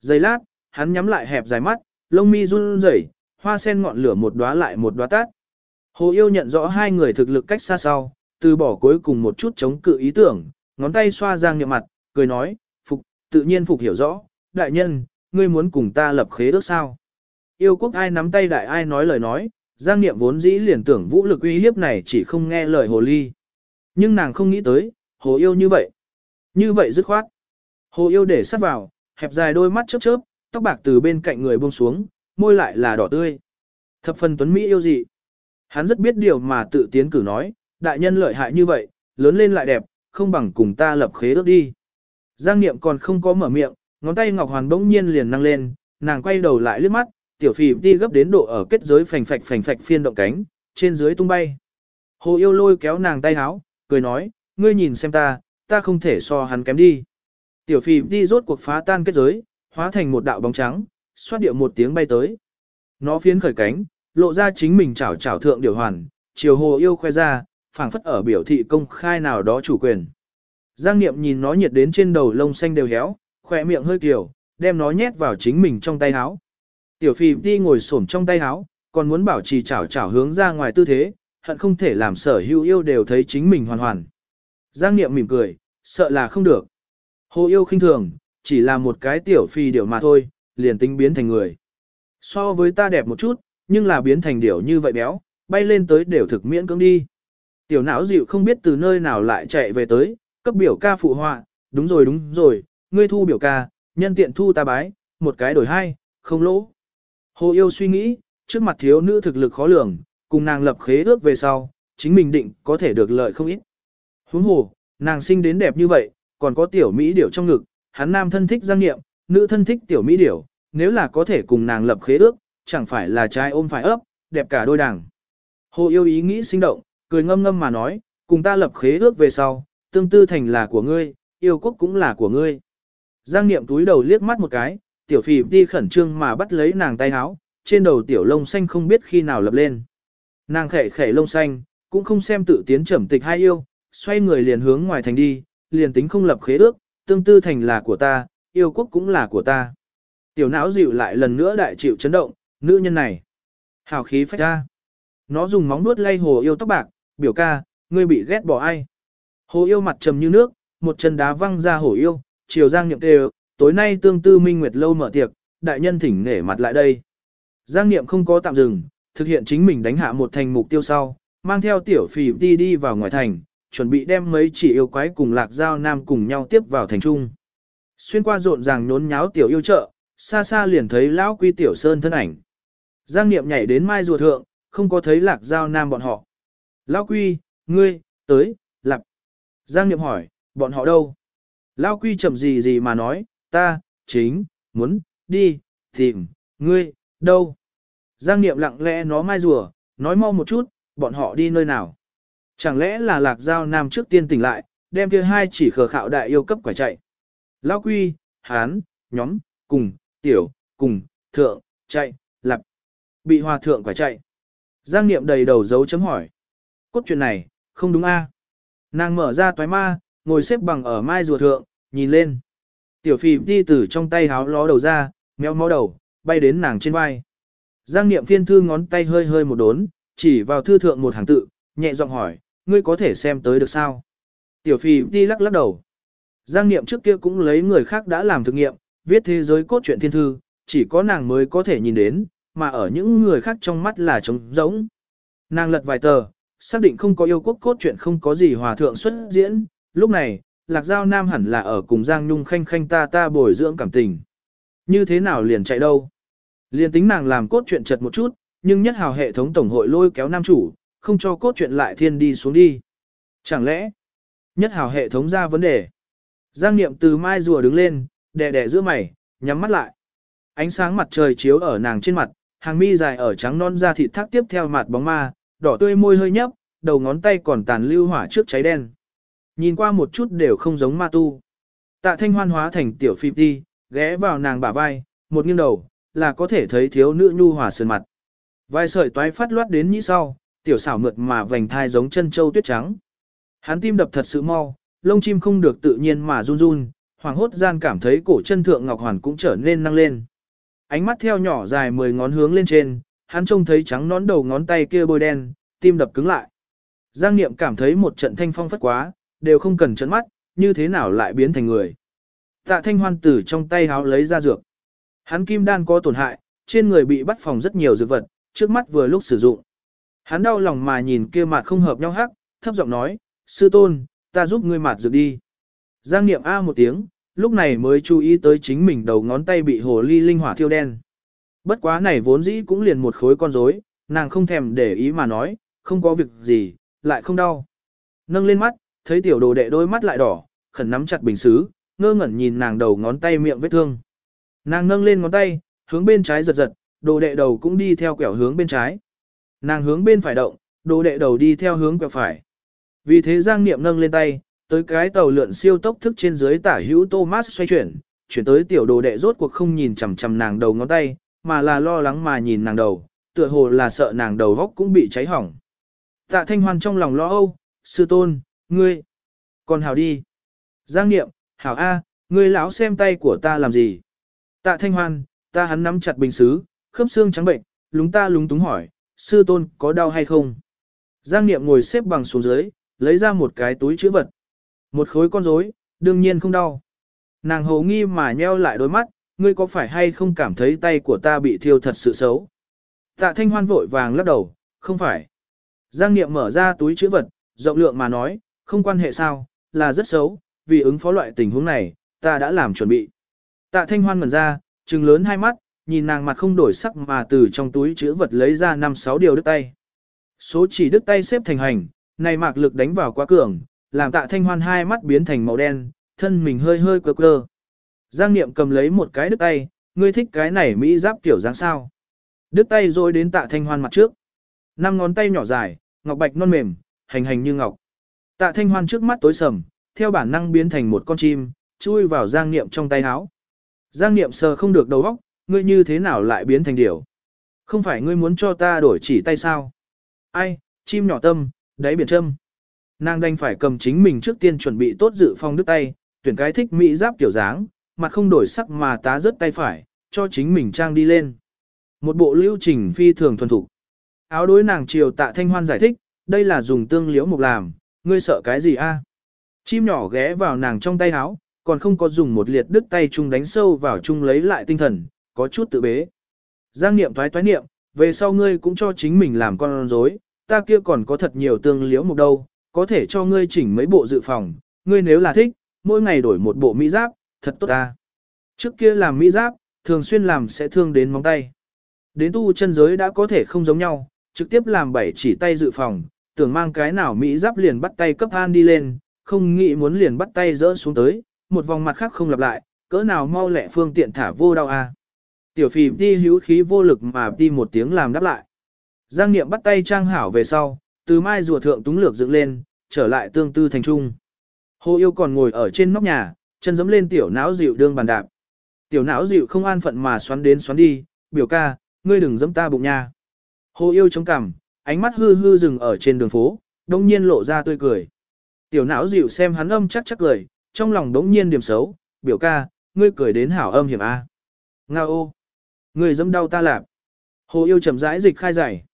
giây lát, hắn nhắm lại hẹp dài mắt, lông mi run rẩy, hoa sen ngọn lửa một đóa lại một đóa tát. Hồ yêu nhận rõ hai người thực lực cách xa sau, từ bỏ cuối cùng một chút chống cự ý tưởng, ngón tay xoa giang nhậm mặt, cười nói, phục, tự nhiên phục hiểu rõ, đại nhân, ngươi muốn cùng ta lập khế ước sao? Yêu quốc ai nắm tay đại ai nói lời nói, giang niệm vốn dĩ liền tưởng vũ lực uy hiếp này chỉ không nghe lời hồ ly. Nhưng nàng không nghĩ tới, hồ yêu như vậy. Như vậy dứt khoát. Hồ yêu để sắp vào, hẹp dài đôi mắt chớp chớp, tóc bạc từ bên cạnh người buông xuống, môi lại là đỏ tươi. Thập phần tuấn Mỹ yêu dị. Hắn rất biết điều mà tự tiến cử nói, đại nhân lợi hại như vậy, lớn lên lại đẹp, không bằng cùng ta lập khế ước đi. Giang Niệm còn không có mở miệng, ngón tay Ngọc Hoàn bỗng nhiên liền năng lên, nàng quay đầu lại liếc mắt, tiểu phì đi gấp đến độ ở kết giới phành phạch phành phạch phiên động cánh, trên dưới tung bay. Hồ yêu lôi kéo nàng tay háo, cười nói, ngươi nhìn xem ta, ta không thể so hắn kém đi. Tiểu phì đi rốt cuộc phá tan kết giới, hóa thành một đạo bóng trắng, xoát điệu một tiếng bay tới. Nó phiến khởi cánh, lộ ra chính mình chảo chảo thượng điều hoàn, chiều hồ yêu khoe ra, phảng phất ở biểu thị công khai nào đó chủ quyền. Giang Niệm nhìn nó nhiệt đến trên đầu lông xanh đều héo, khỏe miệng hơi kiểu, đem nó nhét vào chính mình trong tay áo. Tiểu Phì đi ngồi xổm trong tay áo, còn muốn bảo trì chảo chảo hướng ra ngoài tư thế, hận không thể làm sở hữu yêu đều thấy chính mình hoàn hoàn. Giang Niệm mỉm cười, sợ là không được. Hồ yêu khinh thường, chỉ là một cái tiểu phi điểu mà thôi, liền tính biến thành người. So với ta đẹp một chút, nhưng là biến thành điểu như vậy béo, bay lên tới đều thực miễn cưỡng đi. Tiểu não dịu không biết từ nơi nào lại chạy về tới, cấp biểu ca phụ họa, đúng rồi đúng rồi, ngươi thu biểu ca, nhân tiện thu ta bái, một cái đổi hai, không lỗ. Hồ yêu suy nghĩ, trước mặt thiếu nữ thực lực khó lường, cùng nàng lập khế ước về sau, chính mình định có thể được lợi không ít. Huống hồ, nàng sinh đến đẹp như vậy, còn có tiểu mỹ điểu trong ngực, hắn nam thân thích giang nghiệm, nữ thân thích tiểu mỹ điểu, nếu là có thể cùng nàng lập khế ước, chẳng phải là trai ôm phải ấp, đẹp cả đôi đảng. Hồ yêu ý nghĩ sinh động, cười ngâm ngâm mà nói, cùng ta lập khế ước về sau, tương tư thành là của ngươi, yêu quốc cũng là của ngươi. Giang Niệm túi đầu liếc mắt một cái, tiểu phì đi khẩn trương mà bắt lấy nàng tay áo, trên đầu tiểu lông xanh không biết khi nào lập lên. Nàng khẽ khẽ lông xanh, cũng không xem tự tiến trầm tịch hai yêu, xoay người liền hướng ngoài thành đi, liền tính không lập khế ước, tương tư thành là của ta, yêu quốc cũng là của ta. Tiểu não dịu lại lần nữa đại chịu chấn động, nữ nhân này. Hào khí phách ra. Nó dùng móng nuốt lay hồ yêu tóc bạc, biểu ca, ngươi bị ghét bỏ ai. Hồ yêu mặt trầm như nước, một chân đá văng ra hồ yêu, chiều giang nhậm đều, tối nay tương tư minh nguyệt lâu mở tiệc, đại nhân thỉnh nể mặt lại đây. Giang niệm không có tạm dừng, thực hiện chính mình đánh hạ một thành mục tiêu sau, mang theo tiểu phì đi đi vào ngoài thành, chuẩn bị đem mấy chỉ yêu quái cùng lạc giao nam cùng nhau tiếp vào thành trung. Xuyên qua rộn ràng nhốn nháo tiểu yêu chợ, xa xa liền thấy lão quy tiểu sơn thân ảnh. Giang niệm nhảy đến mai rùa thượng, không có thấy lạc giao nam bọn họ. Lão quy, ngươi, tới, lặp. Giang niệm hỏi, bọn họ đâu? Lão quy chậm gì gì mà nói, ta, chính, muốn, đi, tìm, ngươi, đâu? Giang niệm lặng lẽ nó mai rùa, nói mau một chút, bọn họ đi nơi nào? Chẳng lẽ là lạc giao nam trước tiên tỉnh lại, đem kia hai chỉ khờ khạo đại yêu cấp quả chạy. Lão quy, hán, nhóm, cùng, tiểu, cùng, thượng, chạy, lặp. Bị hòa thượng quả chạy. Giang niệm đầy đầu dấu chấm hỏi. Cốt chuyện này, không đúng a? Nàng mở ra toái ma, ngồi xếp bằng ở mai rùa thượng, nhìn lên. Tiểu phì đi từ trong tay háo ló đầu ra, méo mó đầu, bay đến nàng trên vai. Giang niệm phiên thư ngón tay hơi hơi một đốn, chỉ vào thư thượng một hàng tự, nhẹ giọng hỏi, ngươi có thể xem tới được sao? Tiểu phi đi lắc lắc đầu. Giang niệm trước kia cũng lấy người khác đã làm thực nghiệm, viết thế giới cốt truyện thiên thư, chỉ có nàng mới có thể nhìn đến, mà ở những người khác trong mắt là trống rỗng. Nàng lật vài tờ, xác định không có yêu quốc cốt truyện không có gì hòa thượng xuất diễn, lúc này, Lạc Giao Nam hẳn là ở cùng Giang Nhung khanh khanh ta ta bồi dưỡng cảm tình. Như thế nào liền chạy đâu? Liền tính nàng làm cốt truyện chật một chút, nhưng nhất hào hệ thống tổng hội lôi kéo nam chủ, không cho cốt truyện lại thiên đi xuống đi. Chẳng lẽ, nhất hào hệ thống ra vấn đề? Giang Niệm từ mai rùa đứng lên, đè đè giữa mày, nhắm mắt lại. Ánh sáng mặt trời chiếu ở nàng trên mặt, hàng mi dài ở trắng non da thịt thác tiếp theo mặt bóng ma, đỏ tươi môi hơi nhấp, đầu ngón tay còn tàn lưu hỏa trước cháy đen. Nhìn qua một chút đều không giống ma tu. Tạ thanh hoan hóa thành tiểu phi đi, ghé vào nàng bả vai, một nghiêng đầu, là có thể thấy thiếu nữ nhu hòa sườn mặt. Vai sợi toái phát loát đến nhĩ sau, tiểu xảo mượt mà vành thai giống chân châu tuyết trắng. Hắn tim đập thật sự mau, lông chim không được tự nhiên mà run run, hoàng hốt gian cảm thấy cổ chân thượng ngọc hoàn cũng trở nên năng lên. Ánh mắt theo nhỏ dài 10 ngón hướng lên trên, hắn trông thấy trắng nón đầu ngón tay kia bôi đen, tim đập cứng lại. Giang Niệm cảm thấy một trận thanh phong phất quá, đều không cần chấn mắt, như thế nào lại biến thành người. Tạ thanh hoan tử trong tay háo lấy ra dược. Hắn kim đan có tổn hại, trên người bị bắt phòng rất nhiều dược vật, trước mắt vừa lúc sử dụng. Hắn đau lòng mà nhìn kia mặt không hợp nhau hắc, thấp giọng nói, sư tôn, ta giúp ngươi mặt dược đi. Giang niệm A một tiếng, lúc này mới chú ý tới chính mình đầu ngón tay bị hồ ly linh hỏa thiêu đen. Bất quá này vốn dĩ cũng liền một khối con rối, nàng không thèm để ý mà nói, không có việc gì, lại không đau. Nâng lên mắt, thấy tiểu đồ đệ đôi mắt lại đỏ, khẩn nắm chặt bình xứ, ngơ ngẩn nhìn nàng đầu ngón tay miệng vết thương. Nàng nâng lên ngón tay, hướng bên trái giật giật, đồ đệ đầu cũng đi theo quẹo hướng bên trái. Nàng hướng bên phải động, đồ đệ đầu đi theo hướng quẹo phải. Vì thế Giang Niệm nâng lên tay, tới cái tàu lượn siêu tốc thức trên dưới tả hữu Thomas xoay chuyển, chuyển tới tiểu đồ đệ rốt cuộc không nhìn chằm chằm nàng đầu ngón tay, mà là lo lắng mà nhìn nàng đầu, tựa hồ là sợ nàng đầu góc cũng bị cháy hỏng. Tạ Thanh Hoan trong lòng lo âu, sư tôn, ngươi, còn hảo đi. Giang Niệm, hảo A, ngươi lão xem tay của ta làm gì. Tạ Thanh Hoan, ta hắn nắm chặt bình xứ, khớp xương trắng bệnh, lúng ta lúng túng hỏi, sư tôn có đau hay không? Giang Niệm ngồi xếp bằng xuống dưới, lấy ra một cái túi chữ vật. Một khối con rối, đương nhiên không đau. Nàng hồ nghi mà nheo lại đôi mắt, ngươi có phải hay không cảm thấy tay của ta bị thiêu thật sự xấu? Tạ Thanh Hoan vội vàng lắc đầu, không phải. Giang Niệm mở ra túi chữ vật, rộng lượng mà nói, không quan hệ sao, là rất xấu, vì ứng phó loại tình huống này, ta đã làm chuẩn bị. Tạ Thanh Hoan mở ra, trừng lớn hai mắt, nhìn nàng mặt không đổi sắc mà từ trong túi chữ vật lấy ra năm sáu điều đứt tay. Số chỉ đứt tay xếp thành hành, này mạc lực đánh vào quá cường, làm tạ thanh hoan hai mắt biến thành màu đen, thân mình hơi hơi quơ quơ. Giang Niệm cầm lấy một cái đứt tay, ngươi thích cái này Mỹ giáp kiểu dáng sao. Đứt tay rồi đến tạ thanh hoan mặt trước. Năm ngón tay nhỏ dài, ngọc bạch non mềm, hành hành như ngọc. Tạ thanh hoan trước mắt tối sầm, theo bản năng biến thành một con chim, chui vào Giang Niệm trong tay áo. Giang Niệm sờ không được đầu óc, ngươi như thế nào lại biến thành điểu? Không phải ngươi muốn cho ta đổi chỉ tay sao? Ai, chim nhỏ tâm, đáy biển châm. Nàng đành phải cầm chính mình trước tiên chuẩn bị tốt dự phong đứt tay, tuyển cái thích mỹ giáp kiểu dáng, mặt không đổi sắc mà tá rớt tay phải, cho chính mình trang đi lên. Một bộ lưu trình phi thường thuần thục. Áo đối nàng chiều tạ thanh hoan giải thích, đây là dùng tương liễu mục làm, ngươi sợ cái gì a? Chim nhỏ ghé vào nàng trong tay áo, còn không có dùng một liệt đứt tay chung đánh sâu vào chung lấy lại tinh thần, có chút tự bế. Giang niệm thoái thoái niệm, về sau ngươi cũng cho chính mình làm con rối, ta kia còn có thật nhiều tương liễu mục đâu, có thể cho ngươi chỉnh mấy bộ dự phòng, ngươi nếu là thích, mỗi ngày đổi một bộ mỹ giáp, thật tốt ta. Trước kia làm mỹ giáp, thường xuyên làm sẽ thương đến móng tay. Đến tu chân giới đã có thể không giống nhau, trực tiếp làm bảy chỉ tay dự phòng, tưởng mang cái nào mỹ giáp liền bắt tay cấp an đi lên, không nghĩ muốn liền bắt tay rỡ xuống tới, một vòng mặt khác không lặp lại, cỡ nào mau lẹ phương tiện thả vô đau a. Tiểu phì đi hữu khí vô lực mà đi một tiếng làm đáp lại. Giang Niệm bắt tay trang hảo về sau, từ mai rùa thượng túng lược dựng lên, trở lại tương tư thành trung. Hồ yêu còn ngồi ở trên nóc nhà, chân giẫm lên tiểu não dịu đương bàn đạp. Tiểu não dịu không an phận mà xoắn đến xoắn đi, biểu ca, ngươi đừng giẫm ta bụng nha. Hồ yêu chống cằm, ánh mắt hư hư dừng ở trên đường phố, đông nhiên lộ ra tươi cười. Tiểu não dịu xem hắn âm chắc chắc cười, trong lòng đống nhiên điểm xấu, biểu ca, ngươi cười đến hảo âm hiểm a. Nga ô, Người dẫm đau ta lạp. Hồ yêu chậm rãi dịch khai giải.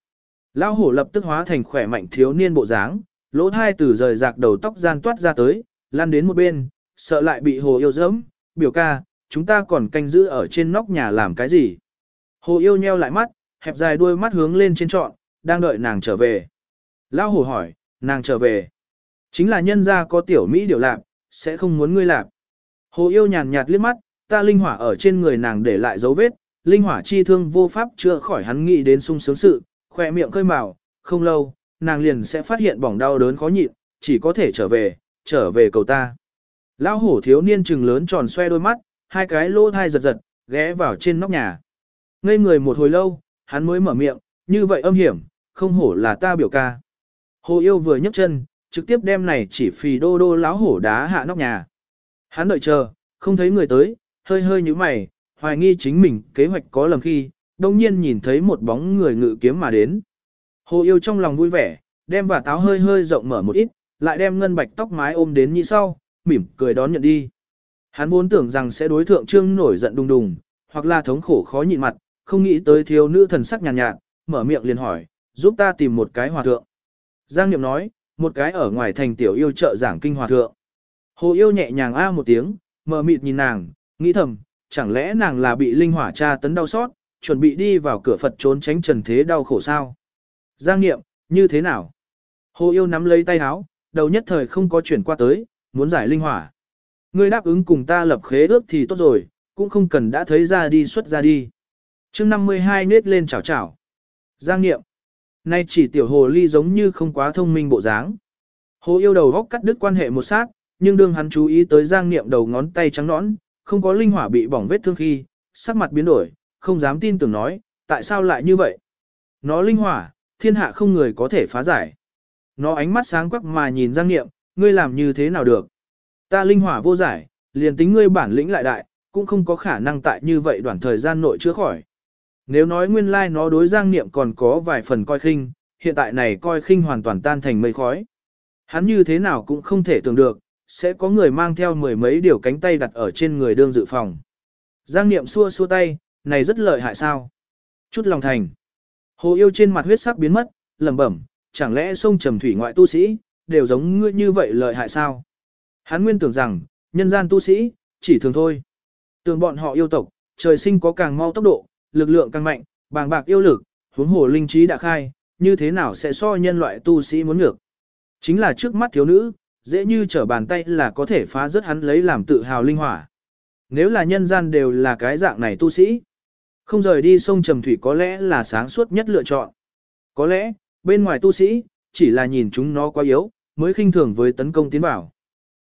Lão hổ lập tức hóa thành khỏe mạnh thiếu niên bộ dáng, lỗ thai từ rời rạc đầu tóc gian toát ra tới, lăn đến một bên, sợ lại bị hồ yêu dẫm, biểu ca, chúng ta còn canh giữ ở trên nóc nhà làm cái gì. Hồ yêu nheo lại mắt, hẹp dài đuôi mắt hướng lên trên trọn, đang đợi nàng trở về. Lão hổ hỏi, nàng trở về. Chính là nhân gia có tiểu Mỹ điều lạc, sẽ không muốn ngươi lạc. Hồ yêu nhàn nhạt liếc mắt, ta linh hỏa ở trên người nàng để lại dấu vết, linh hỏa chi thương vô pháp chữa khỏi hắn nghĩ đến sung sướng sự, khỏe miệng khơi mào, không lâu, nàng liền sẽ phát hiện bỏng đau đớn khó nhịn, chỉ có thể trở về, trở về cầu ta. Lão hổ thiếu niên trừng lớn tròn xoe đôi mắt, hai cái lỗ thai giật giật, ghé vào trên nóc nhà. Ngây người một hồi lâu, hắn mới mở miệng, như vậy âm hiểm, không hổ là ta biểu ca. Hồ yêu vừa nhấc chân, trực tiếp đem này chỉ phì đô đô lão hổ đá hạ nóc nhà. Hắn đợi chờ, không thấy người tới, hơi hơi như mày, hoài nghi chính mình kế hoạch có lầm khi, đông nhiên nhìn thấy một bóng người ngự kiếm mà đến. Hồ yêu trong lòng vui vẻ, đem và táo hơi hơi rộng mở một ít, lại đem ngân bạch tóc mái ôm đến như sau, mỉm cười đón nhận đi. Hắn vốn tưởng rằng sẽ đối thượng trương nổi giận đùng đùng, hoặc là thống khổ khó nhịn mặt, không nghĩ tới thiếu nữ thần sắc nhàn nhạt, nhạt, mở miệng liền hỏi, giúp ta tìm một cái hòa thượng. Giang Niệm nói, một cái ở ngoài thành tiểu yêu trợ giảng kinh hòa thượng. Hồ yêu nhẹ nhàng a một tiếng, mở mịt nhìn nàng, nghĩ thầm, chẳng lẽ nàng là bị linh hỏa tra tấn đau xót, chuẩn bị đi vào cửa Phật trốn tránh trần thế đau khổ sao. Giang Niệm, như thế nào? Hồ yêu nắm lấy tay áo, đầu nhất thời không có chuyển qua tới, muốn giải linh hỏa. Ngươi đáp ứng cùng ta lập khế ước thì tốt rồi, cũng không cần đã thấy ra đi xuất ra đi. chương 52 nết lên chào chào. Giang Niệm. Nay chỉ tiểu hồ ly giống như không quá thông minh bộ dáng. Hồ yêu đầu góc cắt đứt quan hệ một sát, nhưng đương hắn chú ý tới Giang Niệm đầu ngón tay trắng nõn, không có linh hỏa bị bỏng vết thương khi, sắc mặt biến đổi, không dám tin tưởng nói, tại sao lại như vậy? Nó linh hỏa, thiên hạ không người có thể phá giải. Nó ánh mắt sáng quắc mà nhìn Giang Niệm, ngươi làm như thế nào được? Ta linh hỏa vô giải, liền tính ngươi bản lĩnh lại đại, cũng không có khả năng tại như vậy đoạn thời gian nội chữa khỏi. Nếu nói nguyên lai like nó đối Giang Niệm còn có vài phần coi khinh, hiện tại này coi khinh hoàn toàn tan thành mây khói. Hắn như thế nào cũng không thể tưởng được, sẽ có người mang theo mười mấy điều cánh tay đặt ở trên người đương dự phòng. Giang Niệm xua xua tay, này rất lợi hại sao? Chút lòng thành. Hồ yêu trên mặt huyết sắc biến mất, lẩm bẩm, chẳng lẽ sông trầm thủy ngoại tu sĩ, đều giống ngươi như vậy lợi hại sao? Hắn nguyên tưởng rằng, nhân gian tu sĩ, chỉ thường thôi. Tưởng bọn họ yêu tộc, trời sinh có càng mau tốc độ, lực lượng càng mạnh, bàng bạc yêu lực, huống hồ linh trí đã khai, như thế nào sẽ so nhân loại tu sĩ muốn ngược. Chính là trước mắt thiếu nữ, dễ như trở bàn tay là có thể phá rất hắn lấy làm tự hào linh hỏa. Nếu là nhân gian đều là cái dạng này tu sĩ, không rời đi sông Trầm Thủy có lẽ là sáng suốt nhất lựa chọn. Có lẽ, bên ngoài tu sĩ, chỉ là nhìn chúng nó quá yếu, mới khinh thường với tấn công tiến bảo.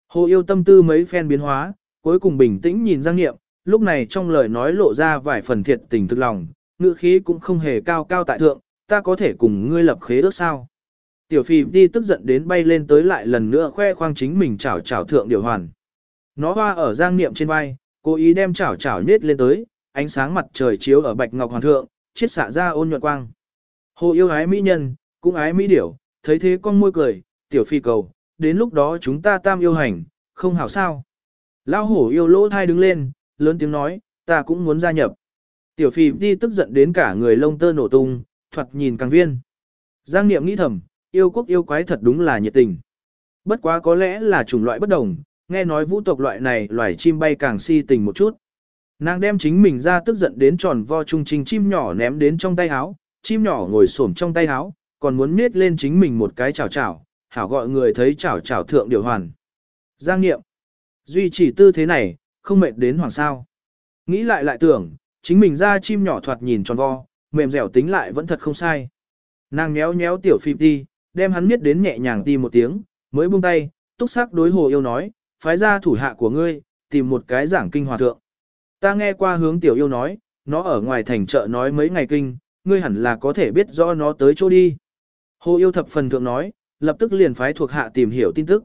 Hồ yêu tâm tư mấy phen biến hóa, cuối cùng bình tĩnh nhìn Giang Niệm, lúc này trong lời nói lộ ra vài phần thiệt tình thực lòng, ngữ khí cũng không hề cao cao tại thượng, ta có thể cùng ngươi lập khế ước sao. Tiểu phi đi tức giận đến bay lên tới lại lần nữa khoe khoang chính mình chảo chảo thượng điều hoàn. Nó hoa ở Giang Niệm trên vai, cố ý đem chảo chảo nết lên tới, ánh sáng mặt trời chiếu ở bạch ngọc hoàn thượng, chiết xạ ra ôn nhuận quang. Hồ yêu ái mỹ nhân, cũng ái mỹ điểu, thấy thế con môi cười, tiểu phi cầu, đến lúc đó chúng ta tam yêu hành, không hảo sao. Lão hổ yêu lỗ thai đứng lên, lớn tiếng nói, ta cũng muốn gia nhập. Tiểu phi đi tức giận đến cả người lông tơ nổ tung, thoạt nhìn càng viên. Giang niệm nghĩ thầm, yêu quốc yêu quái thật đúng là nhiệt tình. Bất quá có lẽ là chủng loại bất đồng, nghe nói vũ tộc loại này loài chim bay càng si tình một chút. Nàng đem chính mình ra tức giận đến tròn vo trung trình chim nhỏ ném đến trong tay áo, chim nhỏ ngồi xổm trong tay áo, còn muốn miết lên chính mình một cái chảo chảo, hảo gọi người thấy chảo chảo thượng điều hoàn. Giang nghiệm, duy trì tư thế này, không mệt đến hoàng sao. Nghĩ lại lại tưởng, chính mình ra chim nhỏ thoạt nhìn tròn vo, mềm dẻo tính lại vẫn thật không sai. Nàng nhéo nhéo tiểu phim đi, đem hắn miết đến nhẹ nhàng tìm một tiếng, mới buông tay, túc sắc đối hồ yêu nói, phái ra thủ hạ của ngươi, tìm một cái giảng kinh hòa thượng. Ta nghe qua hướng tiểu yêu nói, nó ở ngoài thành chợ nói mấy ngày kinh, ngươi hẳn là có thể biết rõ nó tới chỗ đi. Hồ yêu thập phần thượng nói, lập tức liền phái thuộc hạ tìm hiểu tin tức.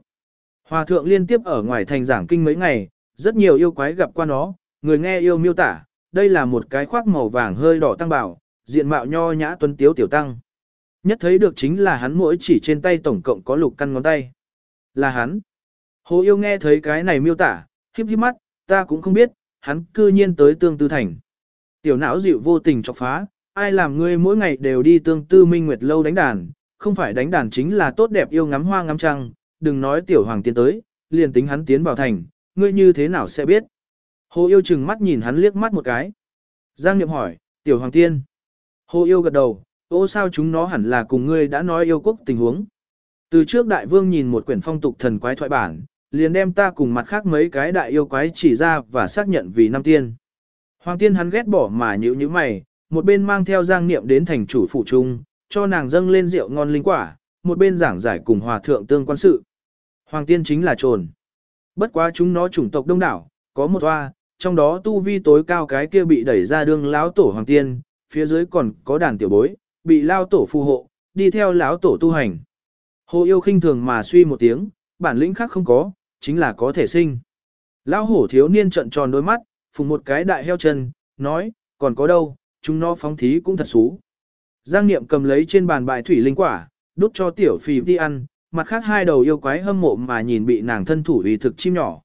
Hòa thượng liên tiếp ở ngoài thành giảng kinh mấy ngày, rất nhiều yêu quái gặp qua nó, người nghe yêu miêu tả, đây là một cái khoác màu vàng hơi đỏ tăng bảo, diện mạo nho nhã tuấn tiếu tiểu tăng. Nhất thấy được chính là hắn mỗi chỉ trên tay tổng cộng có lục căn ngón tay. Là hắn. Hồ yêu nghe thấy cái này miêu tả, khiếp khiếp mắt, ta cũng không biết, hắn cư nhiên tới tương tư thành. Tiểu não dịu vô tình chọc phá, ai làm ngươi mỗi ngày đều đi tương tư minh nguyệt lâu đánh đàn, không phải đánh đàn chính là tốt đẹp yêu ngắm hoa ngắm trăng, đừng nói tiểu hoàng tiến tới, liền tính hắn tiến vào thành, ngươi như thế nào sẽ biết. Hồ yêu chừng mắt nhìn hắn liếc mắt một cái. Giang Niệm hỏi, tiểu hoàng tiên. Hồ yêu gật đầu, ô sao chúng nó hẳn là cùng ngươi đã nói yêu quốc tình huống. Từ trước đại vương nhìn một quyển phong tục thần quái thoại bản, liền đem ta cùng mặt khác mấy cái đại yêu quái chỉ ra và xác nhận vì năm tiên. Hoàng tiên hắn ghét bỏ mà nhữ như mày, một bên mang theo giang niệm đến thành chủ phụ trung, cho nàng dâng lên rượu ngon linh quả, một bên giảng giải cùng hòa thượng tương quan sự. Hoàng tiên chính là trồn. Bất quá chúng nó chủng tộc đông đảo, có một hoa, trong đó tu vi tối cao cái kia bị đẩy ra đương lão tổ hoàng tiên, phía dưới còn có đàn tiểu bối, bị lao tổ phù hộ, đi theo lão tổ tu hành. Hồ yêu khinh thường mà suy một tiếng, bản lĩnh khác không có, chính là có thể sinh. Lão hổ thiếu niên trận tròn đôi mắt, phùng một cái đại heo chân, nói, còn có đâu, chúng nó phóng thí cũng thật xú. Giang Niệm cầm lấy trên bàn bài thủy linh quả, đút cho tiểu phì đi ăn, mặt khác hai đầu yêu quái hâm mộ mà nhìn bị nàng thân thủ vì thực chim nhỏ.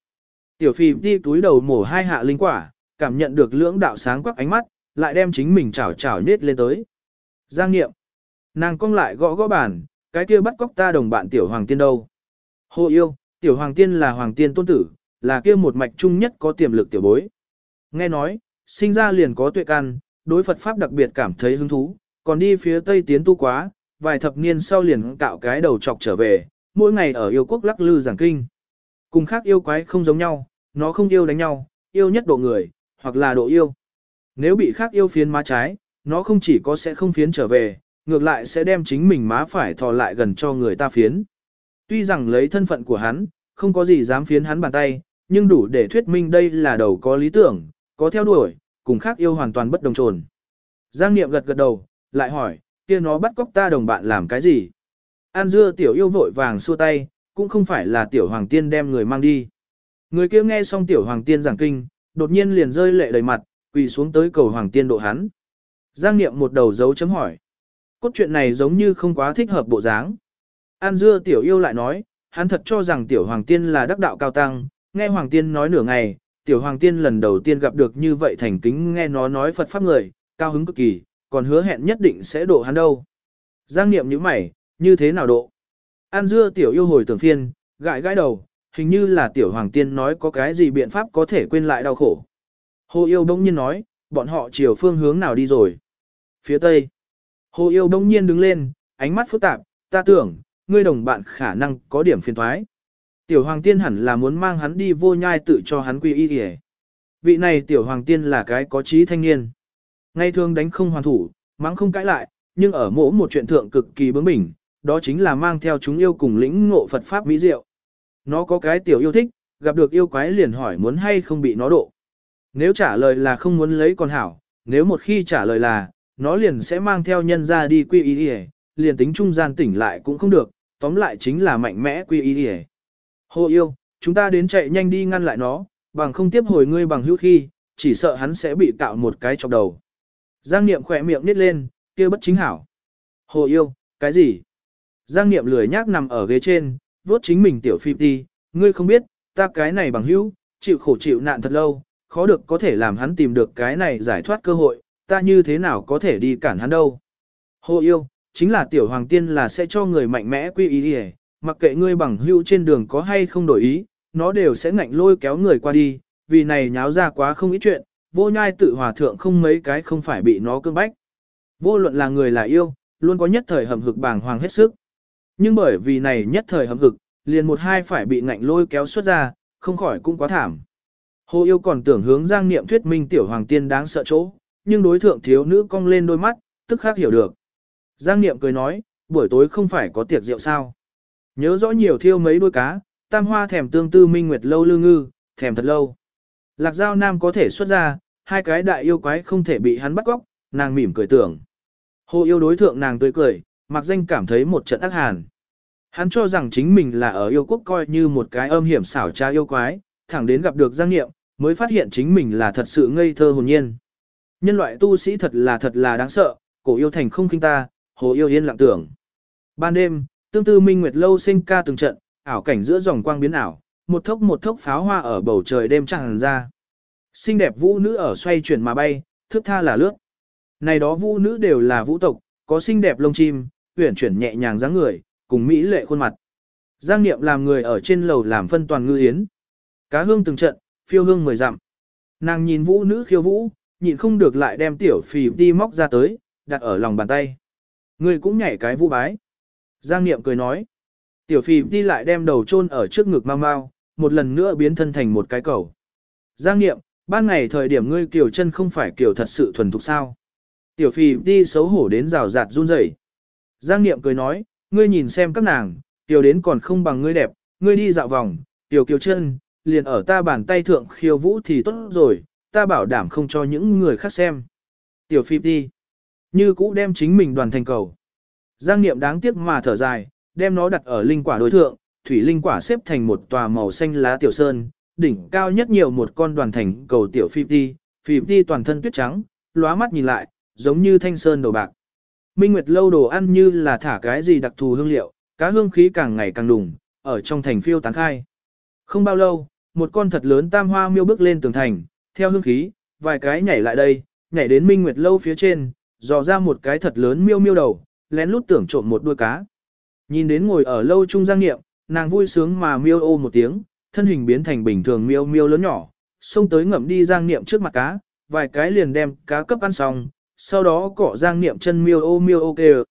Tiểu phi đi túi đầu mổ hai hạ linh quả, cảm nhận được lưỡng đạo sáng quắc ánh mắt, lại đem chính mình chảo chảo nết lên tới. Giang Niệm. Nàng cong lại gõ gõ bàn, cái kia bắt cóc ta đồng bạn tiểu hoàng tiên đâu. Hồ yêu, tiểu hoàng tiên là hoàng tiên tôn tử, là kia một mạch chung nhất có tiềm lực tiểu bối. Nghe nói, sinh ra liền có tuệ căn, đối Phật Pháp đặc biệt cảm thấy hứng thú, còn đi phía Tây tiến tu quá, vài thập niên sau liền cạo cái đầu chọc trở về, mỗi ngày ở yêu quốc lắc lư giảng kinh. Cùng khác yêu quái không giống nhau, nó không yêu đánh nhau, yêu nhất độ người, hoặc là độ yêu. Nếu bị khác yêu phiến má trái, nó không chỉ có sẽ không phiến trở về, ngược lại sẽ đem chính mình má phải thò lại gần cho người ta phiến. Tuy rằng lấy thân phận của hắn, không có gì dám phiến hắn bàn tay, nhưng đủ để thuyết minh đây là đầu có lý tưởng, có theo đuổi, cùng khác yêu hoàn toàn bất đồng trồn. Giang Niệm gật gật đầu, lại hỏi, kia nó bắt cóc ta đồng bạn làm cái gì? An dưa tiểu yêu vội vàng xua tay, cũng không phải là tiểu hoàng tiên đem người mang đi. Người kia nghe xong tiểu hoàng tiên giảng kinh, đột nhiên liền rơi lệ đầy mặt, quỳ xuống tới cầu hoàng tiên độ hắn. Giang Niệm một đầu dấu chấm hỏi. Cốt truyện này giống như không quá thích hợp bộ dáng. An dưa tiểu yêu lại nói, hắn thật cho rằng tiểu hoàng tiên là đắc đạo cao tăng, nghe hoàng tiên nói nửa ngày, tiểu hoàng tiên lần đầu tiên gặp được như vậy thành kính nghe nó nói Phật Pháp người, cao hứng cực kỳ, còn hứa hẹn nhất định sẽ độ hắn đâu. Giang niệm như mày, như thế nào độ? An dưa tiểu yêu hồi tưởng phiên, gãi gãi đầu, hình như là tiểu hoàng tiên nói có cái gì biện pháp có thể quên lại đau khổ. Hồ yêu đông nhiên nói, bọn họ chiều phương hướng nào đi rồi? Phía tây. Hồ yêu đông nhiên đứng lên, ánh mắt phức tạp, ta tưởng, ngươi đồng bạn khả năng có điểm phiền thoái. Tiểu hoàng tiên hẳn là muốn mang hắn đi vô nhai tự cho hắn quy y hề. Vị này tiểu hoàng tiên là cái có trí thanh niên. Ngay thường đánh không hoàn thủ, mắng không cãi lại, nhưng ở mỗi một chuyện thượng cực kỳ bướng bỉnh, đó chính là mang theo chúng yêu cùng lĩnh ngộ Phật Pháp mỹ diệu. Nó có cái tiểu yêu thích, gặp được yêu quái liền hỏi muốn hay không bị nó độ. Nếu trả lời là không muốn lấy con hảo, nếu một khi trả lời là, nó liền sẽ mang theo nhân ra đi quy y đi liền tính trung gian tỉnh lại cũng không được, tóm lại chính là mạnh mẽ quy y đi Hồ yêu, chúng ta đến chạy nhanh đi ngăn lại nó, bằng không tiếp hồi ngươi bằng hữu khi, chỉ sợ hắn sẽ bị tạo một cái chọc đầu. Giang Niệm khỏe miệng nít lên, kia bất chính hảo. Hồ yêu, cái gì? Giang Niệm lười nhác nằm ở ghế trên, vuốt chính mình tiểu phi đi, ngươi không biết, ta cái này bằng hữu, chịu khổ chịu nạn thật lâu, khó được có thể làm hắn tìm được cái này giải thoát cơ hội, ta như thế nào có thể đi cản hắn đâu. Hồ yêu, chính là tiểu hoàng tiên là sẽ cho người mạnh mẽ quy ý đi mặc kệ ngươi bằng hữu trên đường có hay không đổi ý, nó đều sẽ ngạnh lôi kéo người qua đi, vì này nháo ra quá không ít chuyện, vô nhai tự hòa thượng không mấy cái không phải bị nó cương bách. Vô luận là người là yêu, luôn có nhất thời hầm hực bàng hoàng hết sức. Nhưng bởi vì này nhất thời hầm hực, liền một hai phải bị ngạnh lôi kéo xuất ra, không khỏi cũng quá thảm. Hồ yêu còn tưởng hướng giang niệm thuyết minh tiểu hoàng tiên đáng sợ chỗ, nhưng đối thượng thiếu nữ cong lên đôi mắt, tức khác hiểu được. Giang niệm cười nói, buổi tối không phải có tiệc rượu sao. Nhớ rõ nhiều thiêu mấy đôi cá, tam hoa thèm tương tư minh nguyệt lâu lư ngư, thèm thật lâu. Lạc giao nam có thể xuất ra, hai cái đại yêu quái không thể bị hắn bắt cóc, nàng mỉm cười tưởng. Hồ yêu đối thượng nàng tươi cười, mặc danh cảm thấy một trận ác hàn. Hắn cho rằng chính mình là ở yêu quốc coi như một cái âm hiểm xảo tra yêu quái, thẳng đến gặp được Giang Niệm, mới phát hiện chính mình là thật sự ngây thơ hồn nhiên. Nhân loại tu sĩ thật là thật là đáng sợ, cổ yêu thành không khinh ta, hồ yêu yên lặng tưởng. Ban đêm, tương tư minh nguyệt lâu sinh ca từng trận, ảo cảnh giữa dòng quang biến ảo, một thốc một thốc pháo hoa ở bầu trời đêm tràn ra. Xinh đẹp vũ nữ ở xoay chuyển mà bay, thước tha là lướt. Này đó vũ nữ đều là vũ tộc, có xinh đẹp lông chim, uyển chuyển nhẹ nhàng dáng người, cùng mỹ lệ khuôn mặt. Giang Niệm làm người ở trên lầu làm phân toàn ngư yến. Cá hương từng trận, phiêu hương mười dặm. Nàng nhìn vũ nữ khiêu vũ, nhịn không được lại đem tiểu phì đi móc ra tới, đặt ở lòng bàn tay. Người cũng nhảy cái vũ bái. Giang Niệm cười nói. Tiểu phì đi lại đem đầu chôn ở trước ngực mau mau, một lần nữa biến thân thành một cái cầu. Giang Niệm, ban ngày thời điểm ngươi kiểu chân không phải kiểu thật sự thuần thục sao. Tiểu phì đi xấu hổ đến rào rạt run rẩy. Giang Niệm cười nói, ngươi nhìn xem các nàng, tiểu đến còn không bằng ngươi đẹp, ngươi đi dạo vòng, tiểu kiều chân, liền ở ta bàn tay thượng khiêu vũ thì tốt rồi, ta bảo đảm không cho những người khác xem. Tiểu phi đi. Như cũ đem chính mình đoàn thành cầu. Giang Niệm đáng tiếc mà thở dài, đem nó đặt ở linh quả đối thượng, thủy linh quả xếp thành một tòa màu xanh lá tiểu sơn, đỉnh cao nhất nhiều một con đoàn thành cầu tiểu phi đi, phi đi toàn thân tuyết trắng, lóa mắt nhìn lại, giống như thanh sơn đầu bạc. Minh Nguyệt lâu đồ ăn như là thả cái gì đặc thù hương liệu, cá hương khí càng ngày càng đùng, ở trong thành phiêu tán khai. Không bao lâu, một con thật lớn tam hoa miêu bước lên tường thành, theo hương khí, vài cái nhảy lại đây, nhảy đến Minh Nguyệt lâu phía trên, dò ra một cái thật lớn miêu miêu đầu, lén lút tưởng trộm một đuôi cá. Nhìn đến ngồi ở lâu trung giang nghiệm, nàng vui sướng mà miêu ô một tiếng, thân hình biến thành bình thường miêu miêu lớn nhỏ, xông tới ngậm đi giang niệm trước mặt cá, vài cái liền đem cá cấp ăn xong, sau đó cọ giang niệm chân miêu ô miêu ô kêu.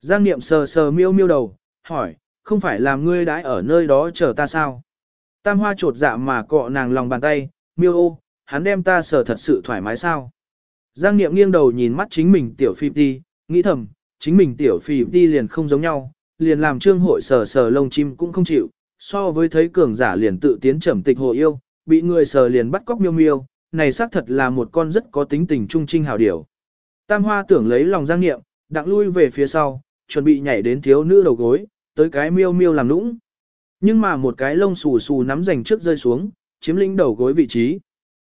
Giang niệm sờ sờ miêu miêu đầu, hỏi, không phải làm ngươi đãi ở nơi đó chờ ta sao? Tam hoa trột dạ mà cọ nàng lòng bàn tay, miêu ô, hắn đem ta sờ thật sự thoải mái sao? Giang niệm nghiêng đầu nhìn mắt chính mình tiểu phi đi, nghĩ thầm, chính mình tiểu phi đi liền không giống nhau, liền làm trương hội sờ sờ lông chim cũng không chịu, so với thấy cường giả liền tự tiến trầm tịch hồ yêu, bị người sờ liền bắt cóc miêu miêu, này xác thật là một con rất có tính tình trung trinh hào điểu. Tam hoa tưởng lấy lòng giang Niệm, đặng lui về phía sau, chuẩn bị nhảy đến thiếu nữ đầu gối, tới cái miêu miêu làm nũng. Nhưng mà một cái lông xù xù nắm dành trước rơi xuống, chiếm lĩnh đầu gối vị trí.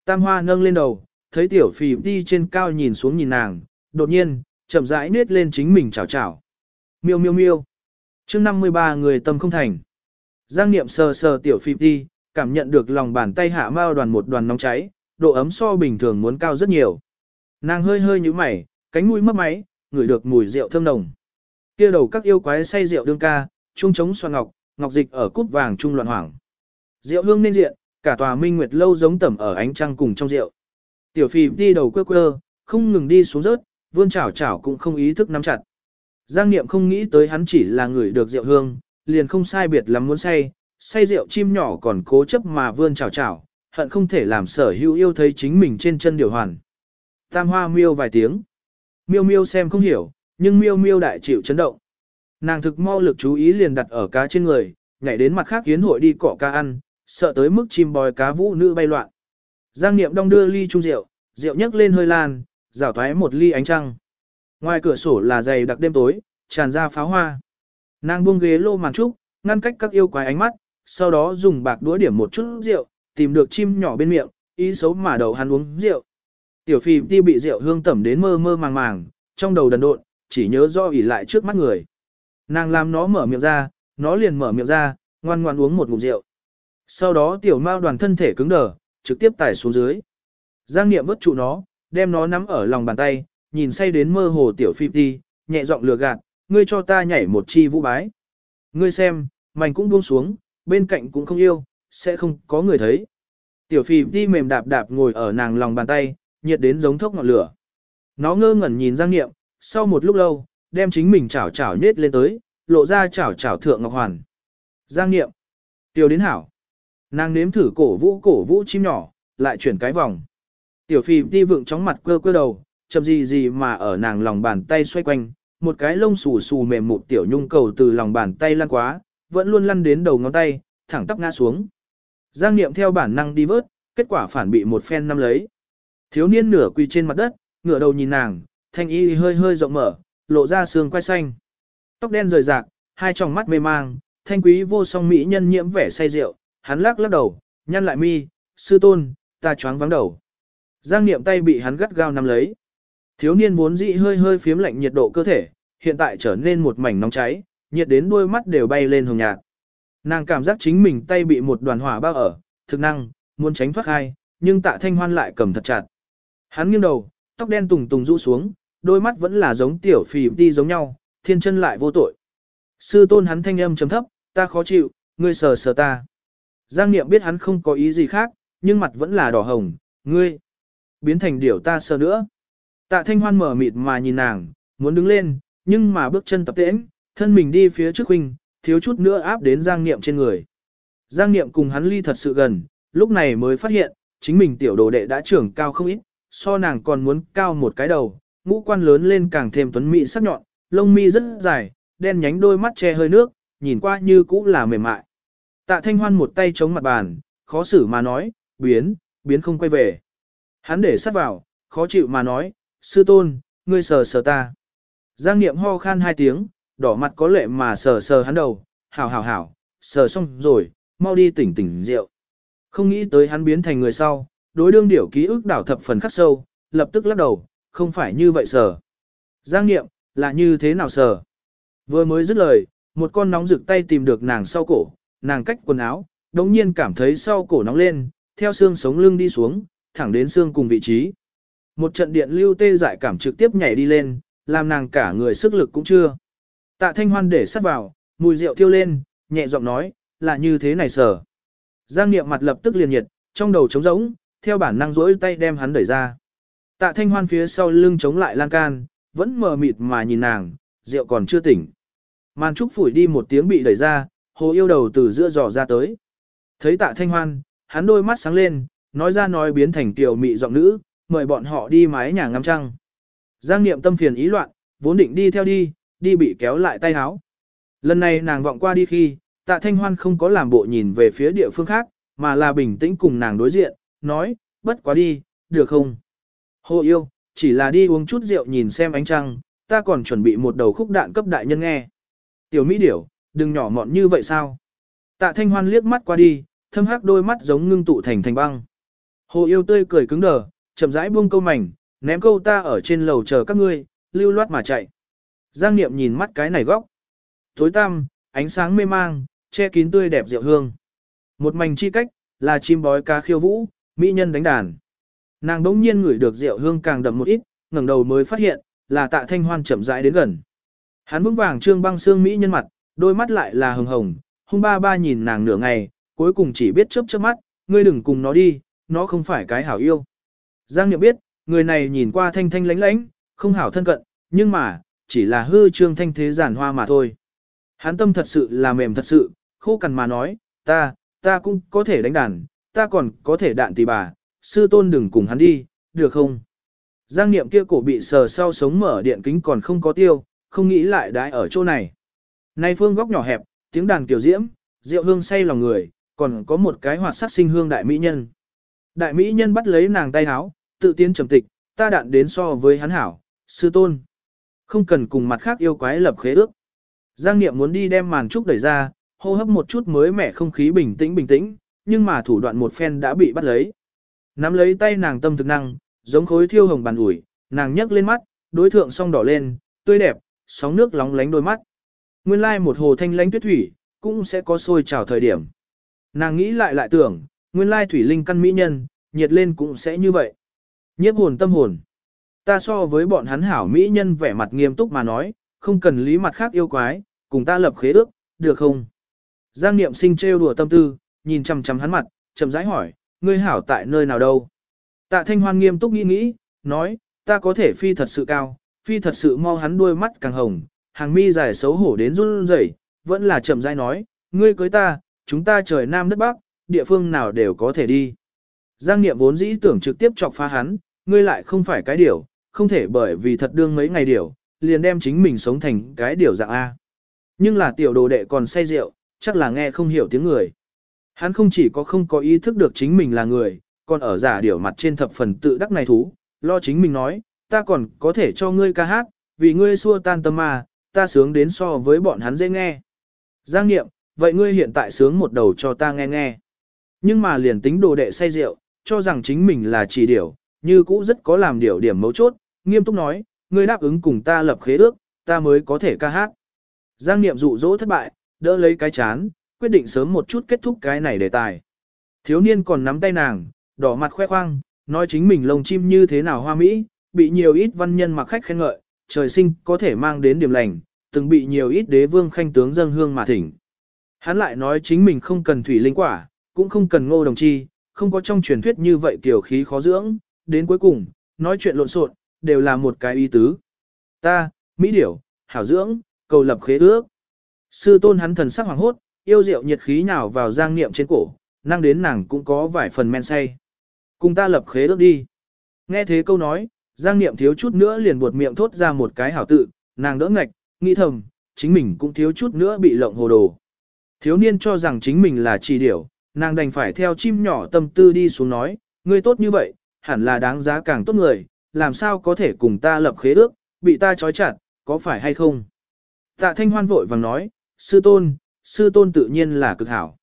Tam hoa nâng lên đầu, thấy tiểu phì đi trên cao nhìn xuống nhìn nàng, đột nhiên, chậm rãi nết lên chính mình chào chào. Miêu miêu miêu. chương 53 người tâm không thành. Giang niệm sờ sờ tiểu phì đi, cảm nhận được lòng bàn tay hạ mao đoàn một đoàn nóng cháy, độ ấm so bình thường muốn cao rất nhiều. Nàng hơi hơi như mày, cánh mũi mấp máy, ngửi được mùi rượu thơm nồng. Kia đầu các yêu quái say rượu đương ca, trung trống xoan ngọc, ngọc dịch ở cút vàng trung loạn hoảng. Rượu hương nên diện, cả tòa minh nguyệt lâu giống tẩm ở ánh trăng cùng trong rượu. Tiểu phì đi đầu quơ quơ, không ngừng đi xuống rớt, vươn chảo chảo cũng không ý thức nắm chặt. Giang Niệm không nghĩ tới hắn chỉ là người được rượu hương, liền không sai biệt lắm muốn say, say rượu chim nhỏ còn cố chấp mà vươn chảo chảo, hận không thể làm sở hữu yêu thấy chính mình trên chân điều hoàn. Tam hoa miêu vài tiếng. Miêu miêu xem không hiểu, nhưng miêu miêu đại chịu chấn động. Nàng thực mau lực chú ý liền đặt ở cá trên người, nhảy đến mặt khác kiến hội đi cọ cá ăn, sợ tới mức chim bòi cá vũ nữ bay loạn. Giang Niệm đong đưa ly chung rượu, rượu nhấc lên hơi lan, rảo thoái một ly ánh trăng. Ngoài cửa sổ là dày đặc đêm tối, tràn ra pháo hoa. Nàng buông ghế lô màn trúc, ngăn cách các yêu quái ánh mắt, sau đó dùng bạc đũa điểm một chút rượu, tìm được chim nhỏ bên miệng, ý xấu mà đầu hắn uống rượu. Tiểu phi ti bị rượu hương tẩm đến mơ mơ màng màng, trong đầu đần độn, chỉ nhớ do ỉ lại trước mắt người. Nàng làm nó mở miệng ra, nó liền mở miệng ra, ngoan ngoan uống một ngụm rượu. Sau đó tiểu mao đoàn thân thể cứng đờ, trực tiếp tải xuống dưới. Giang Niệm vớt trụ nó, đem nó nắm ở lòng bàn tay, nhìn say đến mơ hồ tiểu phi đi, nhẹ giọng lừa gạt, ngươi cho ta nhảy một chi vũ bái. Ngươi xem, mảnh cũng buông xuống, bên cạnh cũng không yêu, sẽ không có người thấy. Tiểu phi đi mềm đạp đạp ngồi ở nàng lòng bàn tay, nhiệt đến giống thốc ngọn lửa. Nó ngơ ngẩn nhìn Giang Niệm, sau một lúc lâu, đem chính mình chảo chảo nhết lên tới, lộ ra chảo chảo thượng ngọc hoàn. Giang Niệm, tiểu đến hảo. Nàng nếm thử cổ vũ cổ vũ chim nhỏ, lại chuyển cái vòng. Tiểu Phi đi vượng chóng mặt quơ quơ đầu, chậm gì gì mà ở nàng lòng bàn tay xoay quanh, một cái lông xù xù mềm mụn tiểu nhung cầu từ lòng bàn tay lăn quá, vẫn luôn lăn đến đầu ngón tay, thẳng tắp ngã xuống. Giang Niệm theo bản năng đi vớt, kết quả phản bị một phen năm lấy. Thiếu niên nửa quỳ trên mặt đất, ngửa đầu nhìn nàng, thanh y hơi hơi rộng mở, lộ ra xương quai xanh. Tóc đen rời rạc, hai tròng mắt mê mang, thanh quý vô song mỹ nhân nhiễm vẻ say rượu, hắn lắc lắc đầu, nhăn lại mi, sư tôn, ta choáng vắng đầu. Giang Niệm tay bị hắn gắt gao nắm lấy. Thiếu niên vốn dị hơi hơi phiếm lạnh nhiệt độ cơ thể, hiện tại trở nên một mảnh nóng cháy, nhiệt đến đôi mắt đều bay lên hồng nhạt. Nàng cảm giác chính mình tay bị một đoàn hỏa bao ở, thực năng, muốn tránh thoát khai, nhưng tạ thanh hoan lại cầm thật chặt. Hắn nghiêng đầu, tóc đen tùng tùng rũ xuống, đôi mắt vẫn là giống tiểu phì đi giống nhau, thiên chân lại vô tội. Sư tôn hắn thanh âm chấm thấp, ta khó chịu, ngươi sờ sờ ta. Giang Niệm biết hắn không có ý gì khác, nhưng mặt vẫn là đỏ hồng, ngươi, biến thành điểu ta sờ nữa. Tạ thanh hoan mở mịt mà nhìn nàng, muốn đứng lên, nhưng mà bước chân tập tễnh, thân mình đi phía trước huynh, thiếu chút nữa áp đến Giang Niệm trên người. Giang Niệm cùng hắn ly thật sự gần, lúc này mới phát hiện, chính mình tiểu đồ đệ đã trưởng cao không ít, so nàng còn muốn cao một cái đầu, ngũ quan lớn lên càng thêm tuấn mỹ sắc nhọn, lông mi rất dài, đen nhánh đôi mắt che hơi nước, nhìn qua như cũ là mềm mại. Tạ Thanh Hoan một tay chống mặt bàn, khó xử mà nói, biến, biến không quay về. Hắn để sát vào, khó chịu mà nói, sư tôn, ngươi sờ sờ ta. Giang Niệm ho khan hai tiếng, đỏ mặt có lệ mà sờ sờ hắn đầu, hảo hảo hảo, sờ xong rồi, mau đi tỉnh tỉnh rượu. Không nghĩ tới hắn biến thành người sau, đối đương điểu ký ức đảo thập phần khắc sâu, lập tức lắc đầu, không phải như vậy sờ. Giang Niệm, là như thế nào sờ? Vừa mới dứt lời, một con nóng rực tay tìm được nàng sau cổ, nàng cách quần áo, đống nhiên cảm thấy sau cổ nóng lên, theo xương sống lưng đi xuống, thẳng đến xương cùng vị trí. Một trận điện lưu tê dại cảm trực tiếp nhảy đi lên, làm nàng cả người sức lực cũng chưa. Tạ thanh hoan để sắt vào, mùi rượu thiêu lên, nhẹ giọng nói, là như thế này sở. Giang niệm mặt lập tức liền nhiệt, trong đầu trống rỗng, theo bản năng rỗi tay đem hắn đẩy ra. Tạ thanh hoan phía sau lưng chống lại lan can, vẫn mờ mịt mà nhìn nàng, rượu còn chưa tỉnh. Màn trúc phủi đi một tiếng bị đẩy ra, hồ yêu đầu từ giữa giò ra tới. Thấy tạ thanh hoan, hắn đôi mắt sáng lên, nói ra nói biến thành tiểu mị giọng nữ, mời bọn họ đi mái nhà ngắm trăng. Giang niệm tâm phiền ý loạn, vốn định đi theo đi, đi bị kéo lại tay áo. Lần này nàng vọng qua đi khi, tạ thanh hoan không có làm bộ nhìn về phía địa phương khác, mà là bình tĩnh cùng nàng đối diện, nói, bất quá đi, được không? Hồ yêu, chỉ là đi uống chút rượu nhìn xem ánh trăng, ta còn chuẩn bị một đầu khúc đạn cấp đại nhân nghe. Tiểu Mỹ điểu, đừng nhỏ mọn như vậy sao? Tạ thanh hoan liếc mắt qua đi, thâm hắc đôi mắt giống ngưng tụ thành thành băng. Hồ yêu tươi cười cứng đờ, chậm rãi buông câu mảnh, ném câu ta ở trên lầu chờ các ngươi, lưu loát mà chạy. Giang Niệm nhìn mắt cái này góc. Tối tăm, ánh sáng mê mang, che kín tươi đẹp rượu hương. Một mảnh chi cách, là chim bói cá khiêu vũ, mỹ nhân đánh đàn. Nàng đống nhiên ngửi được rượu hương càng đậm một ít, ngẩng đầu mới phát hiện, là tạ thanh hoan chậm rãi đến gần. Hắn vững vàng trương băng xương mỹ nhân mặt, đôi mắt lại là hồng hồng, hung ba ba nhìn nàng nửa ngày, cuối cùng chỉ biết chớp chớp mắt, ngươi đừng cùng nó đi, nó không phải cái hảo yêu. Giang Niệm biết, người này nhìn qua thanh thanh lánh lánh, không hảo thân cận, nhưng mà, chỉ là hư trương thanh thế giản hoa mà thôi. Hắn tâm thật sự là mềm thật sự, khô cằn mà nói, ta, ta cũng có thể đánh đàn, ta còn có thể đạn tỷ bà, sư tôn đừng cùng hắn đi, được không? Giang niệm kia cổ bị sờ sau sống mở điện kính còn không có tiêu, không nghĩ lại đãi ở chỗ này. Nay phương góc nhỏ hẹp, tiếng đàn tiểu diễm, rượu hương say lòng người, còn có một cái hoạt sắc sinh hương đại mỹ nhân. Đại mỹ nhân bắt lấy nàng tay háo, tự tiến trầm tịch, ta đạn đến so với hắn hảo, sư tôn. Không cần cùng mặt khác yêu quái lập khế ước. Giang Niệm muốn đi đem màn trúc đẩy ra, hô hấp một chút mới mẻ không khí bình tĩnh bình tĩnh, nhưng mà thủ đoạn một phen đã bị bắt lấy. Nắm lấy tay nàng tâm thực năng, giống khối thiêu hồng bàn ủi, nàng nhấc lên mắt, đối thượng song đỏ lên, tươi đẹp, sóng nước lóng lánh đôi mắt. Nguyên lai một hồ thanh lánh tuyết thủy, cũng sẽ có sôi trào thời điểm. Nàng nghĩ lại lại tưởng, nguyên lai thủy linh căn mỹ nhân, nhiệt lên cũng sẽ như vậy. Nhiếp hồn tâm hồn. Ta so với bọn hắn hảo mỹ nhân vẻ mặt nghiêm túc mà nói, không cần lý mặt khác yêu quái, cùng ta lập khế ước, được không? Giang Niệm sinh trêu đùa tâm tư, nhìn chằm chằm hắn mặt, chậm rãi hỏi, ngươi hảo tại nơi nào đâu? Tạ Thanh Hoan nghiêm túc nghĩ nghĩ, nói, ta có thể phi thật sự cao, phi thật sự mau hắn đuôi mắt càng hồng, hàng mi dài xấu hổ đến run rẩy, vẫn là chậm rãi nói, ngươi cưới ta, chúng ta trời nam đất bắc, địa phương nào đều có thể đi. Giang Niệm vốn dĩ tưởng trực tiếp chọc phá hắn, ngươi lại không phải cái điều, không thể bởi vì thật đương mấy ngày điều, liền đem chính mình sống thành cái điều dạng A. Nhưng là tiểu đồ đệ còn say rượu, chắc là nghe không hiểu tiếng người. Hắn không chỉ có không có ý thức được chính mình là người, còn ở giả điểu mặt trên thập phần tự đắc này thú, lo chính mình nói, ta còn có thể cho ngươi ca hát, vì ngươi xua tan tâm mà, ta sướng đến so với bọn hắn dễ nghe. Giang Niệm, vậy ngươi hiện tại sướng một đầu cho ta nghe nghe. Nhưng mà liền tính đồ đệ say rượu, cho rằng chính mình là chỉ điểu, như cũ rất có làm điều điểm mấu chốt, nghiêm túc nói, ngươi đáp ứng cùng ta lập khế ước, ta mới có thể ca hát. Giang Niệm dụ dỗ thất bại, đỡ lấy cái chán, quyết định sớm một chút kết thúc cái này đề tài. Thiếu niên còn nắm tay nàng, đỏ mặt khoe khoang, nói chính mình lồng chim như thế nào hoa mỹ, bị nhiều ít văn nhân mặc khách khen ngợi, trời sinh có thể mang đến điểm lành, từng bị nhiều ít đế vương khanh tướng dâng hương mà thỉnh. Hắn lại nói chính mình không cần thủy linh quả, cũng không cần ngô đồng chi, không có trong truyền thuyết như vậy kiểu khí khó dưỡng, đến cuối cùng, nói chuyện lộn xộn, đều là một cái ý tứ. Ta, Mỹ điểu, hảo dưỡng, cầu lập khế ước. Sư tôn hắn thần sắc hoàng hốt, yêu rượu nhiệt khí nào vào giang niệm trên cổ, năng đến nàng cũng có vài phần men say. Cùng ta lập khế ước đi. Nghe thế câu nói, giang niệm thiếu chút nữa liền buột miệng thốt ra một cái hảo tự, nàng đỡ ngạch, nghĩ thầm, chính mình cũng thiếu chút nữa bị lộng hồ đồ. Thiếu niên cho rằng chính mình là chỉ điểu, nàng đành phải theo chim nhỏ tâm tư đi xuống nói, ngươi tốt như vậy, hẳn là đáng giá càng tốt người, làm sao có thể cùng ta lập khế ước, bị ta trói chặt, có phải hay không? Tạ thanh hoan vội vàng nói, sư tôn, sư tôn tự nhiên là cực hảo.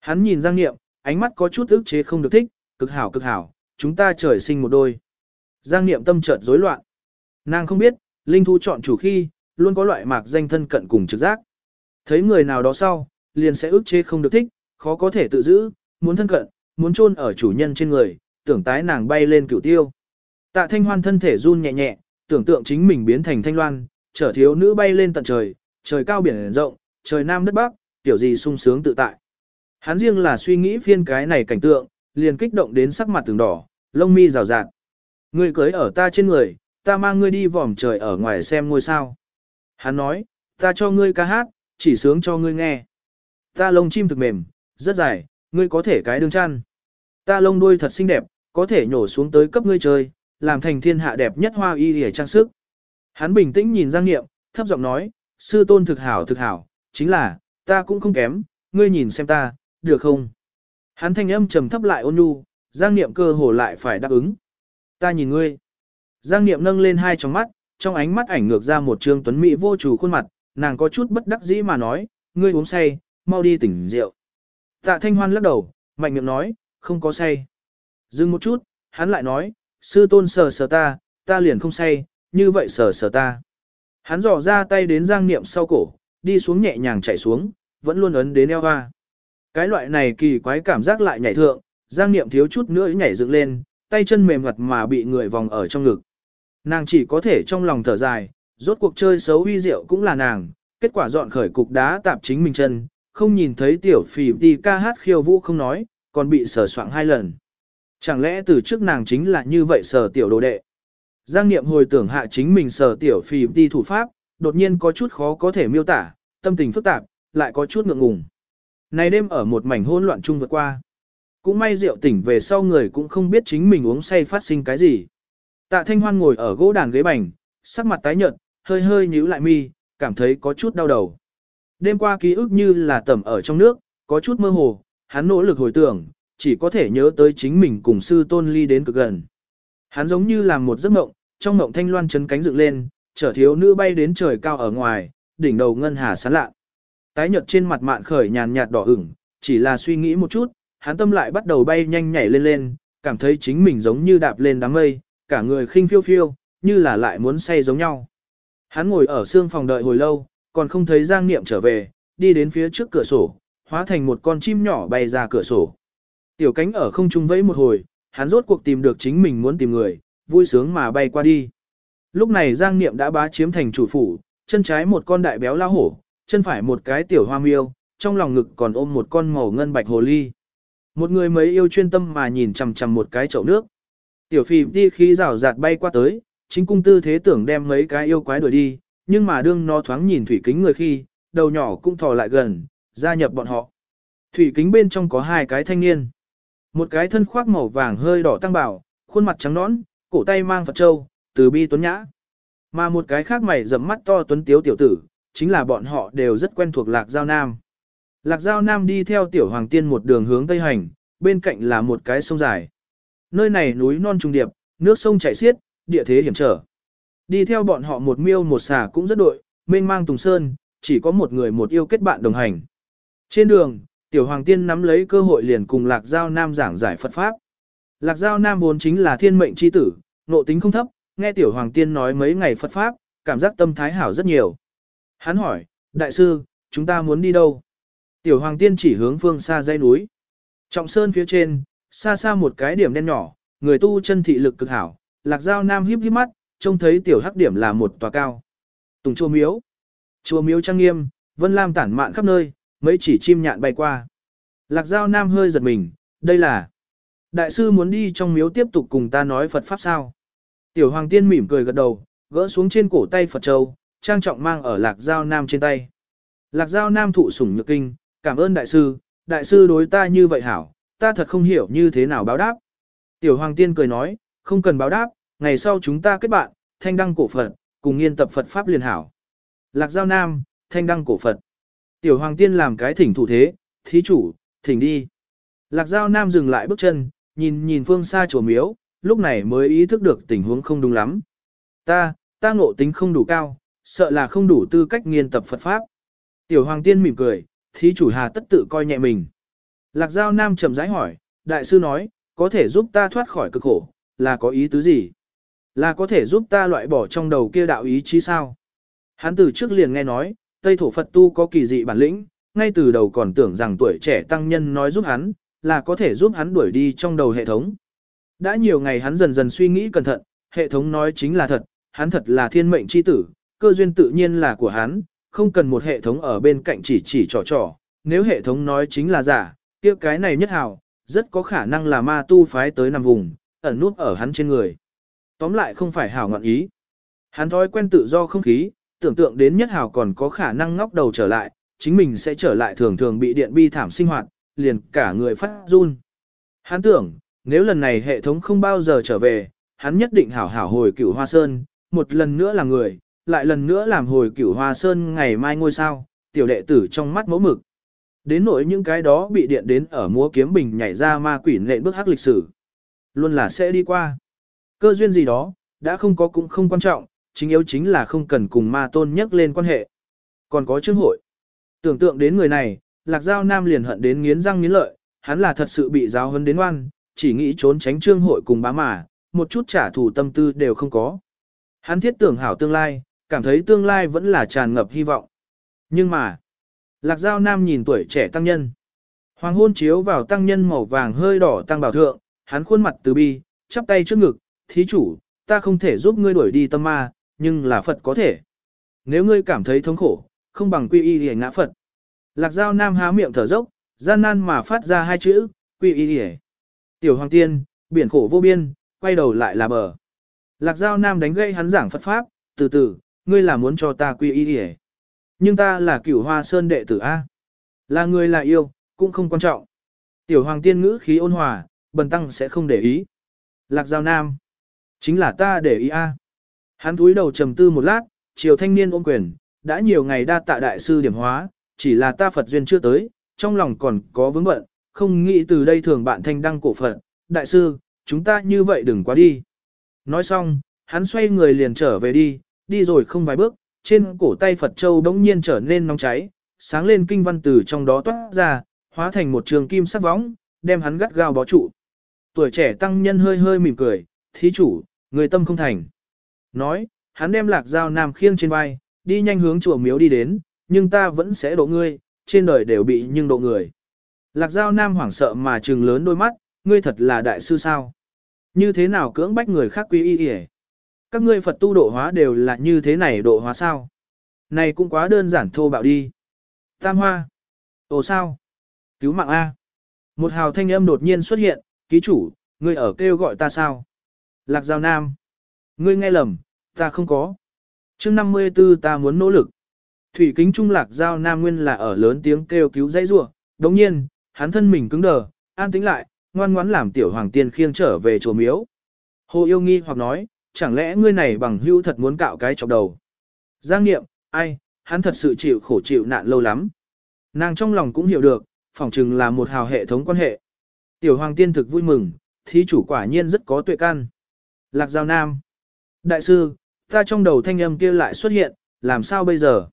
Hắn nhìn Giang Niệm, ánh mắt có chút ức chế không được thích, cực hảo cực hảo, chúng ta trời sinh một đôi. Giang Niệm tâm chợt rối loạn. Nàng không biết, linh thú chọn chủ khi, luôn có loại mạc danh thân cận cùng trực giác. Thấy người nào đó sau, liền sẽ ức chế không được thích, khó có thể tự giữ, muốn thân cận, muốn chôn ở chủ nhân trên người, tưởng tái nàng bay lên cửu tiêu. Tạ thanh hoan thân thể run nhẹ nhẹ, tưởng tượng chính mình biến thành thanh loan, trở thiếu nữ bay lên tận trời, trời cao biển rộng, trời nam đất bắc, tiểu gì sung sướng tự tại. Hắn riêng là suy nghĩ phiên cái này cảnh tượng, liền kích động đến sắc mặt từng đỏ, lông mi rào rạt. Ngươi cưới ở ta trên người, ta mang ngươi đi vòm trời ở ngoài xem ngôi sao. Hắn nói, ta cho ngươi ca hát, chỉ sướng cho ngươi nghe. Ta lông chim thực mềm, rất dài, ngươi có thể cái đường chăn. Ta lông đuôi thật xinh đẹp, có thể nhổ xuống tới cấp ngươi chơi, làm thành thiên hạ đẹp nhất hoa y để trang sức. Hắn bình tĩnh nhìn Giang Niệm, thấp giọng nói, sư tôn thực hảo thực hảo, chính là, ta cũng không kém, ngươi nhìn xem ta, được không? Hắn thanh âm trầm thấp lại ôn nhu, Giang Niệm cơ hồ lại phải đáp ứng. Ta nhìn ngươi. Giang Niệm nâng lên hai tròng mắt, trong ánh mắt ảnh ngược ra một trương tuấn mỹ vô chủ khuôn mặt, nàng có chút bất đắc dĩ mà nói, ngươi uống say, mau đi tỉnh rượu. Tạ Thanh Hoan lắc đầu, mạnh miệng nói, không có say. Dừng một chút, hắn lại nói, sư tôn sờ sờ ta, ta liền không say, như vậy sờ sờ ta. Hắn dò ra tay đến Giang Niệm sau cổ, đi xuống nhẹ nhàng chạy xuống, vẫn luôn ấn đến eo hoa. Cái loại này kỳ quái cảm giác lại nhảy thượng, Giang Niệm thiếu chút nữa nhảy dựng lên, tay chân mềm ngặt mà bị người vòng ở trong ngực. Nàng chỉ có thể trong lòng thở dài, rốt cuộc chơi xấu uy diệu cũng là nàng, kết quả dọn khởi cục đá tạp chính mình chân, không nhìn thấy tiểu phì đi ca hát khiêu vũ không nói, còn bị sờ soạng hai lần. Chẳng lẽ từ trước nàng chính là như vậy sờ tiểu đồ đệ? Giang Niệm hồi tưởng hạ chính mình sờ tiểu phì đi thủ pháp, đột nhiên có chút khó có thể miêu tả, tâm tình phức tạp, lại có chút ngượng ngùng. Này đêm ở một mảnh hỗn loạn chung vượt qua. Cũng may rượu tỉnh về sau người cũng không biết chính mình uống say phát sinh cái gì. Tạ Thanh Hoan ngồi ở gỗ đàn ghế bành, sắc mặt tái nhợt, hơi hơi nhíu lại mi, cảm thấy có chút đau đầu. Đêm qua ký ức như là tẩm ở trong nước, có chút mơ hồ, hắn nỗ lực hồi tưởng, chỉ có thể nhớ tới chính mình cùng sư tôn ly đến cực gần. Hắn giống như làm một giấc mộng, trong mộng thanh loan chấn cánh dựng lên, chở thiếu nữ bay đến trời cao ở ngoài, đỉnh đầu ngân hà sáng lạ. Tái nhợt trên mặt mạn khởi nhàn nhạt đỏ ửng, chỉ là suy nghĩ một chút, hắn tâm lại bắt đầu bay nhanh nhảy lên lên, cảm thấy chính mình giống như đạp lên đám mây, cả người khinh phiêu phiêu, như là lại muốn say giống nhau. Hắn ngồi ở xương phòng đợi hồi lâu, còn không thấy Giang Niệm trở về, đi đến phía trước cửa sổ, hóa thành một con chim nhỏ bay ra cửa sổ. Tiểu cánh ở không trung vẫy một hồi, hắn rốt cuộc tìm được chính mình muốn tìm người, vui sướng mà bay qua đi. Lúc này Giang Niệm đã bá chiếm thành chủ phủ, chân trái một con đại béo lao hổ, chân phải một cái tiểu hoa miêu, trong lòng ngực còn ôm một con màu ngân bạch hồ ly. Một người mấy yêu chuyên tâm mà nhìn chằm chằm một cái chậu nước. Tiểu phì đi khí rào rạt bay qua tới, chính cung tư thế tưởng đem mấy cái yêu quái đuổi đi, nhưng mà đương nó thoáng nhìn thủy kính người khi, đầu nhỏ cũng thò lại gần, gia nhập bọn họ. Thủy kính bên trong có hai cái thanh niên. Một cái thân khoác màu vàng hơi đỏ tăng bảo, khuôn mặt trắng nõn, cổ tay mang Phật châu, từ bi tuấn nhã. Mà một cái khác mày rậm mắt to tuấn tiếu tiểu tử, chính là bọn họ đều rất quen thuộc Lạc Giao Nam. Lạc Giao Nam đi theo tiểu hoàng tiên một đường hướng Tây Hành, bên cạnh là một cái sông dài. Nơi này núi non trùng điệp, nước sông chảy xiết, địa thế hiểm trở. Đi theo bọn họ một miêu một xà cũng rất đội, mênh mang tùng sơn, chỉ có một người một yêu kết bạn đồng hành. Trên đường, tiểu hoàng tiên nắm lấy cơ hội liền cùng Lạc Giao Nam giảng giải Phật Pháp. Lạc Giao Nam vốn chính là thiên mệnh chi tử, nộ tính không thấp, nghe tiểu hoàng tiên nói mấy ngày Phật Pháp, cảm giác tâm thái hảo rất nhiều. Hắn hỏi, đại sư, chúng ta muốn đi đâu? Tiểu hoàng tiên chỉ hướng phương xa dãy núi. Trọng sơn phía trên, xa xa một cái điểm đen nhỏ, người tu chân thị lực cực hảo, lạc giao nam híp híp mắt, trông thấy tiểu hắc điểm là một tòa cao. Tùng chùa miếu. Chùa miếu trang nghiêm, vân lam tản mạn khắp nơi, mấy chỉ chim nhạn bay qua. Lạc giao nam hơi giật mình, đây là... Đại sư muốn đi trong miếu tiếp tục cùng ta nói Phật Pháp sao? Tiểu hoàng tiên mỉm cười gật đầu, gỡ xuống trên cổ tay Phật Châu, trang trọng mang ở lạc giao nam trên tay. Lạc giao nam thụ sủng nhược kinh, cảm ơn đại sư, đại sư đối ta như vậy hảo, ta thật không hiểu như thế nào báo đáp. Tiểu hoàng tiên cười nói, không cần báo đáp, ngày sau chúng ta kết bạn, thanh đăng cổ Phật, cùng nghiên tập Phật Pháp liền hảo. Lạc giao nam, thanh đăng cổ Phật. Tiểu hoàng tiên làm cái thỉnh thủ thế, thí chủ, thỉnh đi. Lạc giao nam dừng lại bước chân, nhìn nhìn phương xa chùa miếu, lúc này mới ý thức được tình huống không đúng lắm. Ta, ta ngộ tính không đủ cao, sợ là không đủ tư cách nghiên tập Phật Pháp. Tiểu Hoàng Tiên mỉm cười, thí chủ hà tất tự coi nhẹ mình. Lạc Giao Nam trầm rãi hỏi, đại sư nói, có thể giúp ta thoát khỏi cực khổ, là có ý tứ gì? Là có thể giúp ta loại bỏ trong đầu kia đạo ý chí sao? Hắn từ trước liền nghe nói, Tây Thổ Phật tu có kỳ dị bản lĩnh, ngay từ đầu còn tưởng rằng tuổi trẻ tăng nhân nói giúp hắn, là có thể giúp hắn đuổi đi trong đầu hệ thống. Đã nhiều ngày hắn dần dần suy nghĩ cẩn thận, hệ thống nói chính là thật, hắn thật là thiên mệnh chi tử, cơ duyên tự nhiên là của hắn, không cần một hệ thống ở bên cạnh chỉ chỉ trò trò, nếu hệ thống nói chính là giả, kia cái này nhất hào, rất có khả năng là ma tu phái tới nằm vùng, ẩn nút ở hắn trên người. Tóm lại không phải hảo ngọn ý. Hắn thói quen tự do không khí, tưởng tượng đến nhất hào còn có khả năng ngóc đầu trở lại, chính mình sẽ trở lại thường thường bị điện bi thảm sinh hoạt, liền cả người phát run. Hắn tưởng, nếu lần này hệ thống không bao giờ trở về, hắn nhất định hảo hảo hồi cửu hoa sơn, một lần nữa là người, lại lần nữa làm hồi cửu hoa sơn ngày mai ngôi sao, tiểu đệ tử trong mắt mẫu mực. Đến nỗi những cái đó bị điện đến ở múa kiếm bình nhảy ra ma quỷ nện bước hắc lịch sử. Luôn là sẽ đi qua. Cơ duyên gì đó, đã không có cũng không quan trọng, chính yếu chính là không cần cùng ma tôn nhắc lên quan hệ. Còn có chương hội. Tưởng tượng đến người này, lạc giao nam liền hận đến nghiến răng nghiến lợi, hắn là thật sự bị giáo hấn đến oan, chỉ nghĩ trốn tránh trương hội cùng bá mà, một chút trả thù tâm tư đều không có. Hắn thiết tưởng hảo tương lai, cảm thấy tương lai vẫn là tràn ngập hy vọng. Nhưng mà, lạc giao nam nhìn tuổi trẻ tăng nhân. Hoàng hôn chiếu vào tăng nhân màu vàng hơi đỏ tăng bảo thượng, hắn khuôn mặt từ bi, chắp tay trước ngực, thí chủ, ta không thể giúp ngươi đuổi đi tâm ma, nhưng là Phật có thể. Nếu ngươi cảm thấy thống khổ, không bằng quy y hề ngã Phật. Lạc Giao Nam há miệng thở dốc, gian nan mà phát ra hai chữ, quy y hề. Tiểu Hoàng Tiên, biển khổ vô biên, quay đầu lại là bờ. Lạc Giao Nam đánh gây hắn giảng Phật Pháp, từ từ, ngươi là muốn cho ta quy y hề. Nhưng ta là cửu hoa sơn đệ tử A. Là người là yêu, cũng không quan trọng. Tiểu Hoàng Tiên ngữ khí ôn hòa, bần tăng sẽ không để ý. Lạc Giao Nam. Chính là ta để ý A. Hắn túi đầu trầm tư một lát, chiều thanh niên ôm quyền, đã nhiều ngày đa tạ đại sư điểm hóa, chỉ là ta Phật duyên chưa tới, trong lòng còn có vướng bận, không nghĩ từ đây thường bạn thanh đăng cổ Phật, đại sư, chúng ta như vậy đừng quá đi. Nói xong, hắn xoay người liền trở về đi, đi rồi không vài bước, trên cổ tay Phật Châu đống nhiên trở nên nóng cháy, sáng lên kinh văn từ trong đó toát ra, hóa thành một trường kim sắc võng, đem hắn gắt gao bó trụ. Tuổi trẻ tăng nhân hơi hơi mỉm cười, thí chủ, người tâm không thành. Nói, hắn đem lạc dao nam khiêng trên vai, đi nhanh hướng chùa miếu đi đến, nhưng ta vẫn sẽ độ ngươi, trên đời đều bị nhưng độ người. Lạc giao nam hoảng sợ mà trừng lớn đôi mắt, ngươi thật là đại sư sao? Như thế nào cưỡng bách người khác quy y y Các ngươi Phật tu độ hóa đều là như thế này độ hóa sao? Này cũng quá đơn giản thô bạo đi. Tam hoa. Ồ sao? Cứu mạng A. Một hào thanh âm đột nhiên xuất hiện, ký chủ, ngươi ở kêu gọi ta sao? Lạc giao nam. Ngươi nghe lầm, ta không có. chương 54 ta muốn nỗ lực. Thủy kính trung lạc giao nam nguyên là ở lớn tiếng kêu cứu dãy rua, đồng nhiên, hắn thân mình cứng đờ, an tĩnh lại, ngoan ngoãn làm tiểu hoàng tiên khiêng trở về chùa miếu. Hồ yêu nghi hoặc nói, chẳng lẽ ngươi này bằng hữu thật muốn cạo cái chọc đầu. Giang nghiệm, ai, hắn thật sự chịu khổ chịu nạn lâu lắm. Nàng trong lòng cũng hiểu được, phỏng chừng là một hào hệ thống quan hệ. Tiểu hoàng tiên thực vui mừng, thí chủ quả nhiên rất có tuệ căn. Lạc giao nam. Đại sư, ta trong đầu thanh âm kia lại xuất hiện, làm sao bây giờ?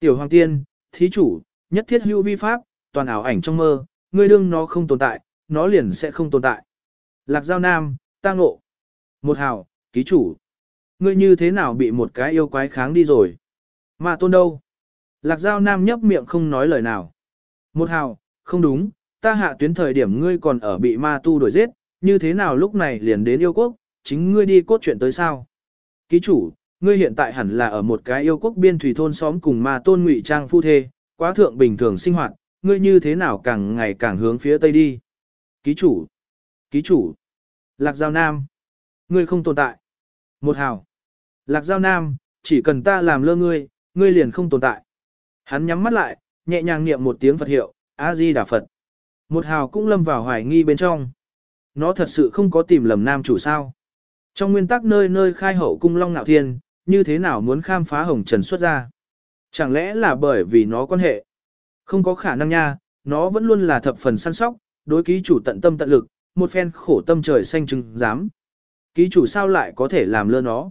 Tiểu Hoàng Tiên, thí chủ, nhất thiết hữu vi pháp, toàn ảo ảnh trong mơ, ngươi đương nó không tồn tại, nó liền sẽ không tồn tại. Lạc Giao Nam, ta ngộ. Một hào, ký chủ. Ngươi như thế nào bị một cái yêu quái kháng đi rồi? Mà tôn đâu? Lạc Giao Nam nhấp miệng không nói lời nào. Một hào, không đúng, ta hạ tuyến thời điểm ngươi còn ở bị ma tu đuổi giết, như thế nào lúc này liền đến yêu quốc, chính ngươi đi cốt chuyện tới sao? Ký chủ, ngươi hiện tại hẳn là ở một cái yêu quốc biên thủy thôn xóm cùng ma tôn ngụy trang phu thê, quá thượng bình thường sinh hoạt, ngươi như thế nào càng ngày càng hướng phía tây đi. Ký chủ, ký chủ, Lạc Giao Nam, ngươi không tồn tại. Một hào, Lạc Giao Nam, chỉ cần ta làm lơ ngươi, ngươi liền không tồn tại. Hắn nhắm mắt lại, nhẹ nhàng niệm một tiếng Phật hiệu, A-di Đà Phật. Một hào cũng lâm vào hoài nghi bên trong. Nó thật sự không có tìm lầm nam chủ sao. Trong nguyên tắc nơi nơi khai hậu cung long nạo thiên, như thế nào muốn khám phá hồng trần xuất ra? Chẳng lẽ là bởi vì nó quan hệ? Không có khả năng nha, nó vẫn luôn là thập phần săn sóc, đối ký chủ tận tâm tận lực, một phen khổ tâm trời xanh trừng dám. Ký chủ sao lại có thể làm lơ nó?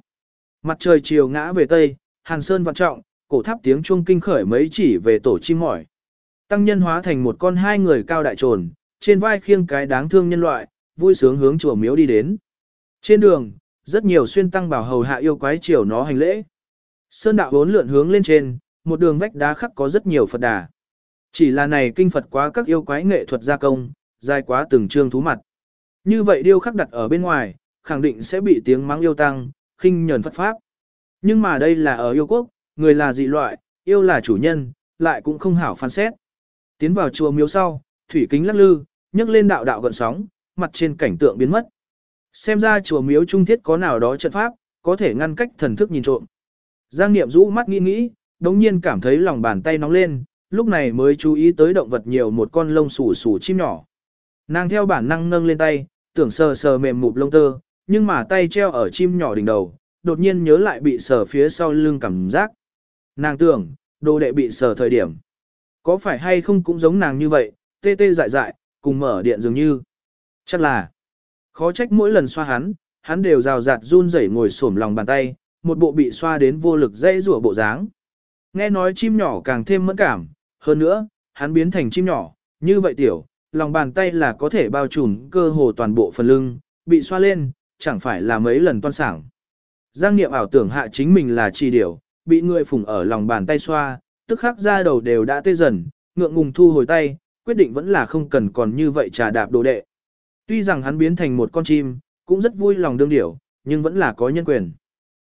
Mặt trời chiều ngã về tây, hàn sơn vạn trọng, cổ tháp tiếng chuông kinh khởi mấy chỉ về tổ chim mỏi. Tăng nhân hóa thành một con hai người cao đại trồn, trên vai khiêng cái đáng thương nhân loại, vui sướng hướng chùa miếu đi đến. Trên đường, rất nhiều xuyên tăng bảo hầu hạ yêu quái chiều nó hành lễ. Sơn đạo bốn lượn hướng lên trên, một đường vách đá khắc có rất nhiều Phật đà. Chỉ là này kinh Phật quá các yêu quái nghệ thuật gia công, dài quá từng trương thú mặt. Như vậy điêu khắc đặt ở bên ngoài, khẳng định sẽ bị tiếng mắng yêu tăng, khinh nhẫn Phật Pháp. Nhưng mà đây là ở yêu quốc, người là dị loại, yêu là chủ nhân, lại cũng không hảo phán xét. Tiến vào chùa miếu sau, thủy kính lắc lư, nhấc lên đạo đạo gần sóng, mặt trên cảnh tượng biến mất. Xem ra chùa miếu trung thiết có nào đó trận pháp, có thể ngăn cách thần thức nhìn trộm. Giang Niệm rũ mắt nghĩ nghĩ, đống nhiên cảm thấy lòng bàn tay nóng lên, lúc này mới chú ý tới động vật nhiều một con lông xù xù chim nhỏ. Nàng theo bản năng nâng lên tay, tưởng sờ sờ mềm mụp lông tơ, nhưng mà tay treo ở chim nhỏ đỉnh đầu, đột nhiên nhớ lại bị sờ phía sau lưng cảm giác. Nàng tưởng, đồ đệ bị sờ thời điểm. Có phải hay không cũng giống nàng như vậy, tê tê dại dại, cùng mở điện dường như. Chắc là, khó trách mỗi lần xoa hắn, hắn đều rào rạt run rẩy ngồi xổm lòng bàn tay, một bộ bị xoa đến vô lực dây rủa bộ dáng. Nghe nói chim nhỏ càng thêm mẫn cảm, hơn nữa, hắn biến thành chim nhỏ, như vậy tiểu, lòng bàn tay là có thể bao trùm cơ hồ toàn bộ phần lưng, bị xoa lên, chẳng phải là mấy lần toan sảng. Giang Niệm ảo tưởng hạ chính mình là chi điểu, bị người phùng ở lòng bàn tay xoa, tức khắc ra đầu đều đã tê dần, ngượng ngùng thu hồi tay, quyết định vẫn là không cần còn như vậy trà đạp đồ đệ. Tuy rằng hắn biến thành một con chim, cũng rất vui lòng đương điểu, nhưng vẫn là có nhân quyền.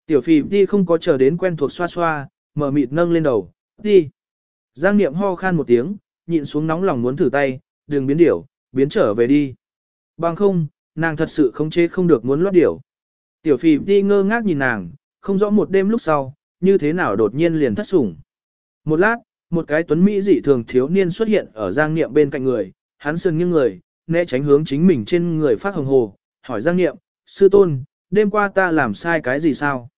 Tiểu phì đi không có chờ đến quen thuộc xoa xoa, mở mịt nâng lên đầu, đi. Giang Niệm ho khan một tiếng, nhịn xuống nóng lòng muốn thử tay, đừng biến điểu, biến trở về đi. Bằng không, nàng thật sự không chế không được muốn lót điểu. Tiểu phì đi ngơ ngác nhìn nàng, không rõ một đêm lúc sau, như thế nào đột nhiên liền thất sủng. Một lát, một cái tuấn Mỹ dị thường thiếu niên xuất hiện ở Giang Niệm bên cạnh người, hắn sườn nghiêng người, né tránh hướng chính mình trên người phát hồng hồ, hỏi Giang Niệm, sư tôn, đêm qua ta làm sai cái gì sao?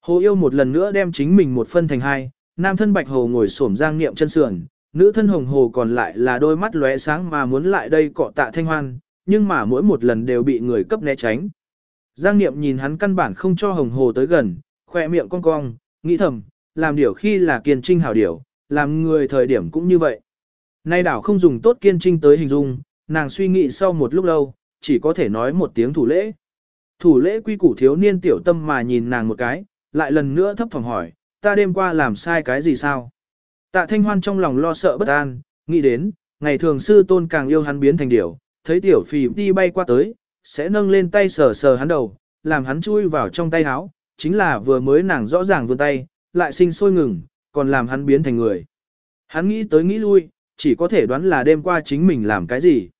Hồ yêu một lần nữa đem chính mình một phân thành hai, nam thân bạch hồ ngồi xổm Giang Niệm chân sườn, nữ thân hồng hồ còn lại là đôi mắt lóe sáng mà muốn lại đây cọ tạ thanh hoan, nhưng mà mỗi một lần đều bị người cấp né tránh. Giang Niệm nhìn hắn căn bản không cho hồng hồ tới gần, khoe miệng cong cong, nghĩ thầm, làm điều khi là kiên trinh hảo điều, làm người thời điểm cũng như vậy. Nay đảo không dùng tốt kiên trinh tới hình dung, nàng suy nghĩ sau một lúc lâu, chỉ có thể nói một tiếng thủ lễ. Thủ lễ quy củ thiếu niên tiểu tâm mà nhìn nàng một cái, lại lần nữa thấp phòng hỏi, ta đêm qua làm sai cái gì sao? Tạ thanh hoan trong lòng lo sợ bất an, nghĩ đến, ngày thường sư tôn càng yêu hắn biến thành điểu, thấy tiểu phì đi bay qua tới, sẽ nâng lên tay sờ sờ hắn đầu, làm hắn chui vào trong tay áo, chính là vừa mới nàng rõ ràng vươn tay, lại sinh sôi ngừng, còn làm hắn biến thành người. Hắn nghĩ tới nghĩ lui, chỉ có thể đoán là đêm qua chính mình làm cái gì.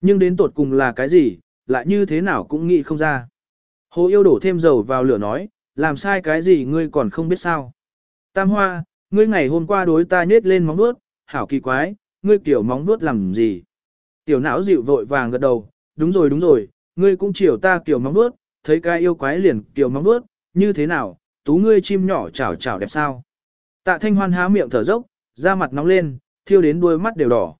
Nhưng đến tột cùng là cái gì, lại như thế nào cũng nghĩ không ra. Hồ yêu đổ thêm dầu vào lửa nói, làm sai cái gì ngươi còn không biết sao. Tam hoa, ngươi ngày hôm qua đối ta nhết lên móng vuốt, hảo kỳ quái, ngươi kiểu móng vuốt làm gì. Tiểu não dịu vội vàng gật đầu, đúng rồi đúng rồi, ngươi cũng chiều ta kiểu móng vuốt, thấy cái yêu quái liền kiểu móng vuốt, như thế nào, tú ngươi chim nhỏ chảo chảo đẹp sao. Tạ thanh hoan há miệng thở dốc, da mặt nóng lên, thiêu đến đuôi mắt đều đỏ.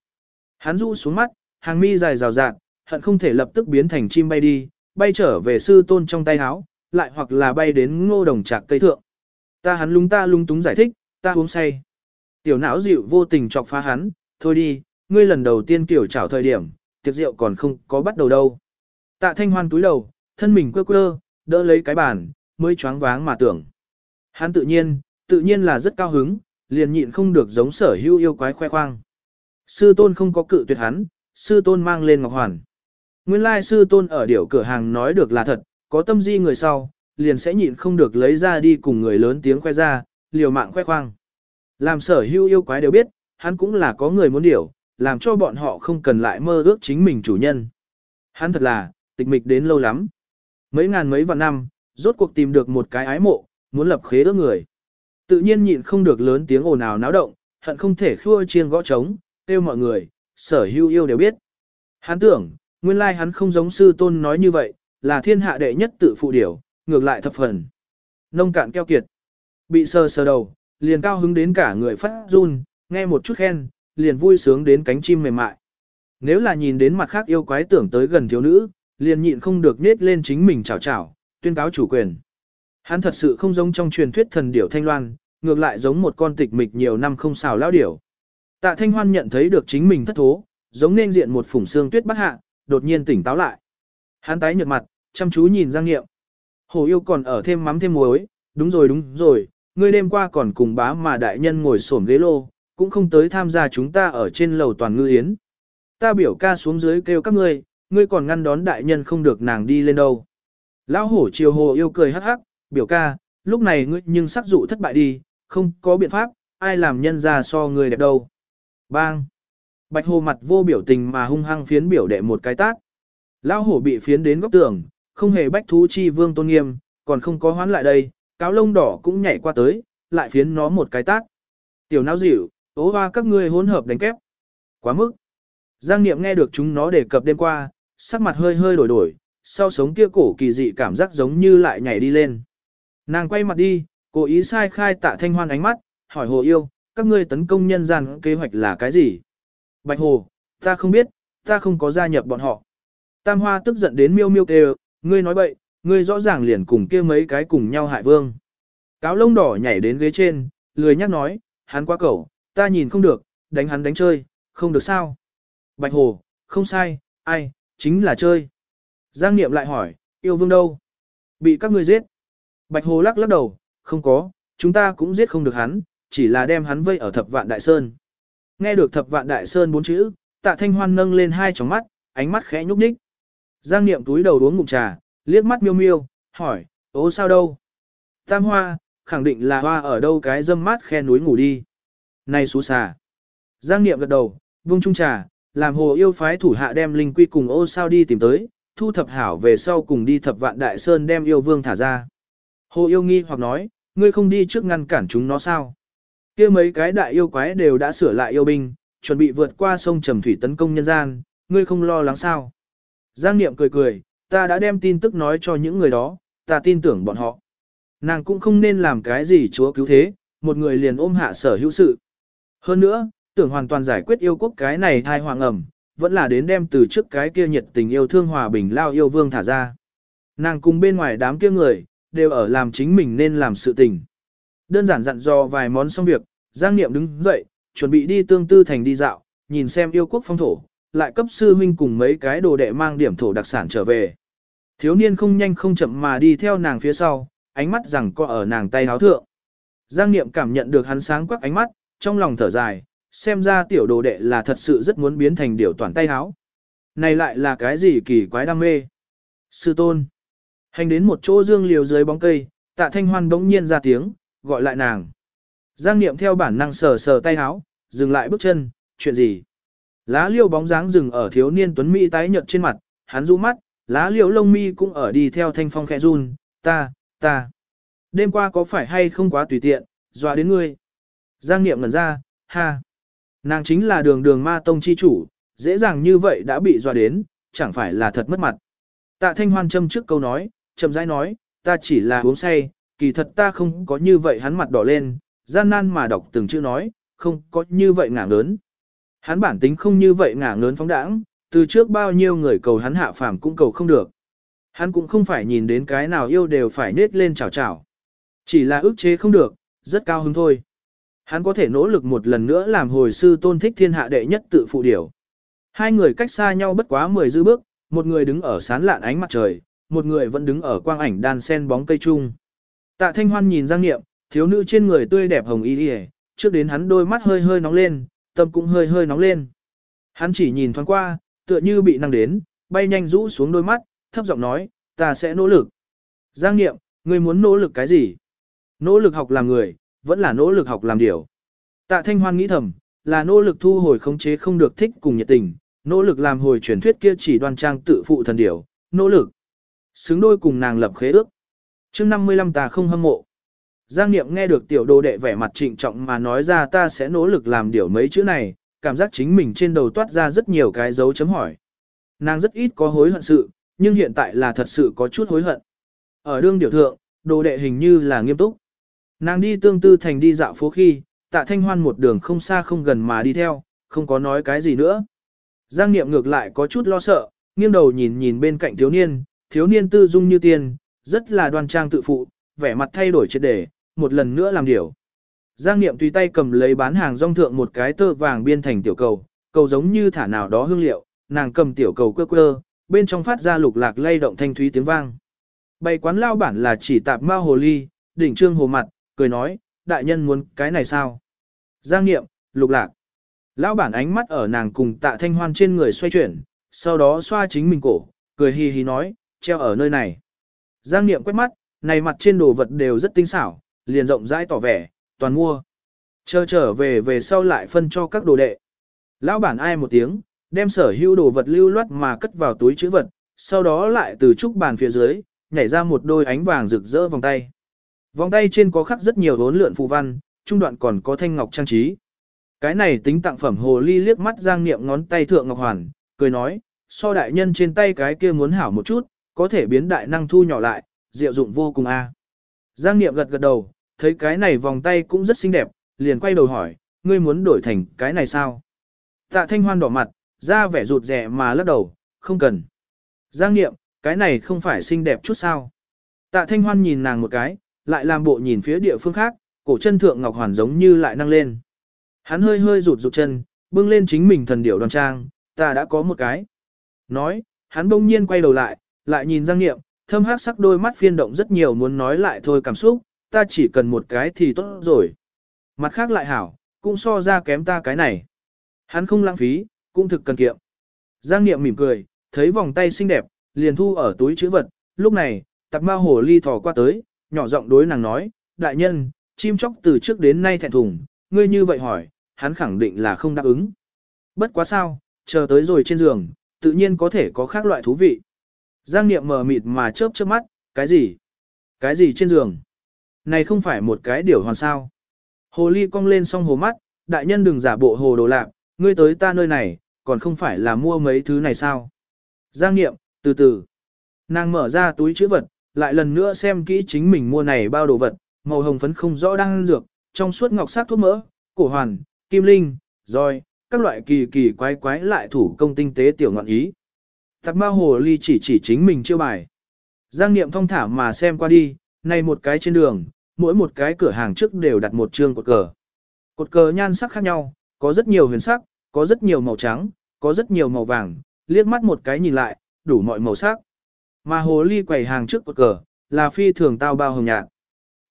Hắn rũ xuống mắt, hàng mi dài rào rạt, hận không thể lập tức biến thành chim bay đi, bay trở về sư tôn trong tay áo, lại hoặc là bay đến ngô đồng trạc cây thượng. Ta hắn lung ta lung túng giải thích, ta uống say. Tiểu não dịu vô tình chọc phá hắn, thôi đi, ngươi lần đầu tiên kiểu chảo thời điểm, tiệc rượu còn không có bắt đầu đâu. Tạ thanh hoan túi đầu, thân mình quơ quơ, đỡ lấy cái bàn, mới choáng váng mà tưởng. Hắn tự nhiên, tự nhiên là rất cao hứng, liền nhịn không được giống sở hữu yêu quái khoe khoang. Sư tôn không có cự tuyệt hắn, sư tôn mang lên ngọc hoàn. Nguyên lai sư tôn ở điểu cửa hàng nói được là thật, có tâm di người sau, liền sẽ nhịn không được lấy ra đi cùng người lớn tiếng khoe ra, liều mạng khoe khoang. Làm sở hưu yêu quái đều biết, hắn cũng là có người muốn điểu, làm cho bọn họ không cần lại mơ ước chính mình chủ nhân. Hắn thật là, tịch mịch đến lâu lắm. Mấy ngàn mấy vạn năm, rốt cuộc tìm được một cái ái mộ, muốn lập khế ước người. Tự nhiên nhịn không được lớn tiếng ồn ào náo động, hận không thể khua chiêng gõ trống, kêu mọi người, sở hưu yêu đều biết. Hắn tưởng, nguyên lai hắn không giống sư tôn nói như vậy, là thiên hạ đệ nhất tự phụ điểu, ngược lại thập phần. Nông cạn keo kiệt, bị sờ sờ đầu, liền cao hứng đến cả người phát run, nghe một chút khen, liền vui sướng đến cánh chim mềm mại. Nếu là nhìn đến mặt khác yêu quái tưởng tới gần thiếu nữ, liền nhịn không được nết lên chính mình chào chào, tuyên cáo chủ quyền. Hắn thật sự không giống trong truyền thuyết thần điểu thanh loan, ngược lại giống một con tịch mịch nhiều năm không xào lão điểu. Tạ Thanh Hoan nhận thấy được chính mình thất thố, giống nên diện một phủng xương tuyết bắt hạ, đột nhiên tỉnh táo lại. Hắn tái nhợt mặt, chăm chú nhìn Giang niệm. Hồ yêu còn ở thêm mắm thêm muối, đúng rồi đúng rồi, ngươi đêm qua còn cùng bá mà đại nhân ngồi xổm ghế lô, cũng không tới tham gia chúng ta ở trên lầu toàn ngư yến. Ta biểu ca xuống dưới kêu các ngươi, ngươi còn ngăn đón đại nhân không được nàng đi lên đâu. Lão hổ chiều hồ yêu cười hắc hắc, biểu ca, lúc này ngươi nhưng sắc dụ thất bại đi, không có biện pháp, ai làm nhân ra so ngươi đẹp đâu. Bang! Bạch hồ mặt vô biểu tình mà hung hăng phiến biểu đệ một cái tát. Lão hổ bị phiến đến góc tường, không hề bách thú chi vương tôn nghiêm, còn không có hoán lại đây, cáo lông đỏ cũng nhảy qua tới, lại phiến nó một cái tát. Tiểu náo dịu, ố hoa các ngươi hỗn hợp đánh kép. Quá mức. Giang Niệm nghe được chúng nó đề cập đêm qua, sắc mặt hơi hơi đổi đổi, sau sống kia cổ kỳ dị cảm giác giống như lại nhảy đi lên. Nàng quay mặt đi, cố ý sai khai tạ thanh hoan ánh mắt, hỏi hồ yêu, các ngươi tấn công nhân gian kế hoạch là cái gì? Bạch hồ, ta không biết, ta không có gia nhập bọn họ. Tam hoa tức giận đến miêu miêu kêu, ngươi nói bậy, ngươi rõ ràng liền cùng kia mấy cái cùng nhau hại vương. Cáo lông đỏ nhảy đến ghế trên, lười nhắc nói, hắn quá cẩu, ta nhìn không được, đánh hắn đánh chơi, không được sao. Bạch hồ, không sai, ai, chính là chơi. Giang Niệm lại hỏi, yêu vương đâu? Bị các ngươi giết. Bạch hồ lắc lắc đầu, không có, chúng ta cũng giết không được hắn, chỉ là đem hắn vây ở thập vạn đại sơn. Nghe được thập vạn đại sơn bốn chữ, tạ thanh hoan nâng lên hai tròng mắt, ánh mắt khẽ nhúc nhích. Giang Niệm túi đầu uống ngụm trà, liếc mắt miêu miêu, hỏi, ố sao đâu? Tam hoa, khẳng định là hoa ở đâu cái dâm mát khe núi ngủ đi. Này xú xà. Giang Niệm gật đầu, vung chung trà, làm hồ yêu phái thủ hạ đem linh quy cùng ô sao đi tìm tới, thu thập hảo về sau cùng đi thập vạn đại sơn đem yêu vương thả ra. Hồ yêu nghi hoặc nói, ngươi không đi trước ngăn cản chúng nó sao? kia mấy cái đại yêu quái đều đã sửa lại yêu binh, chuẩn bị vượt qua sông Trầm Thủy tấn công nhân gian, ngươi không lo lắng sao? Giang Niệm cười cười, ta đã đem tin tức nói cho những người đó, ta tin tưởng bọn họ. Nàng cũng không nên làm cái gì chúa cứu thế, một người liền ôm hạ sở hữu sự. Hơn nữa, tưởng hoàn toàn giải quyết yêu quốc cái này thai hoàng ẩm, vẫn là đến đem từ trước cái kia nhiệt tình yêu thương hòa bình lao yêu vương thả ra. Nàng cùng bên ngoài đám kia người, đều ở làm chính mình nên làm sự tình. Đơn giản dặn dò vài món xong việc, Giang Niệm đứng dậy, chuẩn bị đi tương tư thành đi dạo, nhìn xem yêu quốc phong thổ, lại cấp sư huynh cùng mấy cái đồ đệ mang điểm thổ đặc sản trở về. Thiếu niên không nhanh không chậm mà đi theo nàng phía sau, ánh mắt rằng co ở nàng tay háo thượng. Giang Niệm cảm nhận được hắn sáng quắc ánh mắt, trong lòng thở dài, xem ra tiểu đồ đệ là thật sự rất muốn biến thành điều toàn tay háo. Này lại là cái gì kỳ quái đam mê? Sư tôn. Hành đến một chỗ dương liều dưới bóng cây, tạ thanh hoan bỗng nhiên ra tiếng, gọi lại nàng. Giang Niệm theo bản năng sờ sờ tay háo, dừng lại bước chân, chuyện gì? Lá liêu bóng dáng dừng ở thiếu niên tuấn mỹ tái nhợt trên mặt, hắn rũ mắt, lá liêu lông mi cũng ở đi theo thanh phong khẽ run, ta, ta. Đêm qua có phải hay không quá tùy tiện, dọa đến ngươi. Giang Niệm ngẩn ra, ha. Nàng chính là đường đường ma tông chi chủ, dễ dàng như vậy đã bị dọa đến, chẳng phải là thật mất mặt. Tạ Thanh Hoan châm trước câu nói, chậm rãi nói, ta chỉ là uống say, kỳ thật ta không có như vậy hắn mặt đỏ lên, gian nan mà đọc từng chữ nói, không có như vậy ngả lớn. Hắn bản tính không như vậy ngả lớn phóng đãng, từ trước bao nhiêu người cầu hắn hạ phàm cũng cầu không được. Hắn cũng không phải nhìn đến cái nào yêu đều phải nết lên chào chào. Chỉ là ức chế không được, rất cao hứng thôi. Hắn có thể nỗ lực một lần nữa làm hồi sư tôn thích thiên hạ đệ nhất tự phụ điểu. Hai người cách xa nhau bất quá 10 dư bước, một người đứng ở sán lạn ánh mặt trời, một người vẫn đứng ở quang ảnh đan sen bóng cây trung. Tạ Thanh Hoan nhìn Giang Niệm, thiếu nữ trên người tươi đẹp hồng y đi trước đến hắn đôi mắt hơi hơi nóng lên, tâm cũng hơi hơi nóng lên. Hắn chỉ nhìn thoáng qua, tựa như bị năng đến, bay nhanh rũ xuống đôi mắt, thấp giọng nói, ta sẽ nỗ lực. Giang Niệm, ngươi muốn nỗ lực cái gì? Nỗ lực học làm người, vẫn là nỗ lực học làm điều. Tạ Thanh Hoan nghĩ thầm, là nỗ lực thu hồi khống chế không được thích cùng nhiệt tình, nỗ lực làm hồi truyền thuyết kia chỉ đoan trang tự phụ thần điều, nỗ lực. Xứng đôi cùng nàng lập khế ước. chương 55 ta không hâm mộ. Giang Niệm nghe được tiểu đồ đệ vẻ mặt trịnh trọng mà nói ra ta sẽ nỗ lực làm điều mấy chữ này, cảm giác chính mình trên đầu toát ra rất nhiều cái dấu chấm hỏi. Nàng rất ít có hối hận sự, nhưng hiện tại là thật sự có chút hối hận. Ở đương điều thượng, đồ đệ hình như là nghiêm túc. Nàng đi tương tư thành đi dạo phố khi, tạ thanh hoan một đường không xa không gần mà đi theo, không có nói cái gì nữa. Giang Niệm ngược lại có chút lo sợ, nghiêng đầu nhìn nhìn bên cạnh thiếu niên, thiếu niên tư dung như tiên, rất là đoan trang tự phụ, vẻ mặt thay đổi triệt để, một lần nữa làm điều. Giang Niệm tùy tay cầm lấy bán hàng rong thượng một cái tơ vàng biên thành tiểu cầu, cầu giống như thả nào đó hương liệu, nàng cầm tiểu cầu quơ quơ, bên trong phát ra lục lạc lay động thanh thúy tiếng vang. Bày quán lao bản là chỉ tạp mao hồ ly, đỉnh trương hồ mặt, cười nói, đại nhân muốn cái này sao? Giang Niệm, lục lạc. Lão bản ánh mắt ở nàng cùng tạ thanh hoan trên người xoay chuyển, sau đó xoa chính mình cổ, cười hì hì nói, treo ở nơi này. Giang Niệm quét mắt, này mặt trên đồ vật đều rất tinh xảo, liền rộng rãi tỏ vẻ, toàn mua. Chờ trở về về sau lại phân cho các đồ đệ. Lão bản ai một tiếng, đem sở hữu đồ vật lưu loát mà cất vào túi chữ vật, sau đó lại từ trúc bàn phía dưới, nhảy ra một đôi ánh vàng rực rỡ vòng tay. Vòng tay trên có khắc rất nhiều hốn lượn phù văn, trung đoạn còn có thanh ngọc trang trí. Cái này tính tặng phẩm hồ ly liếc mắt giang niệm ngón tay thượng ngọc hoàn, cười nói, so đại nhân trên tay cái kia muốn hảo một chút, có thể biến đại năng thu nhỏ lại, diệu dụng vô cùng a. Giang niệm gật gật đầu, thấy cái này vòng tay cũng rất xinh đẹp, liền quay đầu hỏi, ngươi muốn đổi thành cái này sao? Tạ thanh hoan đỏ mặt, ra vẻ rụt rẻ mà lắc đầu, không cần. Giang niệm, cái này không phải xinh đẹp chút sao? Tạ thanh hoan nhìn nàng một cái, lại làm bộ nhìn phía địa phương khác, cổ chân thượng ngọc hoàn giống như lại năng lên. Hắn hơi hơi rụt rụt chân, bưng lên chính mình thần điểu đoàn trang, ta đã có một cái. Nói, hắn bỗng nhiên quay đầu lại, lại nhìn Giang Niệm, thâm hắc sắc đôi mắt phiên động rất nhiều muốn nói lại thôi cảm xúc, ta chỉ cần một cái thì tốt rồi. Mặt khác lại hảo, cũng so ra kém ta cái này. Hắn không lãng phí, cũng thực cần kiệm. Giang Niệm mỉm cười, thấy vòng tay xinh đẹp, liền thu ở túi chữ vật, lúc này, tạp ma hồ ly thò qua tới, nhỏ giọng đối nàng nói, đại nhân, chim chóc từ trước đến nay thẹn thùng, ngươi như vậy hỏi, hắn khẳng định là không đáp ứng. Bất quá sao, chờ tới rồi trên giường, tự nhiên có thể có khác loại thú vị. Giang Niệm mờ mịt mà chớp chớp mắt, cái gì? Cái gì trên giường? Này không phải một cái điều hoàn sao? Hồ ly cong lên song hồ mắt, đại nhân đừng giả bộ hồ đồ lạc, ngươi tới ta nơi này, còn không phải là mua mấy thứ này sao? Giang Niệm, từ từ. Nàng mở ra túi chữ vật, lại lần nữa xem kỹ chính mình mua này bao đồ vật, màu hồng phấn không rõ đang dược, trong suốt ngọc sắc thuốc mỡ, cổ hoàn, kim linh, roi, các loại kỳ kỳ quái quái lại thủ công tinh tế tiểu ngọn ý. Tạp ma hồ ly chỉ chỉ chính mình chiêu bài. Giang niệm thông thả mà xem qua đi, này một cái trên đường, mỗi một cái cửa hàng trước đều đặt một chương cột cờ. Cột cờ nhan sắc khác nhau, có rất nhiều huyền sắc, có rất nhiều màu trắng, có rất nhiều màu vàng, liếc mắt một cái nhìn lại, đủ mọi màu sắc. Mà hồ ly quầy hàng trước cột cờ, là phi thường tao bao hồng nhạt.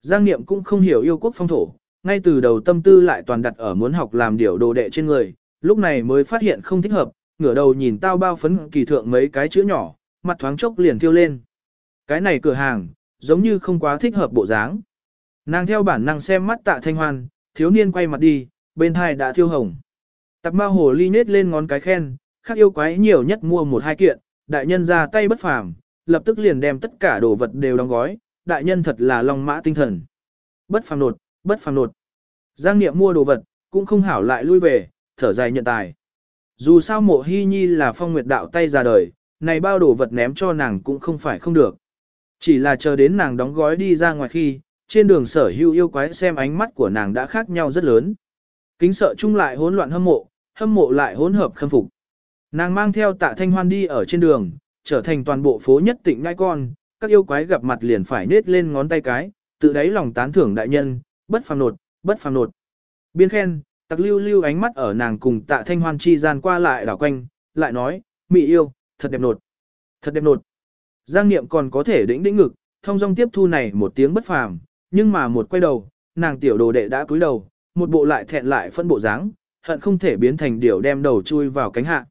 Giang Niệm cũng không hiểu yêu quốc phong thổ, ngay từ đầu tâm tư lại toàn đặt ở muốn học làm điều đồ đệ trên người, lúc này mới phát hiện không thích hợp, ngửa đầu nhìn tao bao phấn kỳ thượng mấy cái chữ nhỏ, mặt thoáng chốc liền thiêu lên. Cái này cửa hàng, giống như không quá thích hợp bộ dáng. Nàng theo bản năng xem mắt tạ thanh hoan, thiếu niên quay mặt đi, bên hai đã thiêu hồng. Tạp ma hồ ly nết lên ngón cái khen, khác yêu quái nhiều nhất mua một hai kiện, đại nhân ra tay bất phàm, lập tức liền đem tất cả đồ vật đều đóng gói, đại nhân thật là long mã tinh thần. Bất phàm nột, bất phàm nột. Giang Niệm mua đồ vật, cũng không hảo lại lui về, thở dài nhận tài. Dù sao mộ hy nhi là phong nguyệt đạo tay ra đời, này bao đồ vật ném cho nàng cũng không phải không được. Chỉ là chờ đến nàng đóng gói đi ra ngoài khi, trên đường sở hữu yêu quái xem ánh mắt của nàng đã khác nhau rất lớn. Kính sợ chung lại hỗn loạn hâm mộ, hâm mộ lại hỗn hợp khâm phục. Nàng mang theo tạ thanh hoan đi ở trên đường, trở thành toàn bộ phố nhất tịnh ngai con, các yêu quái gặp mặt liền phải nết lên ngón tay cái, tự đáy lòng tán thưởng đại nhân, bất phàm nột, bất phàm nột. Biên khen, tặc lưu lưu ánh mắt ở nàng cùng tạ thanh hoan chi gian qua lại đảo quanh, lại nói, mị yêu, thật đẹp nột, thật đẹp nột. Giang niệm còn có thể đĩnh đĩnh ngực, thông dong tiếp thu này một tiếng bất phàm, nhưng mà một quay đầu, nàng tiểu đồ đệ đã cúi đầu, một bộ lại thẹn lại phân bộ dáng, hận không thể biến thành điều đem đầu chui vào cánh hạ.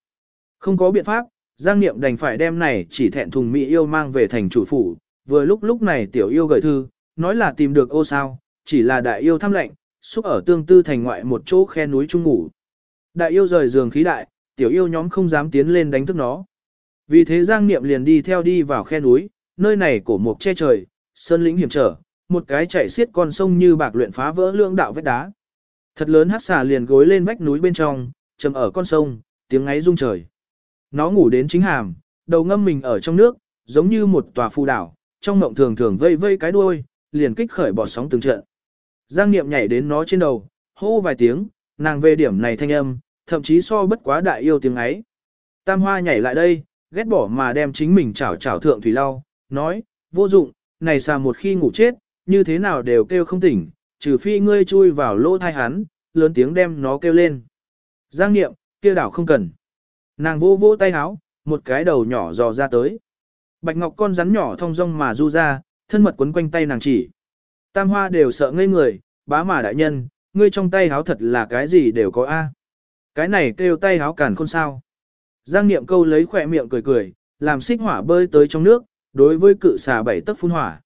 Không có biện pháp, Giang Niệm đành phải đem này chỉ thẹn thùng mỹ yêu mang về thành chủ phủ, vừa lúc lúc này tiểu yêu gửi thư, nói là tìm được ô sao, chỉ là đại yêu thăm lệnh, xúc ở tương tư thành ngoại một chỗ khe núi trung ngủ. Đại yêu rời giường khí đại, tiểu yêu nhóm không dám tiến lên đánh thức nó. Vì thế Giang Niệm liền đi theo đi vào khe núi, nơi này cổ mục che trời, sơn lĩnh hiểm trở, một cái chạy xiết con sông như bạc luyện phá vỡ lưỡng đạo vách đá. Thật lớn hắc xà liền gối lên vách núi bên trong, chầm ở con sông, tiếng ngáy rung trời. Nó ngủ đến chính hàm, đầu ngâm mình ở trong nước, giống như một tòa phù đảo, trong mộng thường thường vây vây cái đuôi, liền kích khởi bọt sóng từng trận. Giang Niệm nhảy đến nó trên đầu, hô vài tiếng, nàng về điểm này thanh âm, thậm chí so bất quá đại yêu tiếng ấy. Tam Hoa nhảy lại đây, ghét bỏ mà đem chính mình chảo chảo thượng thủy lau, nói, vô dụng, này xà một khi ngủ chết, như thế nào đều kêu không tỉnh, trừ phi ngươi chui vào lỗ thai hắn, lớn tiếng đem nó kêu lên. Giang Niệm, kia đảo không cần. Nàng vô vô tay háo, một cái đầu nhỏ dò ra tới. Bạch Ngọc con rắn nhỏ thong dong mà du ra, thân mật quấn quanh tay nàng chỉ. Tam hoa đều sợ ngây người, bá mà đại nhân, ngươi trong tay háo thật là cái gì đều có a. Cái này kêu tay háo cản khôn sao. Giang Niệm câu lấy khỏe miệng cười cười, làm xích hỏa bơi tới trong nước, đối với cự xà bảy tấc phun hỏa.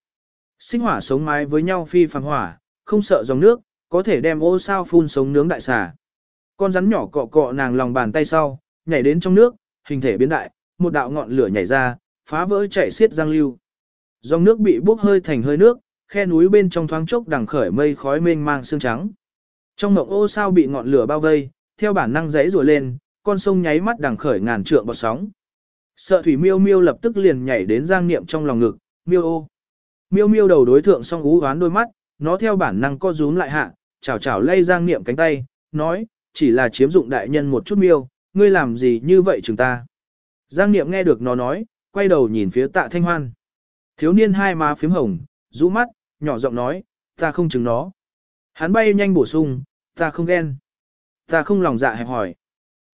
Xích hỏa sống mái với nhau phi phàm hỏa, không sợ dòng nước, có thể đem ô sao phun sống nướng đại xà. Con rắn nhỏ cọ cọ nàng lòng bàn tay sau, nhảy đến trong nước, hình thể biến đại, một đạo ngọn lửa nhảy ra, phá vỡ chảy xiết giang lưu. Dòng nước bị bốc hơi thành hơi nước, khe núi bên trong thoáng chốc đằng khởi mây khói mênh mang sương trắng. Trong mộng ô sao bị ngọn lửa bao vây, theo bản năng dãy rùa lên, con sông nháy mắt đằng khởi ngàn trượng bọt sóng. Sợ thủy miêu miêu lập tức liền nhảy đến giang niệm trong lòng ngực, miêu ô. Miêu miêu đầu đối thượng song ú hoán đôi mắt, nó theo bản năng co rúm lại hạ, chào chào lay giang niệm cánh tay, nói, chỉ là chiếm dụng đại nhân một chút miêu, ngươi làm gì như vậy chúng ta. Giang niệm nghe được nó nói, quay đầu nhìn phía tạ thanh hoan. Thiếu niên hai má phím hồng, rũ mắt, nhỏ giọng nói, ta không chừng nó. Hắn bay nhanh bổ sung, ta không ghen. Ta không lòng dạ hẹp hỏi.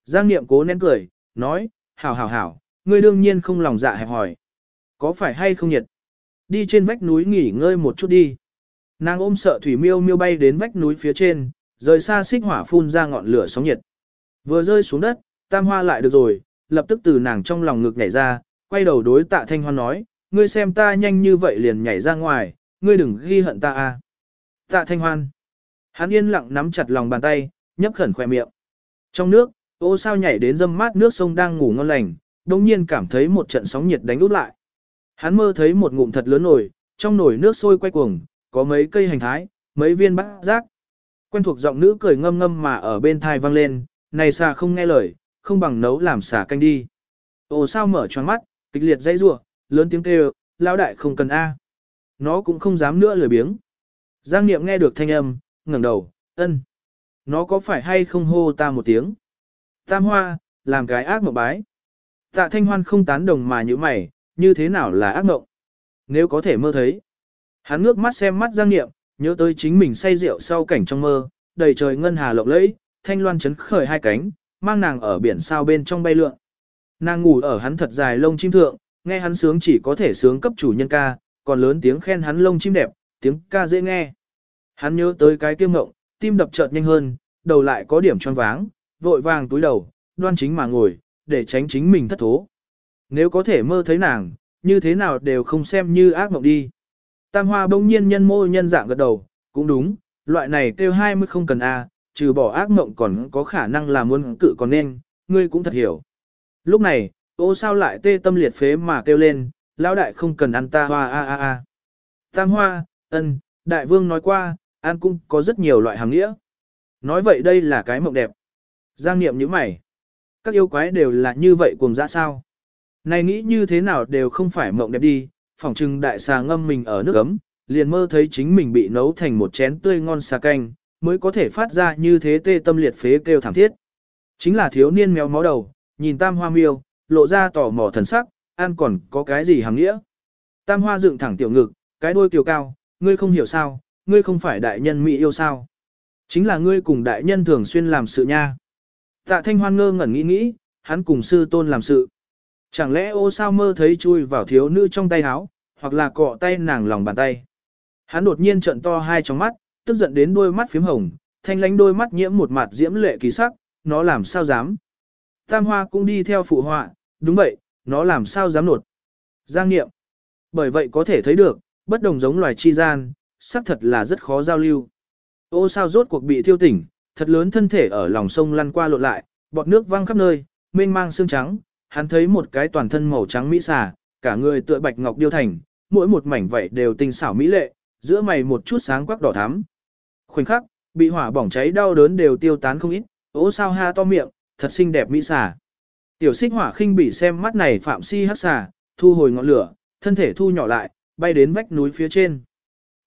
Giang niệm cố nén cười, nói, hảo hảo hảo, ngươi đương nhiên không lòng dạ hẹp hỏi. Có phải hay không nhiệt? Đi trên vách núi nghỉ ngơi một chút đi. Nàng ôm sợ thủy miêu miêu bay đến vách núi phía trên, rời xa xích hỏa phun ra ngọn lửa sóng nhiệt. Vừa rơi xuống đất, tam hoa lại được rồi, lập tức từ nàng trong lòng ngực nhảy ra, quay đầu đối tạ thanh hoan nói, ngươi xem ta nhanh như vậy liền nhảy ra ngoài, ngươi đừng ghi hận ta a. Tạ thanh hoan. Hắn yên lặng nắm chặt lòng bàn tay, nhấp khẩn khỏe miệng. Trong nước, ô sao nhảy đến dâm mát nước sông đang ngủ ngon lành, đồng nhiên cảm thấy một trận sóng nhiệt đánh út lại. Hắn mơ thấy một ngụm thật lớn nổi, trong nồi nước sôi quay cuồng, có mấy cây hành thái, mấy viên bát rác. Quen thuộc giọng nữ cười ngâm ngâm mà ở bên thai vang lên, này xà không nghe lời, không bằng nấu làm xà canh đi. Ồ sao mở choáng mắt, kịch liệt dây rủa, lớn tiếng kêu, lão đại không cần A. Nó cũng không dám nữa lười biếng. Giang Niệm nghe được thanh âm, ngẩng đầu, ân. Nó có phải hay không hô ta một tiếng? Tam hoa, làm cái ác mộng bái. Tạ thanh hoan không tán đồng mà như mày, như thế nào là ác mộng? Nếu có thể mơ thấy. Hắn ngước mắt xem mắt Giang Niệm, nhớ tới chính mình say rượu sau cảnh trong mơ, đầy trời ngân hà lộng lẫy, thanh loan chấn khởi hai cánh, mang nàng ở biển sao bên trong bay lượn. Nàng ngủ ở hắn thật dài lông chim thượng, nghe hắn sướng chỉ có thể sướng cấp chủ nhân ca, còn lớn tiếng khen hắn lông chim đẹp, tiếng ca dễ nghe. Hắn nhớ tới cái kiêm ngộng, tim đập chợt nhanh hơn, đầu lại có điểm choáng váng, vội vàng túi đầu, đoan chính mà ngồi, để tránh chính mình thất thố. Nếu có thể mơ thấy nàng, như thế nào đều không xem như ác mộng đi. Tam hoa bỗng nhiên nhân môi nhân dạng gật đầu, cũng đúng, loại này kêu hai mươi không cần a, trừ bỏ ác mộng còn có khả năng là muốn cự còn nên, ngươi cũng thật hiểu. Lúc này, ô sao lại tê tâm liệt phế mà kêu lên, lão đại không cần ăn ta hoa a a a. Tam hoa, ân, đại vương nói qua, ăn cũng có rất nhiều loại hàng nghĩa. Nói vậy đây là cái mộng đẹp. Giang niệm như mày. Các yêu quái đều là như vậy cùng dã sao. Này nghĩ như thế nào đều không phải mộng đẹp đi, phỏng trừng đại xà ngâm mình ở nước ấm, liền mơ thấy chính mình bị nấu thành một chén tươi ngon xà canh, mới có thể phát ra như thế tê tâm liệt phế kêu thảm thiết. Chính là thiếu niên mèo máu đầu, nhìn tam hoa miêu, lộ ra tỏ mò thần sắc, ăn còn có cái gì hàng nghĩa. Tam hoa dựng thẳng tiểu ngực, cái đuôi kiều cao, ngươi không hiểu sao, ngươi không phải đại nhân mỹ yêu sao. Chính là ngươi cùng đại nhân thường xuyên làm sự nha. Tạ thanh hoan ngơ ngẩn nghĩ nghĩ, hắn cùng sư tôn làm sự. Chẳng lẽ ô sao mơ thấy chui vào thiếu nữ trong tay áo, hoặc là cọ tay nàng lòng bàn tay. Hắn đột nhiên trận to hai trong mắt, tức giận đến đôi mắt phím hồng, thanh lánh đôi mắt nhiễm một mặt diễm lệ kỳ sắc, nó làm sao dám. Tam hoa cũng đi theo phụ họa, đúng vậy, nó làm sao dám nột. Giang nghiệm. Bởi vậy có thể thấy được, bất đồng giống loài chi gian, xác thật là rất khó giao lưu. Ô sao rốt cuộc bị thiêu tỉnh, thật lớn thân thể ở lòng sông lăn qua lộn lại, bọt nước văng khắp nơi, mênh mang xương trắng, hắn thấy một cái toàn thân màu trắng mỹ xà, cả người tựa bạch ngọc điêu thành, mỗi một mảnh vảy đều tinh xảo mỹ lệ, giữa mày một chút sáng quắc đỏ thắm. Khoảnh khắc, bị hỏa bỏng cháy đau đớn đều tiêu tán không ít, ố sao ha to miệng, thật xinh đẹp mỹ xà. Tiểu xích hỏa khinh bị xem mắt này phạm si hắc xà, thu hồi ngọn lửa, thân thể thu nhỏ lại, bay đến vách núi phía trên.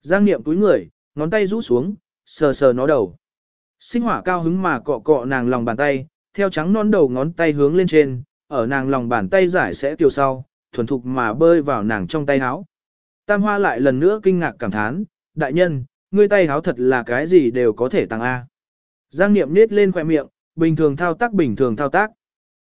Giang niệm túi người, ngón tay rũ xuống, sờ sờ nó đầu. Xích hỏa cao hứng mà cọ cọ nàng lòng bàn tay, theo trắng non đầu ngón tay hướng lên trên, ở nàng lòng bàn tay giải sẽ tiêu sau, thuần thục mà bơi vào nàng trong tay áo. Tam hoa lại lần nữa kinh ngạc cảm thán, đại nhân, ngươi tay áo thật là cái gì đều có thể tăng A. Giang niệm nết lên khoẻ miệng, bình thường thao tác bình thường thao tác.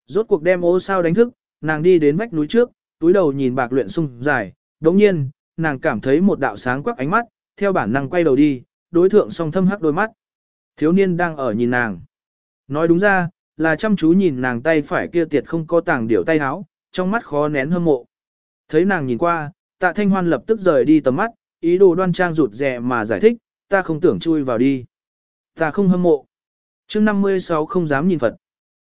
Rốt cuộc đem ô sao đánh thức, nàng đi đến vách núi trước, túi đầu nhìn bạc luyện sung dài, đống nhiên, nàng cảm thấy một đạo sáng quắc ánh mắt, theo bản năng quay đầu đi, đối thượng song thâm hắc đôi mắt. Thiếu niên đang ở nhìn nàng. Nói đúng ra, là chăm chú nhìn nàng tay phải kia tiệt không có tàng điểu tay háo, trong mắt khó nén hâm mộ. Thấy nàng nhìn qua, tạ thanh hoan lập tức rời đi tầm mắt, ý đồ đoan trang rụt rè mà giải thích, ta không tưởng chui vào đi. Ta không hâm mộ. chương 56 không dám nhìn Phật.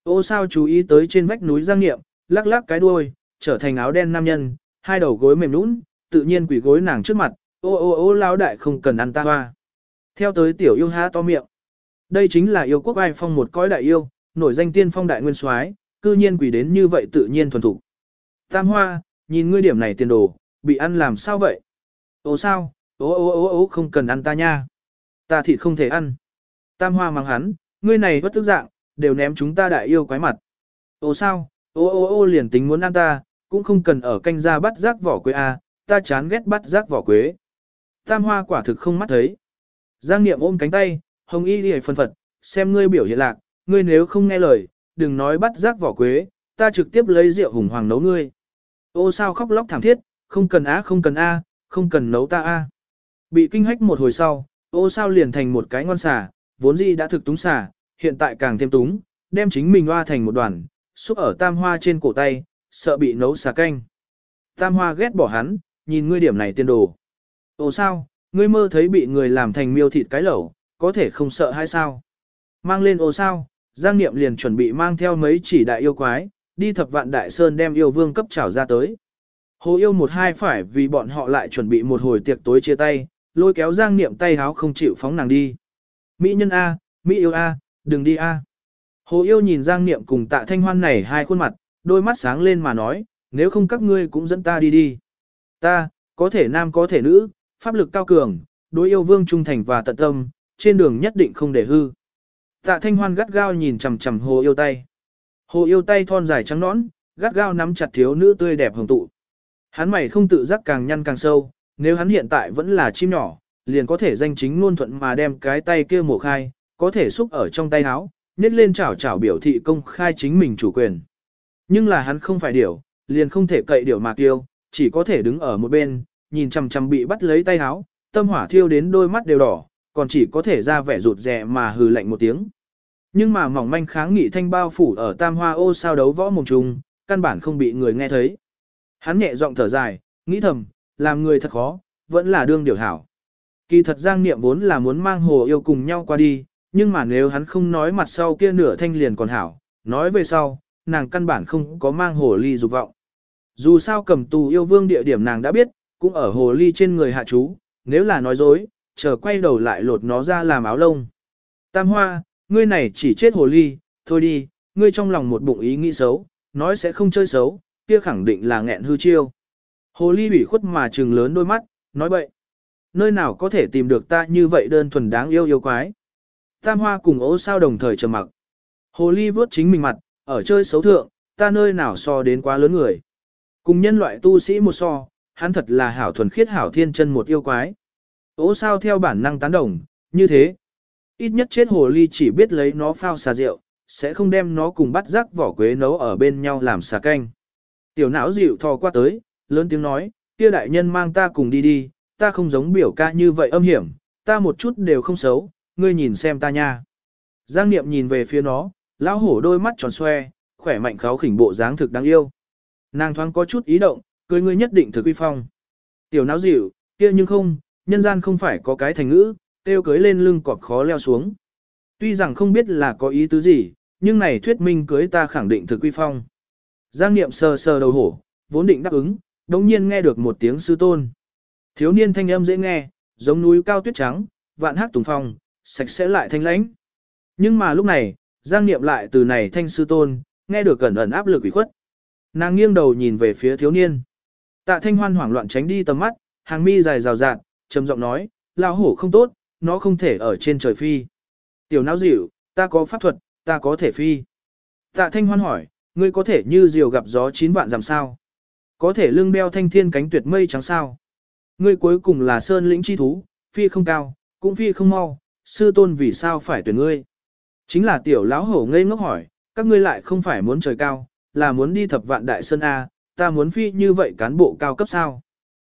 Ô sao chú ý tới trên vách núi giang niệm, lắc lắc cái đuôi, trở thành áo đen nam nhân, hai đầu gối mềm nũng, tự nhiên quỷ gối nàng trước mặt, ô ô ô lao đại không cần ăn ta hoa. Theo tới tiểu yêu há to miệng. Đây chính là yêu quốc ai phong một cõi đại yêu, nổi danh tiên phong đại nguyên soái, cư nhiên quỷ đến như vậy tự nhiên thuần thủ. Tam hoa, nhìn ngươi điểm này tiền đồ, bị ăn làm sao vậy? Ô sao, Ô ô ô ô không cần ăn ta nha. Ta thịt không thể ăn. Tam hoa mang hắn, ngươi này bất tức dạng, đều ném chúng ta đại yêu quái mặt. ô sao, ô ô ô liền tính muốn ăn ta, cũng không cần ở canh ra bắt rác vỏ quế a, ta chán ghét bắt rác vỏ quế. Tam hoa quả thực không mắt thấy. Giang Niệm ôm cánh tay, hồng y đi phân phật, xem ngươi biểu hiện lạc, ngươi nếu không nghe lời, đừng nói bắt rác vỏ quế, ta trực tiếp lấy rượu hùng hoàng nấu ngươi. Ô sao khóc lóc thảm thiết, không cần á không cần a, không cần nấu ta a. Bị kinh hách một hồi sau, ô sao liền thành một cái ngon xà, vốn dĩ đã thực túng xà, hiện tại càng thêm túng, đem chính mình hoa thành một đoàn, xúc ở tam hoa trên cổ tay, sợ bị nấu xà canh. Tam hoa ghét bỏ hắn, nhìn ngươi điểm này tiên đồ. Ồ sao, ngươi mơ thấy bị người làm thành miêu thịt cái lẩu, có thể không sợ hay sao? Mang lên ồ sao, Giang Niệm liền chuẩn bị mang theo mấy chỉ đại yêu quái, đi thập vạn đại sơn đem yêu vương cấp trảo ra tới. Hồ yêu một hai phải vì bọn họ lại chuẩn bị một hồi tiệc tối chia tay, lôi kéo Giang Niệm tay háo không chịu phóng nàng đi. Mỹ nhân A, Mỹ yêu A, đừng đi A. Hồ yêu nhìn Giang Niệm cùng tạ thanh hoan này hai khuôn mặt, đôi mắt sáng lên mà nói, nếu không các ngươi cũng dẫn ta đi đi. Ta, có thể nam có thể nữ, pháp lực cao cường, đối yêu vương trung thành và tận tâm, trên đường nhất định không để hư. Tạ thanh hoan gắt gao nhìn chằm chằm hồ yêu tay. Hồ yêu tay thon dài trắng nõn, gắt gao nắm chặt thiếu nữ tươi đẹp hồng tụ. Hắn mày không tự giác càng nhăn càng sâu, nếu hắn hiện tại vẫn là chim nhỏ, liền có thể danh chính ngôn thuận mà đem cái tay kia mổ khai, có thể xúc ở trong tay áo, nhét lên chảo chảo biểu thị công khai chính mình chủ quyền. Nhưng là hắn không phải điểu, liền không thể cậy điểu mà tiêu, chỉ có thể đứng ở một bên, nhìn chằm chằm bị bắt lấy tay áo, tâm hỏa thiêu đến đôi mắt đều đỏ, còn chỉ có thể ra vẻ rụt rè mà hừ lạnh một tiếng. Nhưng mà mỏng manh kháng nghị thanh bao phủ ở tam hoa ô sao đấu võ mồm trùng, căn bản không bị người nghe thấy. Hắn nhẹ giọng thở dài, nghĩ thầm, làm người thật khó, vẫn là đương điều hảo. Kỳ thật giang niệm vốn là muốn mang hồ yêu cùng nhau qua đi, nhưng mà nếu hắn không nói mặt sau kia nửa thanh liền còn hảo, nói về sau, nàng căn bản không có mang hồ ly dục vọng. Dù sao cầm tù yêu vương địa điểm nàng đã biết, cũng ở hồ ly trên người hạ chú, nếu là nói dối, chờ quay đầu lại lột nó ra làm áo lông. Tam hoa, ngươi này chỉ chết hồ ly, thôi đi, ngươi trong lòng một bụng ý nghĩ xấu, nói sẽ không chơi xấu, kia khẳng định là nghẹn hư chiêu. Hồ ly ủy khuất mà trừng lớn đôi mắt, nói bậy. Nơi nào có thể tìm được ta như vậy đơn thuần đáng yêu yêu quái. Tam hoa cùng ố sao đồng thời trầm mặc. Hồ ly vớt chính mình mặt, ở chơi xấu thượng, ta nơi nào so đến quá lớn người. Cùng nhân loại tu sĩ một so, hắn thật là hảo thuần khiết hảo thiên chân một yêu quái. Ố sao theo bản năng tán đồng, như thế. Ít nhất chết hồ ly chỉ biết lấy nó phao xà rượu, sẽ không đem nó cùng bắt rắc vỏ quế nấu ở bên nhau làm xà canh. Tiểu não dịu thò qua tới, lớn tiếng nói, kia đại nhân mang ta cùng đi đi, ta không giống biểu ca như vậy âm hiểm, ta một chút đều không xấu, ngươi nhìn xem ta nha. Giang Niệm nhìn về phía nó, lão hổ đôi mắt tròn xoe, khỏe mạnh kháo khỉnh bộ dáng thực đáng yêu. Nàng thoáng có chút ý động, cười ngươi nhất định thực uy phong. Tiểu não dịu, kia nhưng không, nhân gian không phải có cái thành ngữ, tiêu cưới lên lưng cọp khó leo xuống. Tuy rằng không biết là có ý tứ gì, nhưng này thuyết minh cưới ta khẳng định thực uy phong. Giang Niệm sờ sờ đầu hổ, vốn định đáp ứng, đồng nhiên nghe được một tiếng sư tôn. Thiếu niên thanh âm dễ nghe, giống núi cao tuyết trắng, vạn hát tùng phong, sạch sẽ lại thanh lãnh. Nhưng mà lúc này, Giang Niệm lại từ này thanh sư tôn, nghe được cẩn ẩn áp lực ủy khuất. Nàng nghiêng đầu nhìn về phía thiếu niên. Tạ thanh hoan hoảng loạn tránh đi tầm mắt, hàng mi dài rào rạt, trầm giọng nói, lão hổ không tốt, nó không thể ở trên trời phi. Tiểu não dịu, ta có pháp thuật, ta có thể phi. Tạ thanh hoan hỏi, ngươi có thể như diều gặp gió chín vạn dặm sao? Có thể lưng đeo thanh thiên cánh tuyệt mây trắng sao? Ngươi cuối cùng là sơn lĩnh chi thú, phi không cao, cũng phi không mau, sư tôn vì sao phải tuyển ngươi? Chính là tiểu lão hổ ngây ngốc hỏi, các ngươi lại không phải muốn trời cao, là muốn đi thập vạn đại sơn A, ta muốn phi như vậy cán bộ cao cấp sao?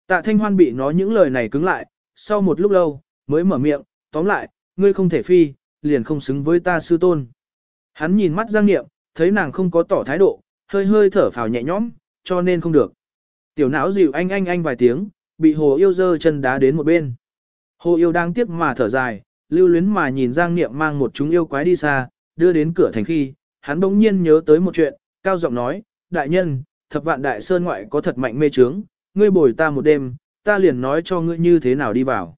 Tạ thanh hoan bị nói những lời này cứng lại, sau một lúc lâu, mới mở miệng, tóm lại, ngươi không thể phi, liền không xứng với ta sư tôn. Hắn nhìn mắt Giang Niệm, thấy nàng không có tỏ thái độ, hơi hơi thở phào nhẹ nhõm, cho nên không được. Tiểu não dịu anh anh anh vài tiếng, bị hồ yêu dơ chân đá đến một bên. Hồ yêu đang tiếc mà thở dài, lưu luyến mà nhìn Giang Niệm mang một chúng yêu quái đi xa, đưa đến cửa thành khi, hắn bỗng nhiên nhớ tới một chuyện, cao giọng nói, đại nhân, thập vạn đại sơn ngoại có thật mạnh mê trướng, ngươi bồi ta một đêm, ta liền nói cho ngươi như thế nào đi vào.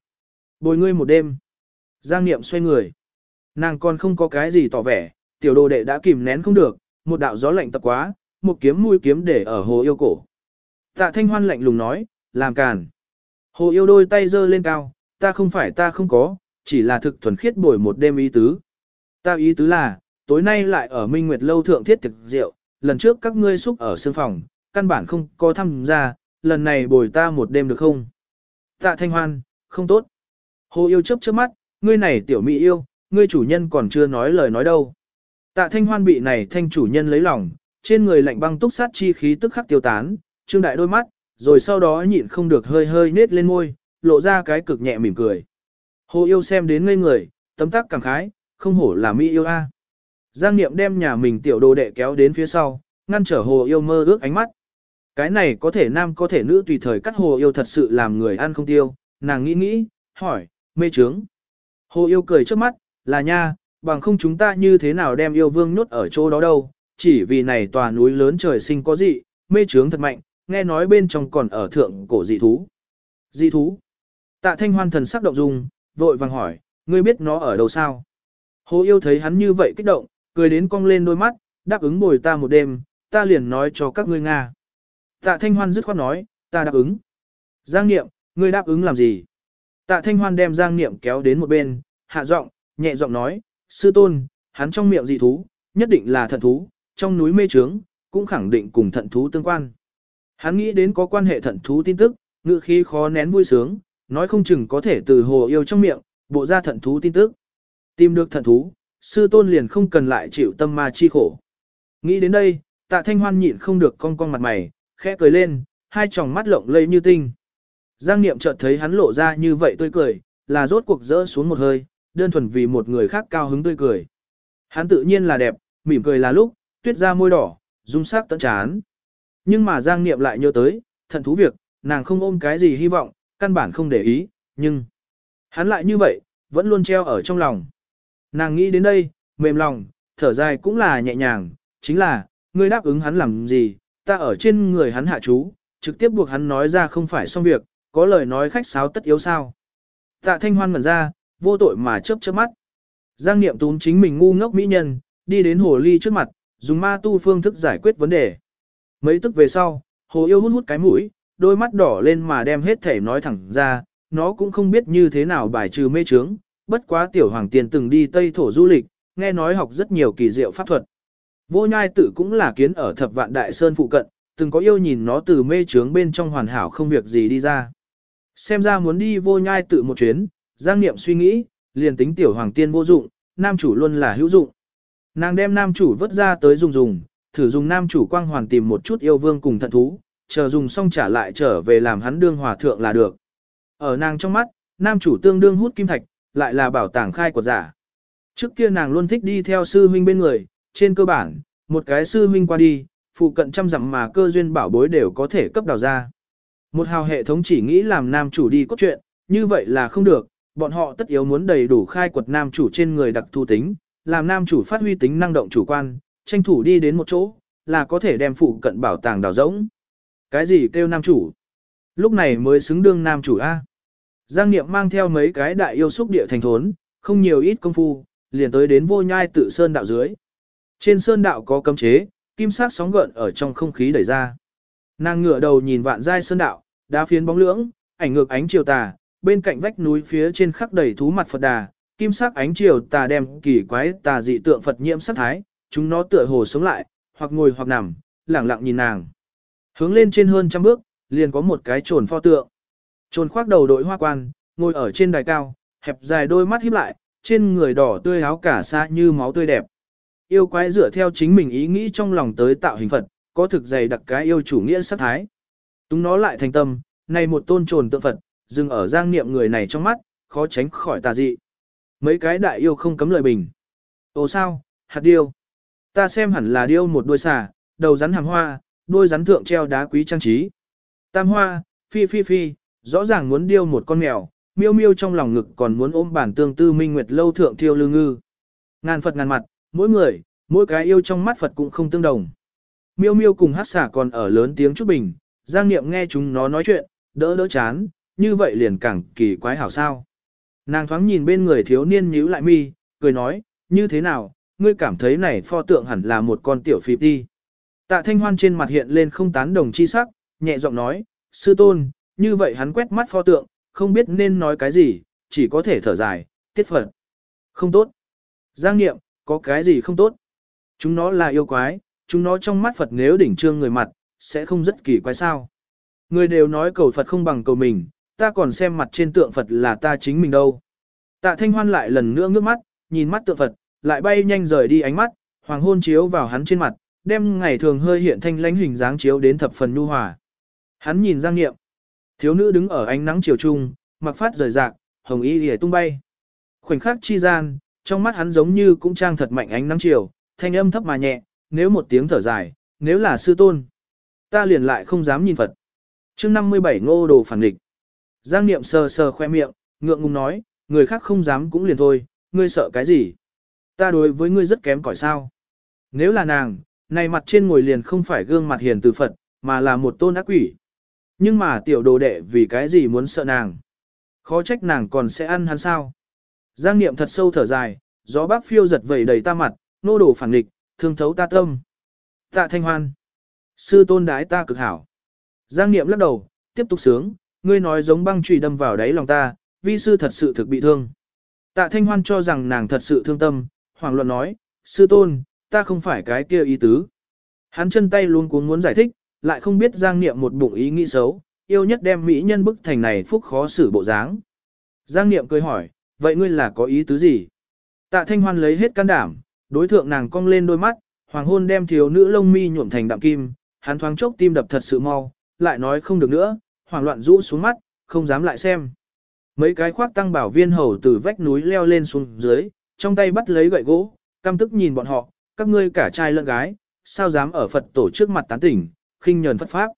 Bồi ngươi một đêm. Giang Niệm xoay người. Nàng còn không có cái gì tỏ vẻ, tiểu đồ đệ đã kìm nén không được, một đạo gió lạnh tập quá, một kiếm mũi kiếm để ở hồ yêu cổ. Tạ thanh hoan lạnh lùng nói, làm càn. Hồ yêu đôi tay giơ lên cao, ta không phải ta không có, chỉ là thực thuần khiết bồi một đêm ý tứ. Ta ý tứ là, tối nay lại ở Minh Nguyệt Lâu thượng thiết thực rượu, lần trước các ngươi xúc ở sương phòng, căn bản không có tham gia, lần này bồi ta một đêm được không? Tạ thanh hoan, không tốt. Hồ yêu chớp chớp mắt, ngươi này tiểu mỹ yêu, ngươi chủ nhân còn chưa nói lời nói đâu. Tạ thanh hoan bị này thanh chủ nhân lấy lòng, trên người lạnh băng túc sát chi khí tức khắc tiêu tán, trương đại đôi mắt, rồi sau đó nhịn không được hơi hơi nết lên môi, lộ ra cái cực nhẹ mỉm cười. Hồ yêu xem đến ngây người, tấm tắc cảm khái, không hổ là mỹ yêu a. Giang Niệm đem nhà mình tiểu đồ đệ kéo đến phía sau, ngăn trở hồ yêu mơ ước ánh mắt. Cái này có thể nam có thể nữ tùy thời cắt hồ yêu thật sự làm người ăn không tiêu, nàng nghĩ nghĩ, hỏi, mê trướng. Hồ yêu cười trước mắt, là nha, bằng không chúng ta như thế nào đem yêu vương nhốt ở chỗ đó đâu, chỉ vì này tòa núi lớn trời sinh có dị, mê trướng thật mạnh, nghe nói bên trong còn ở thượng cổ dị thú. Dị thú? Tạ thanh hoan thần sắc động dung, vội vàng hỏi, ngươi biết nó ở đâu sao? Hồ yêu thấy hắn như vậy kích động, cười đến cong lên đôi mắt, đáp ứng bồi ta một đêm, ta liền nói cho các ngươi Nga. Tạ Thanh Hoan dứt khoát nói, ta đáp ứng. Giang Niệm, ngươi đáp ứng làm gì? Tạ Thanh Hoan đem Giang Niệm kéo đến một bên, hạ giọng, nhẹ giọng nói, sư tôn, hắn trong miệng dị thú, nhất định là thận thú, trong núi mê trướng, cũng khẳng định cùng thận thú tương quan. Hắn nghĩ đến có quan hệ thận thú tin tức, ngự khí khó nén vui sướng, nói không chừng có thể từ hồ yêu trong miệng, bộ ra thận thú tin tức. Tìm được thận thú, sư tôn liền không cần lại chịu tâm ma chi khổ. Nghĩ đến đây, tạ thanh hoan nhịn không được cong cong mặt mày, khẽ cười lên, hai tròng mắt lộng lây như tinh. Giang Niệm chợt thấy hắn lộ ra như vậy tươi cười, là rốt cuộc rỡ xuống một hơi, đơn thuần vì một người khác cao hứng tươi cười. Hắn tự nhiên là đẹp, mỉm cười là lúc, tuyết ra môi đỏ, dung sắc tận chán. Nhưng mà Giang Niệm lại nhớ tới, thận thú việc, nàng không ôm cái gì hy vọng, căn bản không để ý, nhưng... Hắn lại như vậy, vẫn luôn treo ở trong lòng. Nàng nghĩ đến đây, mềm lòng, thở dài cũng là nhẹ nhàng, chính là, ngươi đáp ứng hắn làm gì, ta ở trên người hắn hạ chú, trực tiếp buộc hắn nói ra không phải xong việc, có lời nói khách sáo tất yếu sao. Tạ thanh hoan ngẩn ra, vô tội mà chớp chớp mắt. Giang niệm tún chính mình ngu ngốc mỹ nhân, đi đến hồ ly trước mặt, dùng ma tu phương thức giải quyết vấn đề. Mấy tức về sau, hồ yêu hút hút cái mũi, đôi mắt đỏ lên mà đem hết thể nói thẳng ra, nó cũng không biết như thế nào bài trừ mê trướng, bất quá tiểu hoàng tiền từng đi Tây Thổ du lịch, nghe nói học rất nhiều kỳ diệu pháp thuật. Vô nhai tự cũng là kiến ở thập vạn đại sơn phụ cận, từng có yêu nhìn nó từ mê trướng bên trong hoàn hảo không việc gì đi ra. Xem ra muốn đi vô nhai tự một chuyến, Giang Niệm suy nghĩ, liền tính tiểu hoàng tiên vô dụng, nam chủ luôn là hữu dụng. Nàng đem nam chủ vớt ra tới dùng dùng, thử dùng nam chủ quang hoàn tìm một chút yêu vương cùng thận thú, chờ dùng xong trả lại trở về làm hắn đương hòa thượng là được. Ở nàng trong mắt, nam chủ tương đương hút kim thạch, lại là bảo tàng khai của giả. Trước kia nàng luôn thích đi theo sư huynh bên người, trên cơ bản, một cái sư huynh qua đi, phụ cận trăm dặm mà cơ duyên bảo bối đều có thể cấp đào ra. Một hào hệ thống chỉ nghĩ làm nam chủ đi cốt truyện, như vậy là không được, bọn họ tất yếu muốn đầy đủ khai quật nam chủ trên người đặc thu tính, làm nam chủ phát huy tính năng động chủ quan, tranh thủ đi đến một chỗ, là có thể đem phụ cận bảo tàng đào rỗng. Cái gì kêu nam chủ? Lúc này mới xứng đương nam chủ A. Giang Niệm mang theo mấy cái đại yêu xúc địa thành thốn, không nhiều ít công phu, liền tới đến vô nhai tự sơn đạo dưới. Trên sơn đạo có cấm chế, kim sắc sóng gợn ở trong không khí đẩy ra. Nàng ngửa đầu nhìn vạn giai sơn đạo, đá phiến bóng lưỡng, ảnh ngược ánh chiều tà, bên cạnh vách núi phía trên khắc đầy thú mặt Phật đà, kim sắc ánh chiều tà đem kỳ quái tà dị tượng Phật nhiễm sắc thái, chúng nó tựa hồ sống lại, hoặc ngồi hoặc nằm, lẳng lặng nhìn nàng. Hướng lên trên hơn trăm bước, liền có một cái trồn pho tượng. Trồn khoác đầu đội hoa quan, ngồi ở trên đài cao, hẹp dài đôi mắt híp lại, trên người đỏ tươi áo cả xa như máu tươi đẹp. Yêu quái dựa theo chính mình ý nghĩ trong lòng tới tạo hình Phật, có thực dày đặc cái yêu chủ nghĩa sát thái. Túng nó lại thành tâm, này một tôn trồn tượng Phật, dừng ở giang niệm người này trong mắt, khó tránh khỏi tà dị. Mấy cái đại yêu không cấm lời bình. Ồ sao, hạt điêu. Ta xem hẳn là điêu một đuôi xà, đầu rắn hàng hoa, đôi rắn thượng treo đá quý trang trí. Tam hoa, phi phi phi, rõ ràng muốn điêu một con mèo, miêu miêu trong lòng ngực còn muốn ôm bản tương tư minh nguyệt lâu thượng thiêu lư ngư. Ngàn Phật ngàn mặt, mỗi người, mỗi cái yêu trong mắt Phật cũng không tương đồng. Miêu miêu cùng hát xả còn ở lớn tiếng chút bình, Giang Niệm nghe chúng nó nói chuyện, đỡ đỡ chán, như vậy liền càng kỳ quái hảo sao. Nàng thoáng nhìn bên người thiếu niên nhíu lại mi, cười nói, như thế nào, ngươi cảm thấy này pho tượng hẳn là một con tiểu phịp đi. Tạ thanh hoan trên mặt hiện lên không tán đồng chi sắc, nhẹ giọng nói, sư tôn, như vậy hắn quét mắt pho tượng, không biết nên nói cái gì, chỉ có thể thở dài, tiết phật. Không tốt. Giang Niệm, có cái gì không tốt? Chúng nó là yêu quái, chúng nó trong mắt Phật nếu đỉnh trương người mặt, sẽ không rất kỳ quái sao. Người đều nói cầu Phật không bằng cầu mình, ta còn xem mặt trên tượng Phật là ta chính mình đâu. Tạ Thanh Hoan lại lần nữa ngước mắt, nhìn mắt tượng Phật, lại bay nhanh rời đi ánh mắt, hoàng hôn chiếu vào hắn trên mặt, đem ngày thường hơi hiện thanh lãnh hình dáng chiếu đến thập phần nhu hòa. Hắn nhìn Giang Niệm. Thiếu nữ đứng ở ánh nắng chiều trung, mặc phát rời rạc, hồng y lìa tung bay. Khoảnh khắc chi gian, trong mắt hắn giống như cũng trang thật mạnh ánh nắng chiều, thanh âm thấp mà nhẹ, nếu một tiếng thở dài, nếu là sư tôn. Ta liền lại không dám nhìn Phật. chương 57 ngô đồ phản địch. Giang Niệm sờ sờ khoe miệng, ngượng ngùng nói, người khác không dám cũng liền thôi, ngươi sợ cái gì? Ta đối với ngươi rất kém cỏi sao. Nếu là nàng, này mặt trên ngồi liền không phải gương mặt hiền từ Phật, mà là một tôn ác quỷ. Nhưng mà tiểu đồ đệ vì cái gì muốn sợ nàng? Khó trách nàng còn sẽ ăn hắn sao? Giang Niệm thật sâu thở dài, gió bác phiêu giật vẩy đầy ta mặt, nô đồ phản địch, thương thấu ta tâm. Tạ thanh hoan. Sư tôn đái ta cực hảo. Giang Niệm lắc đầu, tiếp tục sướng, ngươi nói giống băng chùy đâm vào đáy lòng ta, vi sư thật sự thực bị thương. Tạ thanh hoan cho rằng nàng thật sự thương tâm, hoàng luận nói, sư tôn, ta không phải cái kia ý tứ. Hắn chân tay luôn cuống muốn giải thích, lại không biết Giang Niệm một bụng ý nghĩ xấu, yêu nhất đem mỹ nhân bức thành này phúc khó xử bộ dáng. Giang Niệm cười hỏi, vậy ngươi là có ý tứ gì? Tạ Thanh Hoan lấy hết can đảm, đối thượng nàng cong lên đôi mắt, hoàng hôn đem thiếu nữ lông mi nhuộm thành đạm kim, hắn thoáng chốc tim đập thật sự mau, lại nói không được nữa, hoảng loạn rũ xuống mắt, không dám lại xem. Mấy cái khoác tăng bảo viên hầu từ vách núi leo lên xuống dưới, trong tay bắt lấy gậy gỗ, căm tức nhìn bọn họ, các ngươi cả trai lẫn gái, sao dám ở Phật tổ trước mặt tán tỉnh, khinh nhờn Phật Pháp.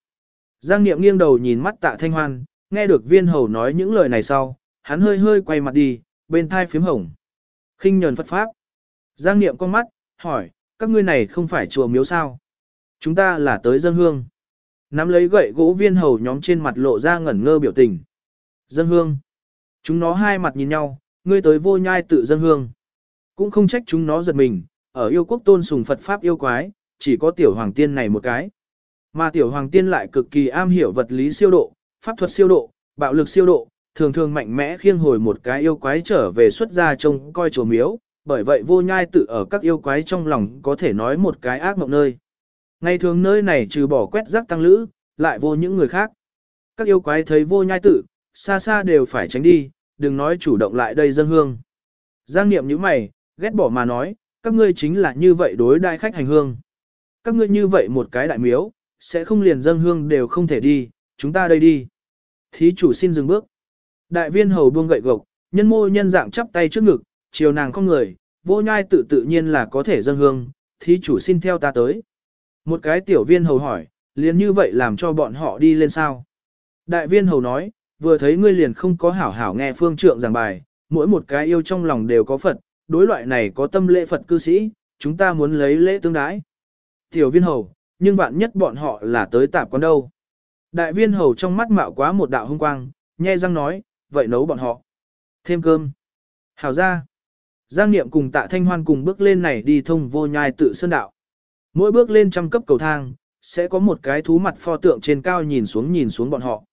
Giang Niệm nghiêng đầu nhìn mắt tạ thanh hoan, nghe được viên hầu nói những lời này sau, hắn hơi hơi quay mặt đi, bên thai phím hồng. khinh nhờn Phật Pháp. Giang Niệm con mắt, hỏi, các ngươi này không phải chùa miếu sao? Chúng ta là tới dân hương. Nắm lấy gậy gỗ viên hầu nhóm trên mặt lộ ra ngẩn ngơ biểu tình. Dân hương. Chúng nó hai mặt nhìn nhau, ngươi tới vô nhai tự dân hương. Cũng không trách chúng nó giật mình, ở yêu quốc tôn sùng Phật Pháp yêu quái, chỉ có tiểu hoàng tiên này một cái. Mà tiểu hoàng tiên lại cực kỳ am hiểu vật lý siêu độ, pháp thuật siêu độ, bạo lực siêu độ, thường thường mạnh mẽ khiêng hồi một cái yêu quái trở về xuất ra trông coi chùa miếu, bởi vậy vô nhai tự ở các yêu quái trong lòng có thể nói một cái ác mộng nơi. Ngày thường nơi này trừ bỏ quét rác tăng lữ, lại vô những người khác. Các yêu quái thấy vô nhai tự, xa xa đều phải tránh đi, đừng nói chủ động lại đây dân hương. Giang niệm như mày, ghét bỏ mà nói, các ngươi chính là như vậy đối đại khách hành hương. Các ngươi như vậy một cái đại miếu, sẽ không liền dân hương đều không thể đi, chúng ta đây đi. Thí chủ xin dừng bước. Đại viên hầu buông gậy gộc, nhân mô nhân dạng chắp tay trước ngực, chiều nàng không người, vô nhai tự tự nhiên là có thể dân hương, thí chủ xin theo ta tới. Một cái tiểu viên hầu hỏi, liền như vậy làm cho bọn họ đi lên sao? Đại viên hầu nói, vừa thấy ngươi liền không có hảo hảo nghe phương trượng giảng bài, mỗi một cái yêu trong lòng đều có Phật, đối loại này có tâm lễ Phật cư sĩ, chúng ta muốn lấy lễ tương đái. Tiểu viên hầu, nhưng vạn nhất bọn họ là tới tạp quán đâu. Đại viên hầu trong mắt mạo quá một đạo hung quang, nhe răng nói, vậy nấu bọn họ. Thêm cơm. Hảo ra. Giang Niệm cùng tạ thanh hoan cùng bước lên này đi thông vô nhai tự sơn đạo. Mỗi bước lên trăm cấp cầu thang, sẽ có một cái thú mặt pho tượng trên cao nhìn xuống nhìn xuống bọn họ.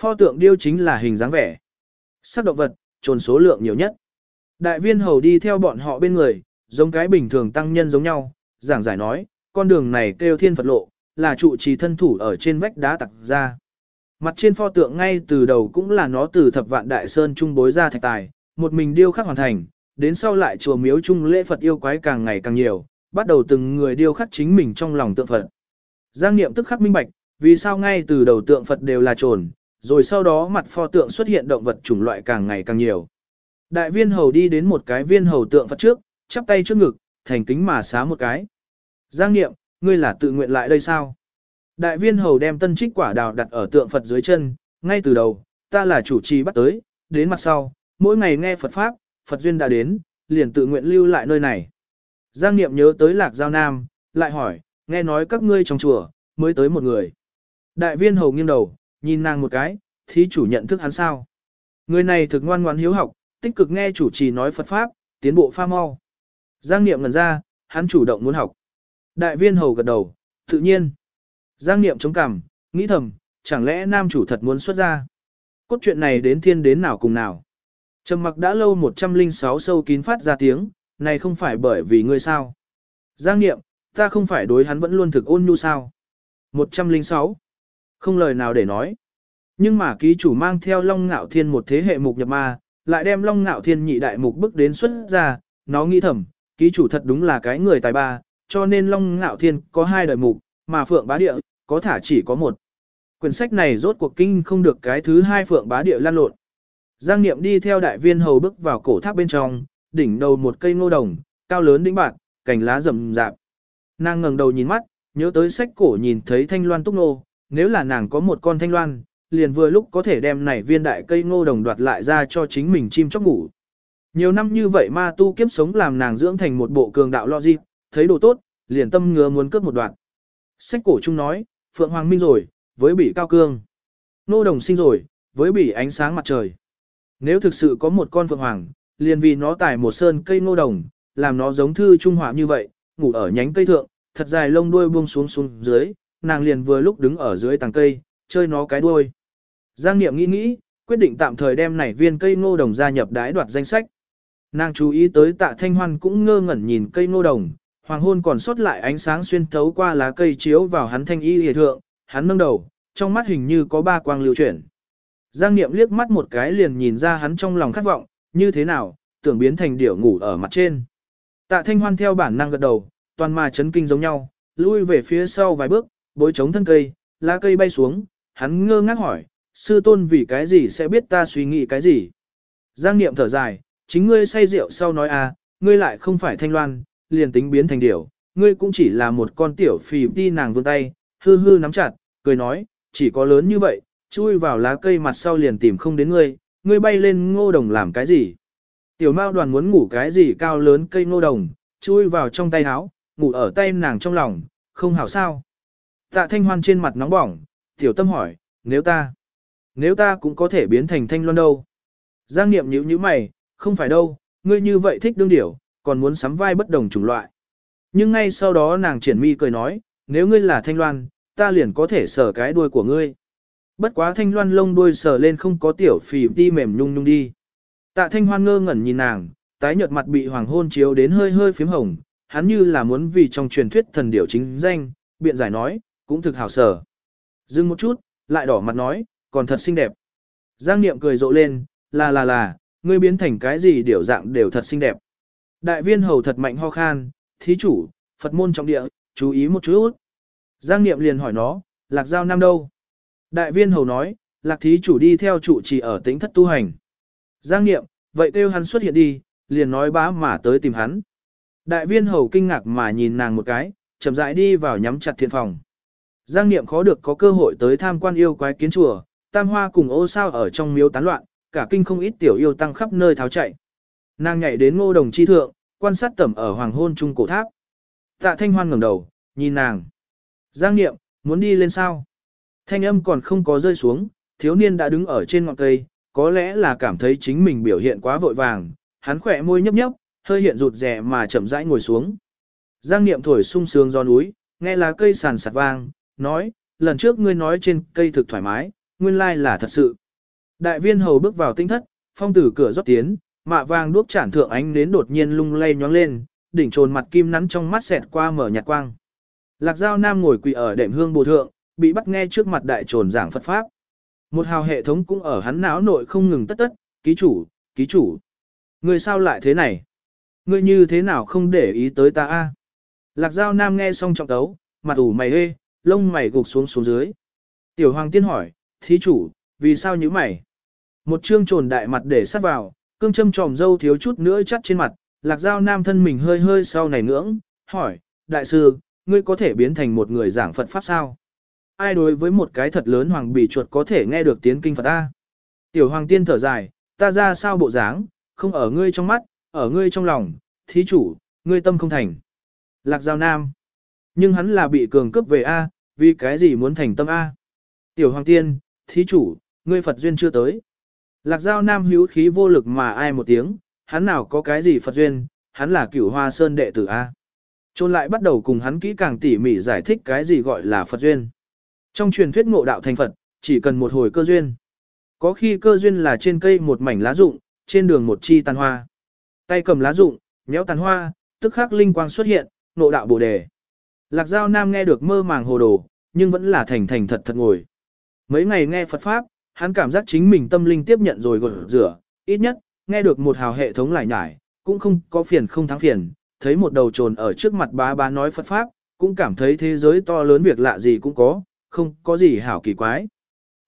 Pho tượng điêu chính là hình dáng vẻ. Sắc động vật, trồn số lượng nhiều nhất. Đại viên hầu đi theo bọn họ bên người, giống cái bình thường tăng nhân giống nhau, giảng giải nói, con đường này kêu thiên Phật lộ, là trụ trì thân thủ ở trên vách đá tặc ra. Mặt trên pho tượng ngay từ đầu cũng là nó từ thập vạn đại sơn trung bối ra thạch tài, một mình điêu khắc hoàn thành, đến sau lại chùa miếu trung lễ Phật yêu quái càng ngày càng nhiều, bắt đầu từng người điêu khắc chính mình trong lòng tượng Phật. Giang niệm tức khắc minh bạch, vì sao ngay từ đầu tượng Phật đều là trồn, rồi sau đó mặt pho tượng xuất hiện động vật chủng loại càng ngày càng nhiều. Đại viên hầu đi đến một cái viên hầu tượng Phật trước, chắp tay trước ngực, thành kính mà xá một cái. Giang niệm, ngươi là tự nguyện lại đây sao? Đại viên hầu đem tân trích quả đào đặt ở tượng Phật dưới chân, ngay từ đầu, ta là chủ trì bắt tới, đến mặt sau, mỗi ngày nghe Phật Pháp, Phật Duyên đã đến, liền tự nguyện lưu lại nơi này. Giang Niệm nhớ tới Lạc Giao Nam, lại hỏi, nghe nói các ngươi trong chùa, mới tới một người. Đại viên hầu nghiêng đầu, nhìn nàng một cái, thí chủ nhận thức hắn sao. Người này thực ngoan ngoãn hiếu học, tích cực nghe chủ trì nói Phật Pháp, tiến bộ pha mau. Giang Niệm ngần ra, hắn chủ động muốn học. Đại viên hầu gật đầu, tự nhiên. Giang Niệm chống cằm, nghĩ thầm, chẳng lẽ nam chủ thật muốn xuất ra. Cốt truyện này đến thiên đến nào cùng nào. Trầm mặc đã lâu 106 sâu kín phát ra tiếng, này không phải bởi vì ngươi sao. Giang Niệm, ta không phải đối hắn vẫn luôn thực ôn nhu sao. 106. Không lời nào để nói. Nhưng mà ký chủ mang theo Long Ngạo Thiên một thế hệ mục nhập ma, lại đem Long Ngạo Thiên nhị đại mục bức đến xuất ra, nó nghĩ thầm, ký chủ thật đúng là cái người tài ba, cho nên Long Ngạo Thiên có hai đời mục, mà Phượng Bá Địa, có thả chỉ có một. Quyển sách này rốt cuộc kinh không được cái thứ hai Phượng Bá Địa lan lộn. Giang Niệm đi theo đại viên hầu bước vào cổ tháp bên trong, đỉnh đầu một cây ngô đồng, cao lớn đỉnh bạc, cành lá rậm rạp. Nàng ngẩng đầu nhìn mắt, nhớ tới sách cổ nhìn thấy thanh loan túc nô, nếu là nàng có một con thanh loan, liền vừa lúc có thể đem này viên đại cây ngô đồng đoạt lại ra cho chính mình chim chóc ngủ. Nhiều năm như vậy ma tu kiếp sống làm nàng dưỡng thành một bộ cường đạo logic, thấy đồ tốt, liền tâm ngứa muốn cướp một đoạn. Sách cổ chung nói, Phượng Hoàng Minh rồi, với bị cao cương. Nô đồng sinh rồi, với bị ánh sáng mặt trời. Nếu thực sự có một con Phượng Hoàng, liền vì nó tải một sơn cây nô đồng, làm nó giống thư trung họa như vậy, ngủ ở nhánh cây thượng, thật dài lông đuôi buông xuống xuống dưới, nàng liền vừa lúc đứng ở dưới tàng cây, chơi nó cái đuôi. Giang Niệm nghĩ nghĩ, quyết định tạm thời đem này viên cây ngô đồng gia nhập đái đoạt danh sách. Nàng chú ý tới tạ thanh hoan cũng ngơ ngẩn nhìn cây ngô đồng, hoàng hôn còn sót lại ánh sáng xuyên thấu qua lá cây chiếu vào hắn thanh y hề thượng, hắn nâng đầu, trong mắt hình như có ba quang lưu chuyển. Giang Niệm liếc mắt một cái liền nhìn ra hắn trong lòng khát vọng, như thế nào, tưởng biến thành điểu ngủ ở mặt trên. Tạ thanh hoan theo bản năng gật đầu, toàn mà chấn kinh giống nhau, lui về phía sau vài bước, bối chống thân cây, lá cây bay xuống, hắn ngơ ngác hỏi, sư tôn vì cái gì sẽ biết ta suy nghĩ cái gì. Giang Niệm thở dài, chính ngươi say rượu sau nói à, ngươi lại không phải thanh loan, liền tính biến thành điểu, ngươi cũng chỉ là một con tiểu phì đi nàng vươn tay, hư hư nắm chặt, cười nói, chỉ có lớn như vậy, chui vào lá cây mặt sau liền tìm không đến ngươi, ngươi bay lên ngô đồng làm cái gì. Tiểu mao đoàn muốn ngủ cái gì cao lớn cây ngô đồng, chui vào trong tay áo, ngủ ở tay nàng trong lòng, không hảo sao. Tạ thanh hoan trên mặt nóng bỏng, tiểu tâm hỏi, nếu ta, nếu ta cũng có thể biến thành thanh loan đâu. Giang niệm nhíu nhíu mày, không phải đâu, ngươi như vậy thích đương điểu, còn muốn sắm vai bất đồng chủng loại. Nhưng ngay sau đó nàng triển mi cười nói, nếu ngươi là thanh loan, ta liền có thể sờ cái đuôi của ngươi. Bất quá thanh loan lông đuôi sờ lên không có tiểu phì đi mềm nhung nhung đi. Tạ thanh hoan ngơ ngẩn nhìn nàng, tái nhợt mặt bị hoàng hôn chiếu đến hơi hơi phím hồng, hắn như là muốn vì trong truyền thuyết thần điểu chính danh, biện giải nói, cũng thực hảo sở. Dừng một chút, lại đỏ mặt nói, còn thật xinh đẹp. Giang Niệm cười rộ lên, là là là, ngươi biến thành cái gì điều dạng đều thật xinh đẹp. Đại viên hầu thật mạnh ho khan, thí chủ, Phật môn trọng địa, chú ý một chút. Giang Niệm liền hỏi nó, lạc giao nam đâu? Đại viên hầu nói, lạc thí chủ đi theo trụ trì ở tĩnh thất tu hành. Giang Niệm, vậy kêu hắn xuất hiện đi, liền nói bá mà tới tìm hắn. Đại viên hầu kinh ngạc mà nhìn nàng một cái, chậm rãi đi vào nhắm chặt thiện phòng. Giang Niệm khó được có cơ hội tới tham quan yêu quái kiến chùa, tam hoa cùng ô sao ở trong miếu tán loạn, cả kinh không ít tiểu yêu tăng khắp nơi tháo chạy. Nàng nhảy đến ngô đồng chi thượng, quan sát tẩm ở hoàng hôn trung cổ tháp. Tạ thanh hoan ngẩng đầu, nhìn nàng. Giang Niệm, muốn đi lên sao? Thanh âm còn không có rơi xuống, thiếu niên đã đứng ở trên ngọn cây, có lẽ là cảm thấy chính mình biểu hiện quá vội vàng, hắn khỏe môi nhấp nhấp, hơi hiện rụt rè mà chậm rãi ngồi xuống. Giang Niệm thổi sung sướng gió núi, nghe lá cây sàn sạt vang, nói, lần trước ngươi nói trên cây thực thoải mái, nguyên lai là thật sự. Đại viên hầu bước vào tinh thất, phong tử cửa rót tiến, mạ vàng đuốc chản thượng ánh đến đột nhiên lung lay nhoáng lên, đỉnh trồn mặt kim nắn trong mắt xẹt qua mở nhạt quang. Lạc Giao Nam ngồi quỳ ở đệm hương bồ thượng, bị bắt nghe trước mặt đại trồn giảng Phật Pháp. Một hào hệ thống cũng ở hắn não nội không ngừng tất tất, ký chủ, ký chủ. Người sao lại thế này? Ngươi như thế nào không để ý tới ta a? Lạc Giao Nam nghe xong trọng tấu, mặt ủ mày hê, lông mày gục xuống xuống dưới. Tiểu Hoàng tiên hỏi, thí chủ, vì sao như mày? Một chương trồn đại mặt để sát vào, cương châm tròm dâu thiếu chút nữa chắt trên mặt, lạc giao nam thân mình hơi hơi sau này ngưỡng, hỏi, đại sư, ngươi có thể biến thành một người giảng Phật Pháp sao? Ai đối với một cái thật lớn hoàng bì chuột có thể nghe được tiếng kinh Phật ta? Tiểu hoàng tiên thở dài, ta ra sao bộ dáng, không ở ngươi trong mắt, ở ngươi trong lòng, thí chủ, ngươi tâm không thành. Lạc giao nam. Nhưng hắn là bị cường cướp về A, vì cái gì muốn thành tâm A? Tiểu hoàng tiên, thí chủ, ngươi Phật duyên chưa tới. Lạc giao nam hữu khí vô lực mà ai một tiếng, hắn nào có cái gì Phật duyên, hắn là cửu hoa sơn đệ tử A. Trôn lại bắt đầu cùng hắn kỹ càng tỉ mỉ giải thích cái gì gọi là Phật duyên. Trong truyền thuyết ngộ đạo thành Phật, chỉ cần một hồi cơ duyên. Có khi cơ duyên là trên cây một mảnh lá rụng, trên đường một chi tàn hoa. Tay cầm lá rụng, méo tàn hoa, tức khắc linh quang xuất hiện, ngộ đạo bồ đề. Lạc Giao Nam nghe được mơ màng hồ đồ, nhưng vẫn là thành thành thật thật ngồi. Mấy ngày nghe Phật Pháp, hắn cảm giác chính mình tâm linh tiếp nhận rồi gột rửa, ít nhất, nghe được một hào hệ thống lại nhải, cũng không có phiền không thắng phiền, thấy một đầu trồn ở trước mặt bá bá nói Phật Pháp, cũng cảm thấy thế giới to lớn việc lạ gì cũng có, không có gì hảo kỳ quái.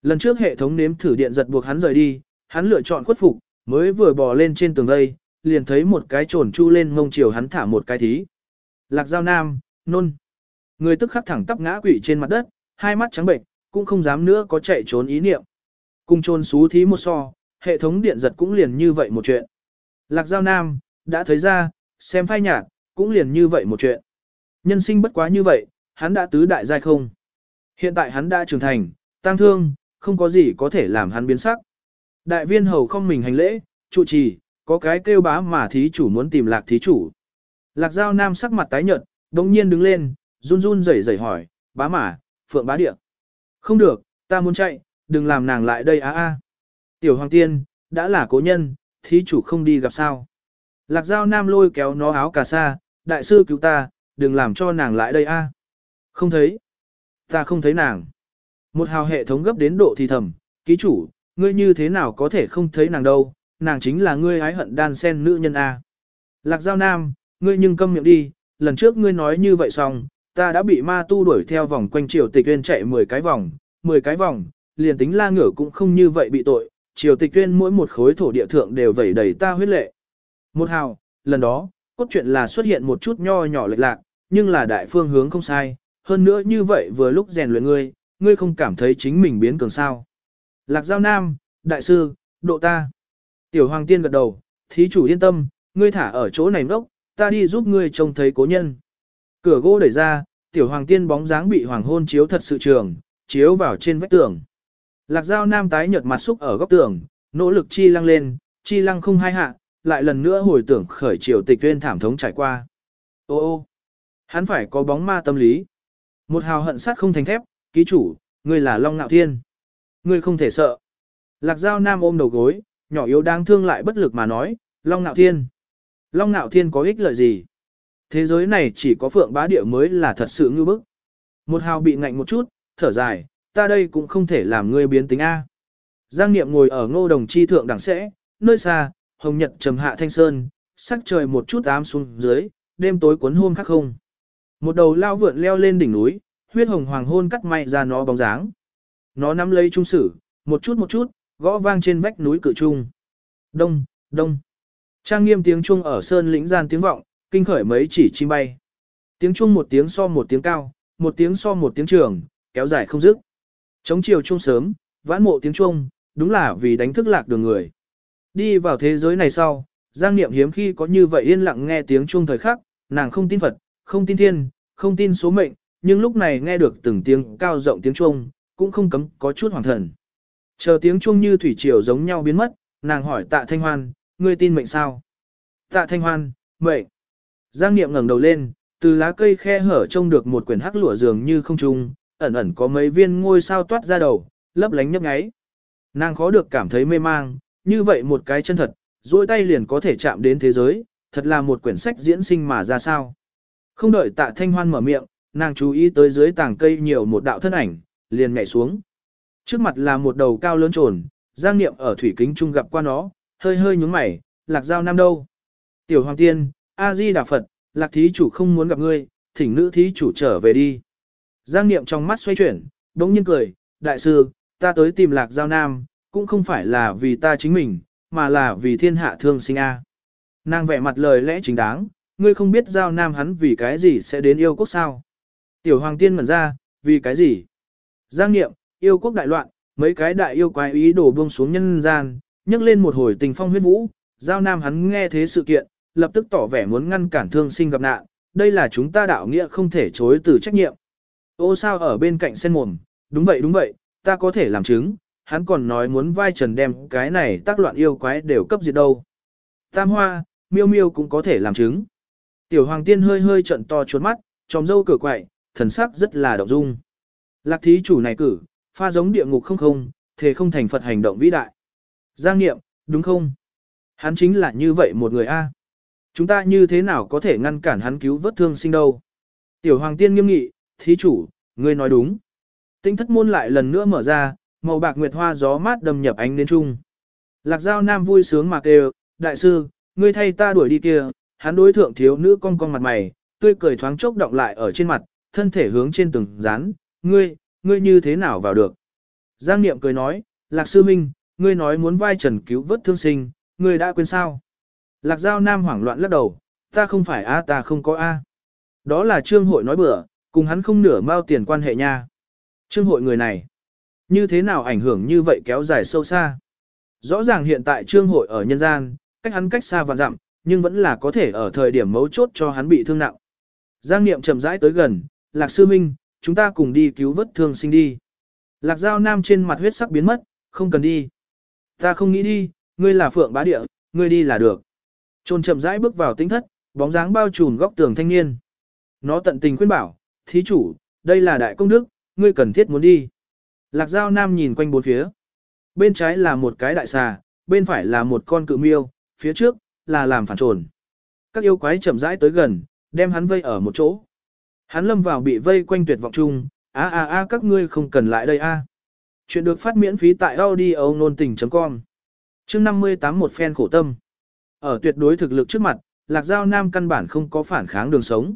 Lần trước hệ thống nếm thử điện giật buộc hắn rời đi, hắn lựa chọn khuất phục, mới vừa bò lên trên tường đây, liền thấy một cái trồn chu lên mông chiều hắn thả một cái thí. Lạc Giao Nam, nôn. Người tức khắc thẳng tắp ngã quỵ trên mặt đất, hai mắt trắng bệnh, cũng không dám nữa có chạy trốn ý niệm. Cung trôn xú thí một so, hệ thống điện giật cũng liền như vậy một chuyện. Lạc Giao Nam, đã thấy ra, xem phai nhạt, cũng liền như vậy một chuyện. Nhân sinh bất quá như vậy, hắn đã tứ đại giai không. Hiện tại hắn đã trưởng thành, tăng thương, không có gì có thể làm hắn biến sắc. Đại viên hầu không mình hành lễ, trụ trì, có cái kêu bá mà thí chủ muốn tìm lạc thí chủ. Lạc giao nam sắc mặt tái nhợt, đồng nhiên đứng lên, run run rẩy rẩy hỏi, bá mà, phượng bá địa. Không được, ta muốn chạy, đừng làm nàng lại đây á a. Tiểu hoàng tiên, đã là cố nhân, thí chủ không đi gặp sao. Lạc giao nam lôi kéo nó áo cà sa, đại sư cứu ta, đừng làm cho nàng lại đây a. Không thấy. Ta không thấy nàng. Một hào hệ thống gấp đến độ thì thầm, ký chủ, ngươi như thế nào có thể không thấy nàng đâu, nàng chính là ngươi ái hận đan sen nữ nhân A. Lạc Giao Nam, ngươi nhưng câm miệng đi, lần trước ngươi nói như vậy xong, ta đã bị ma tu đuổi theo vòng quanh triều tịch viên chạy 10 cái vòng, 10 cái vòng, liền tính la ngửa cũng không như vậy bị tội, triều tịch viên mỗi một khối thổ địa thượng đều vẩy đầy ta huyết lệ. Một hào, lần đó, cốt truyện là xuất hiện một chút nho nhỏ lệch lạc, nhưng là đại phương hướng không sai, hơn nữa như vậy vừa lúc rèn luyện ngươi, ngươi không cảm thấy chính mình biến cường sao. Lạc Giao Nam, Đại sư, độ ta. Tiểu Hoàng Tiên gật đầu, thí chủ yên tâm, ngươi thả ở chỗ này ngốc, ta đi giúp ngươi trông thấy cố nhân. Cửa gỗ đẩy ra, Tiểu Hoàng Tiên bóng dáng bị hoàng hôn chiếu thật sự trường, chiếu vào trên vách tường. Lạc Giao Nam tái nhợt mặt xúc ở góc tường, nỗ lực chi lăng lên, chi lăng không hai hạ, lại lần nữa hồi tưởng khởi triều tịch tuyên thảm thống trải qua. Ô ô, hắn phải có bóng ma tâm lý. Một hào hận sát không thành thép, ký chủ, ngươi là Long Nạo Thiên. Ngươi không thể sợ. Lạc Giao Nam ôm đầu gối, nhỏ yếu đáng thương lại bất lực mà nói, Long Nạo Thiên. Long Nạo Thiên có ích lợi gì? Thế giới này chỉ có phượng bá địa mới là thật sự ngư bức. Một hào bị ngạnh một chút, thở dài, ta đây cũng không thể làm ngươi biến tính A. Giang Niệm ngồi ở ngô đồng chi thượng đẳng sẽ, nơi xa, hồng nhật trầm hạ thanh sơn, sắc trời một chút ám xuống dưới, đêm tối cuốn hôm khắc không. Một đầu lao vượn leo lên đỉnh núi, huyết hồng hoàng hôn cắt may ra nó bóng dáng. Nó nắm lấy trung sử, một chút một chút, gõ vang trên vách núi cự trung. Đông, đông. Trang nghiêm tiếng chuông ở sơn lĩnh gian tiếng vọng, kinh khởi mấy chỉ chim bay. Tiếng chuông một tiếng so một tiếng cao, một tiếng so một tiếng trường, kéo dài không dứt. Chống chiều chuông sớm, vãn mộ tiếng chuông, đúng là vì đánh thức lạc đường người. Đi vào thế giới này sau, Giang Niệm hiếm khi có như vậy yên lặng nghe tiếng chuông thời khắc, nàng không tin Phật, không tin thiên, không tin số mệnh, nhưng lúc này nghe được từng tiếng cao rộng tiếng chuông, cũng không cấm có chút hoàng thần. Chờ tiếng chuông như thủy triều giống nhau biến mất, nàng hỏi tạ thanh hoan, ngươi tin mệnh sao? Tạ thanh hoan, mệnh. Giang Niệm ngẩng đầu lên, từ lá cây khe hở trông được một quyển hắc lụa dường như không trung, ẩn ẩn có mấy viên ngôi sao toát ra đầu, lấp lánh nhấp nháy. Nàng khó được cảm thấy mê mang, như vậy một cái chân thật, duỗi tay liền có thể chạm đến thế giới, thật là một quyển sách diễn sinh mà ra sao. Không đợi tạ thanh hoan mở miệng, nàng chú ý tới dưới tảng cây nhiều một đạo thân ảnh, liền nhảy xuống. Trước mặt là một đầu cao lớn trồn, Giang Niệm ở thủy kính trung gặp qua nó, hơi hơi nhúng mày, lạc giao nam đâu. Tiểu Hoàng Tiên, A-di Đà Phật, lạc thí chủ không muốn gặp ngươi, thỉnh nữ thí chủ trở về đi. Giang Niệm trong mắt xoay chuyển, đống nhiên cười, đại sư, ta tới tìm lạc giao nam, cũng không phải là vì ta chính mình, mà là vì thiên hạ thương sinh A. Nàng vẻ mặt lời lẽ chính đáng, ngươi không biết giao nam hắn vì cái gì sẽ đến yêu quốc sao. Tiểu hoàng tiên ngẩn ra, vì cái gì? Giang niệm, yêu quốc đại loạn, mấy cái đại yêu quái ý đổ buông xuống nhân gian, nhấc lên một hồi tình phong huyết vũ, giao nam hắn nghe thế sự kiện, lập tức tỏ vẻ muốn ngăn cản thương sinh gặp nạn, đây là chúng ta đạo nghĩa không thể chối từ trách nhiệm. Ô sao ở bên cạnh sen mồm, đúng vậy đúng vậy, ta có thể làm chứng, hắn còn nói muốn vai trần đem cái này tác loạn yêu quái đều cấp diệt đâu. Tam hoa, miêu miêu cũng có thể làm chứng. Tiểu hoàng tiên hơi hơi trận to chuột mắt, tròm dâu cửa quậy, thần sắc rất là động dung. Lạc thí chủ này cử, pha giống địa ngục không không, thế không thành Phật hành động vĩ đại. Giang nghiệm, đúng không? Hắn chính là như vậy một người A. Chúng ta như thế nào có thể ngăn cản hắn cứu vớt thương sinh đâu? Tiểu hoàng tiên nghiêm nghị, thí chủ, ngươi nói đúng. Tinh thất môn lại lần nữa mở ra, màu bạc nguyệt hoa gió mát đâm nhập ánh đến trung. Lạc Giao Nam vui sướng mà kêu, đại sư, ngươi thay ta đuổi đi kia, hắn đối thượng thiếu nữ cong cong mặt mày, tươi cười thoáng chốc động lại ở trên mặt, thân thể hướng trên từng dán, ngươi, ngươi như thế nào vào được. Giang Niệm cười nói, Lạc Sư Minh, ngươi nói muốn vai trần cứu vớt thương sinh, ngươi đã quên sao. Lạc Giao Nam hoảng loạn lắc đầu, ta không phải A ta không có A. Đó là trương hội nói bừa, cùng hắn không nửa mao tiền quan hệ nha. Trương hội người này, như thế nào ảnh hưởng như vậy kéo dài sâu xa. Rõ ràng hiện tại trương hội ở nhân gian, cách hắn cách xa và dặm, nhưng vẫn là có thể ở thời điểm mấu chốt cho hắn bị thương nặng. Giang Niệm chậm rãi tới gần, Lạc Sư Minh, chúng ta cùng đi cứu vớt thương sinh đi. Lạc Giao Nam trên mặt huyết sắc biến mất, không cần đi. Ta không nghĩ đi, ngươi là phượng bá địa, ngươi đi là được. Trôn chậm rãi bước vào tinh thất, bóng dáng bao trùm góc tường thanh niên. Nó tận tình khuyên bảo, thí chủ, đây là đại công đức, ngươi cần thiết muốn đi. Lạc Giao Nam nhìn quanh bốn phía. Bên trái là một cái đại xà, bên phải là một con cự miêu, phía trước là làm phản trồn. Các yêu quái chậm rãi tới gần, đem hắn vây ở một chỗ. Hắn lâm vào bị vây quanh tuyệt vọng chung, a a a các ngươi không cần lại đây a. Chuyện được phát miễn phí tại audio nôn tình.com. Chương 58 một phen khổ tâm. Ở tuyệt đối thực lực trước mặt, Lạc Giao Nam căn bản không có phản kháng đường sống.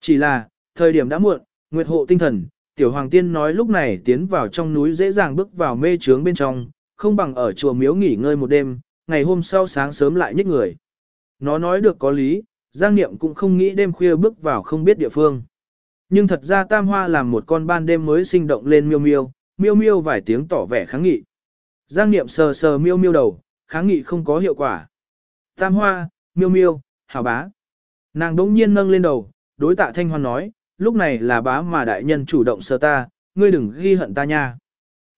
Chỉ là, thời điểm đã muộn, Nguyệt hộ tinh thần, Tiểu Hoàng Tiên nói lúc này tiến vào trong núi dễ dàng bước vào mê trướng bên trong, không bằng ở chùa miếu nghỉ ngơi một đêm, ngày hôm sau sáng sớm lại nhích người. Nó nói được có lý, Giang Niệm cũng không nghĩ đêm khuya bước vào không biết địa phương. Nhưng thật ra Tam Hoa làm một con ban đêm mới sinh động lên miêu miêu, miêu miêu vài tiếng tỏ vẻ kháng nghị. Giang Niệm sờ sờ miêu miêu đầu, kháng nghị không có hiệu quả. Tam Hoa, miêu miêu, hảo bá. Nàng đống nhiên nâng lên đầu, đối tạ Thanh Hoan nói, lúc này là bá mà đại nhân chủ động sờ ta, ngươi đừng ghi hận ta nha.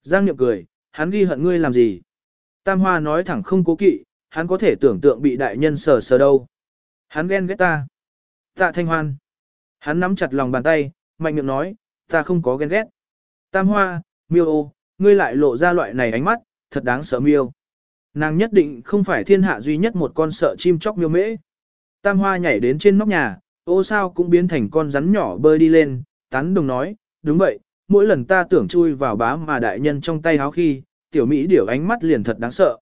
Giang Niệm cười, hắn ghi hận ngươi làm gì? Tam Hoa nói thẳng không cố kỵ, hắn có thể tưởng tượng bị đại nhân sờ sờ đâu. Hắn ghen ghét ta. Tạ Thanh Hoan. Hắn nắm chặt lòng bàn tay, mạnh miệng nói, ta không có ghen ghét. Tam Hoa, miêu ô, ngươi lại lộ ra loại này ánh mắt, thật đáng sợ miêu. Nàng nhất định không phải thiên hạ duy nhất một con sợ chim chóc miêu mễ. Tam Hoa nhảy đến trên nóc nhà, ô sao cũng biến thành con rắn nhỏ bơi đi lên, tán đồng nói, đúng vậy, mỗi lần ta tưởng chui vào bá mà đại nhân trong tay háo khi, tiểu Mỹ điểu ánh mắt liền thật đáng sợ.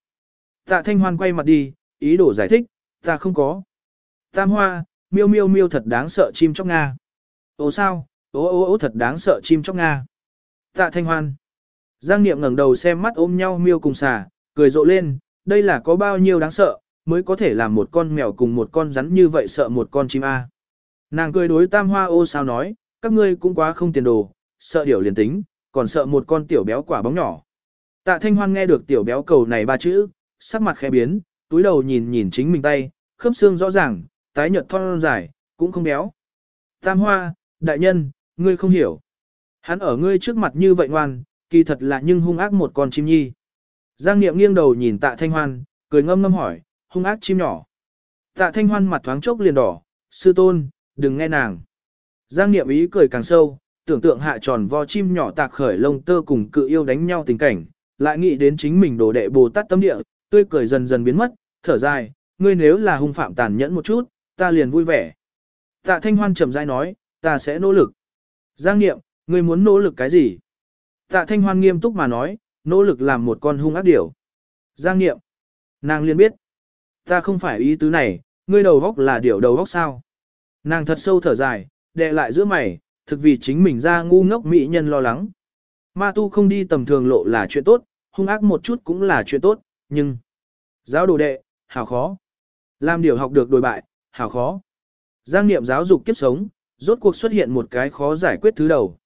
Tạ Thanh Hoan quay mặt đi, ý đồ giải thích, ta không có. Tam Hoa, miêu miêu miêu thật đáng sợ chim chóc Nga. Ô sao, ô ô ô thật đáng sợ chim chóc Nga. Tạ Thanh Hoan. Giang Niệm ngẩng đầu xem mắt ôm nhau miêu cùng xà, cười rộ lên, đây là có bao nhiêu đáng sợ, mới có thể làm một con mèo cùng một con rắn như vậy sợ một con chim A. Nàng cười đối tam hoa ô sao nói, các ngươi cũng quá không tiền đồ, sợ điểu liền tính, còn sợ một con tiểu béo quả bóng nhỏ. Tạ Thanh Hoan nghe được tiểu béo cầu này ba chữ, sắc mặt khẽ biến, túi đầu nhìn nhìn chính mình tay, khớp xương rõ ràng, tái nhợt thon dài, cũng không béo. Tam hoa, đại nhân, ngươi không hiểu. Hắn ở ngươi trước mặt như vậy ngoan, kỳ thật là nhưng hung ác một con chim nhi. Giang Niệm nghiêng đầu nhìn tạ thanh hoan, cười ngâm ngâm hỏi, hung ác chim nhỏ. Tạ thanh hoan mặt thoáng chốc liền đỏ, sư tôn, đừng nghe nàng. Giang Niệm ý cười càng sâu, tưởng tượng hạ tròn vo chim nhỏ tạc khởi lông tơ cùng cự yêu đánh nhau tình cảnh, lại nghĩ đến chính mình đồ đệ Bồ Tát tâm địa, tươi cười dần dần biến mất, thở dài, ngươi nếu là hung phạm tàn nhẫn một chút, ta liền vui vẻ. Tạ Thanh Hoan trầm rãi nói, ta sẽ nỗ lực. Giang Niệm, ngươi muốn nỗ lực cái gì? Tạ Thanh Hoan nghiêm túc mà nói, nỗ lực làm một con hung ác điểu. Giang Niệm, nàng liền biết. Ta không phải ý tứ này, ngươi đầu góc là điểu đầu góc sao? Nàng thật sâu thở dài, đè lại giữa mày, thực vì chính mình ra ngu ngốc mỹ nhân lo lắng. Ma tu không đi tầm thường lộ là chuyện tốt, hung ác một chút cũng là chuyện tốt, nhưng... Giáo đồ đệ, hảo khó. Làm điều học được đổi bại, hảo khó. Giang niệm giáo dục kiếp sống, rốt cuộc xuất hiện một cái khó giải quyết thứ đầu.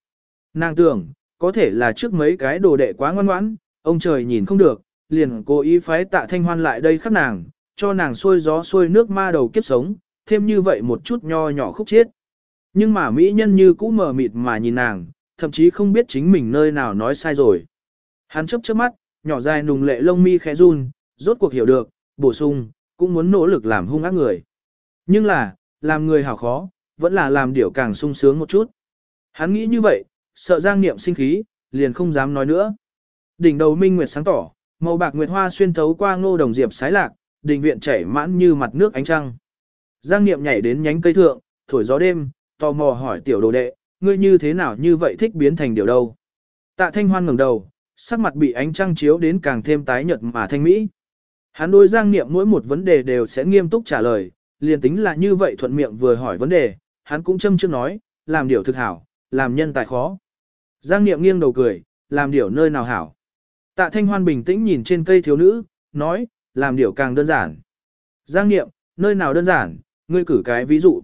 Nàng tưởng, có thể là trước mấy cái đồ đệ quá ngoan ngoãn, ông trời nhìn không được, liền cố ý phái tạ thanh hoan lại đây khắc nàng, cho nàng xuôi gió xuôi nước ma đầu kiếp sống, thêm như vậy một chút nho nhỏ khúc chiết. Nhưng mà mỹ nhân như cũ mờ mịt mà nhìn nàng, thậm chí không biết chính mình nơi nào nói sai rồi. Hắn chấp chớp mắt, nhỏ dài nùng lệ lông mi khẽ run, rốt cuộc hiểu được, bổ sung, cũng muốn nỗ lực làm hung ác người. Nhưng là, làm người hảo khó, vẫn là làm điều càng sung sướng một chút. Hắn nghĩ như vậy, sợ Giang Niệm sinh khí, liền không dám nói nữa. Đỉnh đầu minh nguyệt sáng tỏ, màu bạc nguyệt hoa xuyên thấu qua ngô đồng diệp sái lạc, đình viện chảy mãn như mặt nước ánh trăng. Giang Niệm nhảy đến nhánh cây thượng, thổi gió đêm, tò mò hỏi tiểu đồ đệ, ngươi như thế nào như vậy thích biến thành điều đâu. Tạ Thanh Hoan ngẩng đầu, sắc mặt bị ánh trăng chiếu đến càng thêm tái nhợt mà thanh mỹ. Hắn đối Giang Niệm mỗi một vấn đề đều sẽ nghiêm túc trả lời, liền tính là như vậy thuận miệng vừa hỏi vấn đề, hắn cũng châm trước nói, làm điều thực hảo, làm nhân tài khó. Giang Niệm nghiêng đầu cười, làm điều nơi nào hảo. Tạ Thanh Hoan bình tĩnh nhìn trên cây thiếu nữ, nói, làm điều càng đơn giản. Giang Niệm, nơi nào đơn giản, ngươi cử cái ví dụ.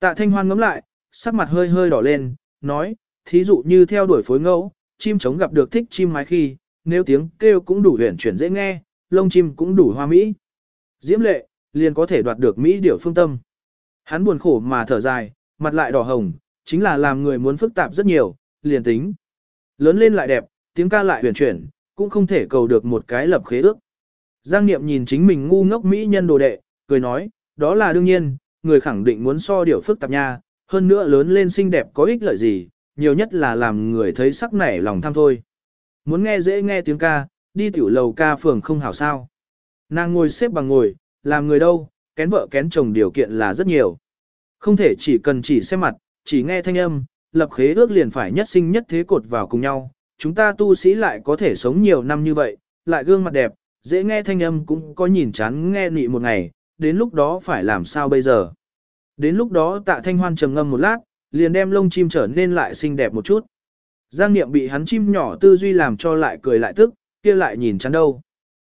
Tạ Thanh Hoan ngắm lại, sắc mặt hơi hơi đỏ lên, nói, thí dụ như theo đuổi phối ngẫu, chim trống gặp được thích chim mái khi, nếu tiếng kêu cũng đủ huyền chuyển dễ nghe, lông chim cũng đủ hoa mỹ. Diễm lệ, liền có thể đoạt được Mỹ điểu phương tâm. Hắn buồn khổ mà thở dài, mặt lại đỏ hồng, chính là làm người muốn phức tạp rất nhiều, liền tính. Lớn lên lại đẹp, tiếng ca lại huyền chuyển, cũng không thể cầu được một cái lập khế ước. Giang Niệm nhìn chính mình ngu ngốc Mỹ nhân đồ đệ, cười nói, đó là đương nhiên, người khẳng định muốn so điều phức tạp nha, hơn nữa lớn lên xinh đẹp có ích lợi gì, nhiều nhất là làm người thấy sắc nảy lòng tham thôi. Muốn nghe dễ nghe tiếng ca, đi tiểu lầu ca phường không hảo sao. Nàng ngồi xếp bằng ngồi, làm người đâu, kén vợ kén chồng điều kiện là rất nhiều. Không thể chỉ cần chỉ xem mặt, chỉ nghe thanh âm, lập khế ước liền phải nhất sinh nhất thế cột vào cùng nhau. Chúng ta tu sĩ lại có thể sống nhiều năm như vậy, lại gương mặt đẹp, dễ nghe thanh âm cũng có nhìn chán nghe nị một ngày, đến lúc đó phải làm sao bây giờ. Đến lúc đó tạ thanh hoan trầm ngâm một lát, liền đem lông chim trở nên lại xinh đẹp một chút. Giang Niệm bị hắn chim nhỏ tư duy làm cho lại cười lại tức, kia lại nhìn chán đâu.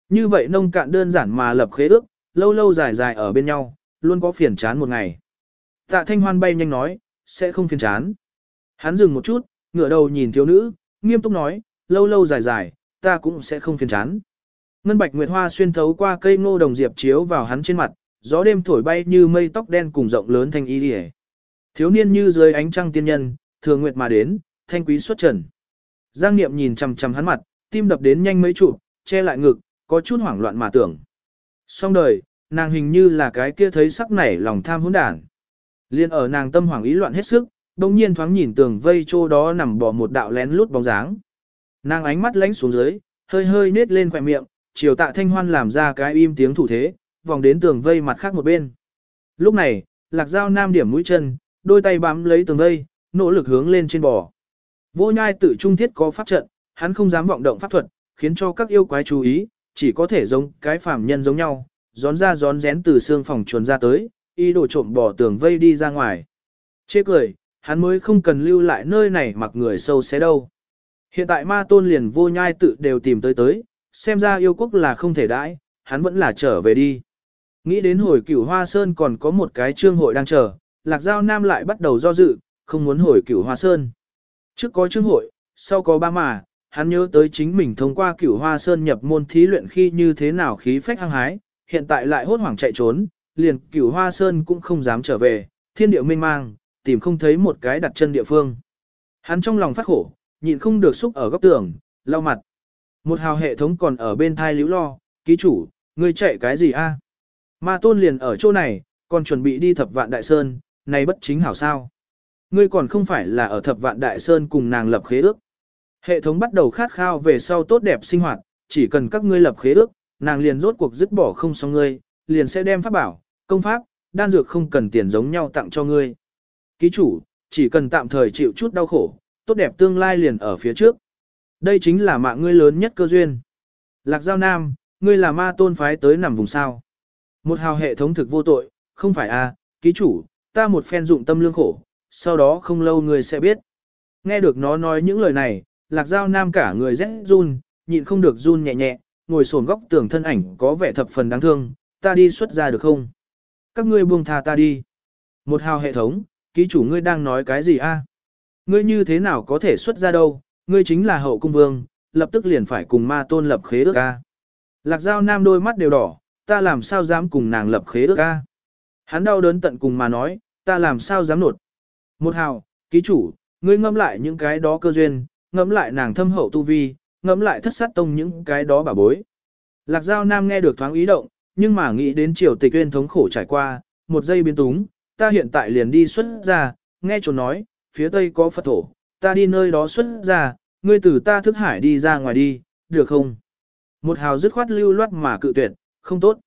Như vậy nông cạn đơn giản mà lập khế ước, lâu lâu dài dài ở bên nhau, luôn có phiền chán một ngày. Tạ Thanh Hoan bay nhanh nói, sẽ không phiền chán. Hắn dừng một chút, ngửa đầu nhìn thiếu nữ, nghiêm túc nói, lâu lâu dài dài, ta cũng sẽ không phiền chán. Ngân bạch nguyệt hoa xuyên thấu qua cây ngô đồng diệp chiếu vào hắn trên mặt, gió đêm thổi bay như mây tóc đen cùng rộng lớn thanh y liễu. Thiếu niên như dưới ánh trăng tiên nhân, thường nguyệt mà đến, thanh quý xuất trần. Giang Niệm nhìn chằm chằm hắn mặt, tim đập đến nhanh mấy chụp, che lại ngực, có chút hoảng loạn mà tưởng. Xong đời, nàng hình như là cái kia thấy sắc nảy lòng tham hỗn đản. Liên ở nàng tâm hoảng ý loạn hết sức, đông nhiên thoáng nhìn tường vây chỗ đó nằm bỏ một đạo lén lút bóng dáng. Nàng ánh mắt lánh xuống dưới, hơi hơi nết lên khỏe miệng, chiều tạ thanh hoan làm ra cái im tiếng thủ thế, vòng đến tường vây mặt khác một bên. Lúc này, lạc dao nam điểm mũi chân, đôi tay bám lấy tường vây, nỗ lực hướng lên trên bò. Vô nhai tự trung thiết có pháp trận, hắn không dám vọng động pháp thuật, khiến cho các yêu quái chú ý, chỉ có thể giống cái phàm nhân giống nhau, gión ra gión rén từ xương phòng chuồn ra tới, y đổ trộm bỏ tường vây đi ra ngoài. Chê cười, hắn mới không cần lưu lại nơi này mặc người sâu xé đâu. Hiện tại ma tôn liền vô nhai tự đều tìm tới tới, xem ra yêu quốc là không thể đãi, hắn vẫn là trở về đi. Nghĩ đến hồi cửu hoa sơn còn có một cái trương hội đang chờ, lạc giao nam lại bắt đầu do dự, không muốn hồi cửu hoa sơn. Trước có trương hội, sau có ba mà, hắn nhớ tới chính mình thông qua cửu hoa sơn nhập môn thí luyện khi như thế nào khí phách hăng hái, hiện tại lại hốt hoảng chạy trốn, liền cửu hoa sơn cũng không dám trở về, thiên địa mênh mang, tìm không thấy một cái đặt chân địa phương. Hắn trong lòng phát khổ, nhịn không được xúc ở góc tường, lau mặt. Một hào hệ thống còn ở bên thai liễu lo, ký chủ, ngươi chạy cái gì a? Ma tôn liền ở chỗ này, còn chuẩn bị đi thập vạn đại sơn, này bất chính hảo sao. Ngươi còn không phải là ở thập vạn đại sơn cùng nàng lập khế ước. Hệ thống bắt đầu khát khao về sau tốt đẹp sinh hoạt, chỉ cần các ngươi lập khế ước, nàng liền rốt cuộc dứt bỏ không xong ngươi, liền sẽ đem pháp bảo, công pháp, đan dược không cần tiền giống nhau tặng cho ngươi. Ký chủ, chỉ cần tạm thời chịu chút đau khổ, tốt đẹp tương lai liền ở phía trước. Đây chính là mạng ngươi lớn nhất cơ duyên. Lạc Giao Nam, ngươi là ma tôn phái tới nằm vùng sao. Một hào hệ thống thực vô tội, không phải a, à, ký chủ, ta một phen dụng tâm lương khổ, sau đó không lâu ngươi sẽ biết. Nghe được nó nói những lời này, Lạc Giao Nam cả người rẽ run, nhịn không được run nhẹ nhẹ, ngồi sồn góc tường thân ảnh có vẻ thập phần đáng thương, ta đi xuất ra được không? Các ngươi buông tha ta đi. Một hào hệ thống, ký chủ ngươi đang nói cái gì a? Ngươi như thế nào có thể xuất ra đâu, ngươi chính là hậu cung vương, lập tức liền phải cùng ma tôn lập khế ước a. Lạc Giao Nam đôi mắt đều đỏ, ta làm sao dám cùng nàng lập khế ước a? Hắn đau đớn tận cùng mà nói, ta làm sao dám nột. Một hào, ký chủ, ngươi ngẫm lại những cái đó cơ duyên, ngẫm lại nàng thâm hậu tu vi, ngẫm lại thất sát tông những cái đó bà bối. Lạc Giao Nam nghe được thoáng ý động, nhưng mà nghĩ đến triều tịch uyên thống khổ trải qua, một giây biến túng, ta hiện tại liền đi xuất ra, nghe chỗ nói, phía tây có Phật thổ, ta đi nơi đó xuất ra, ngươi từ ta thức hải đi ra ngoài đi, được không? Một hào dứt khoát lưu loát mà cự tuyệt, không tốt.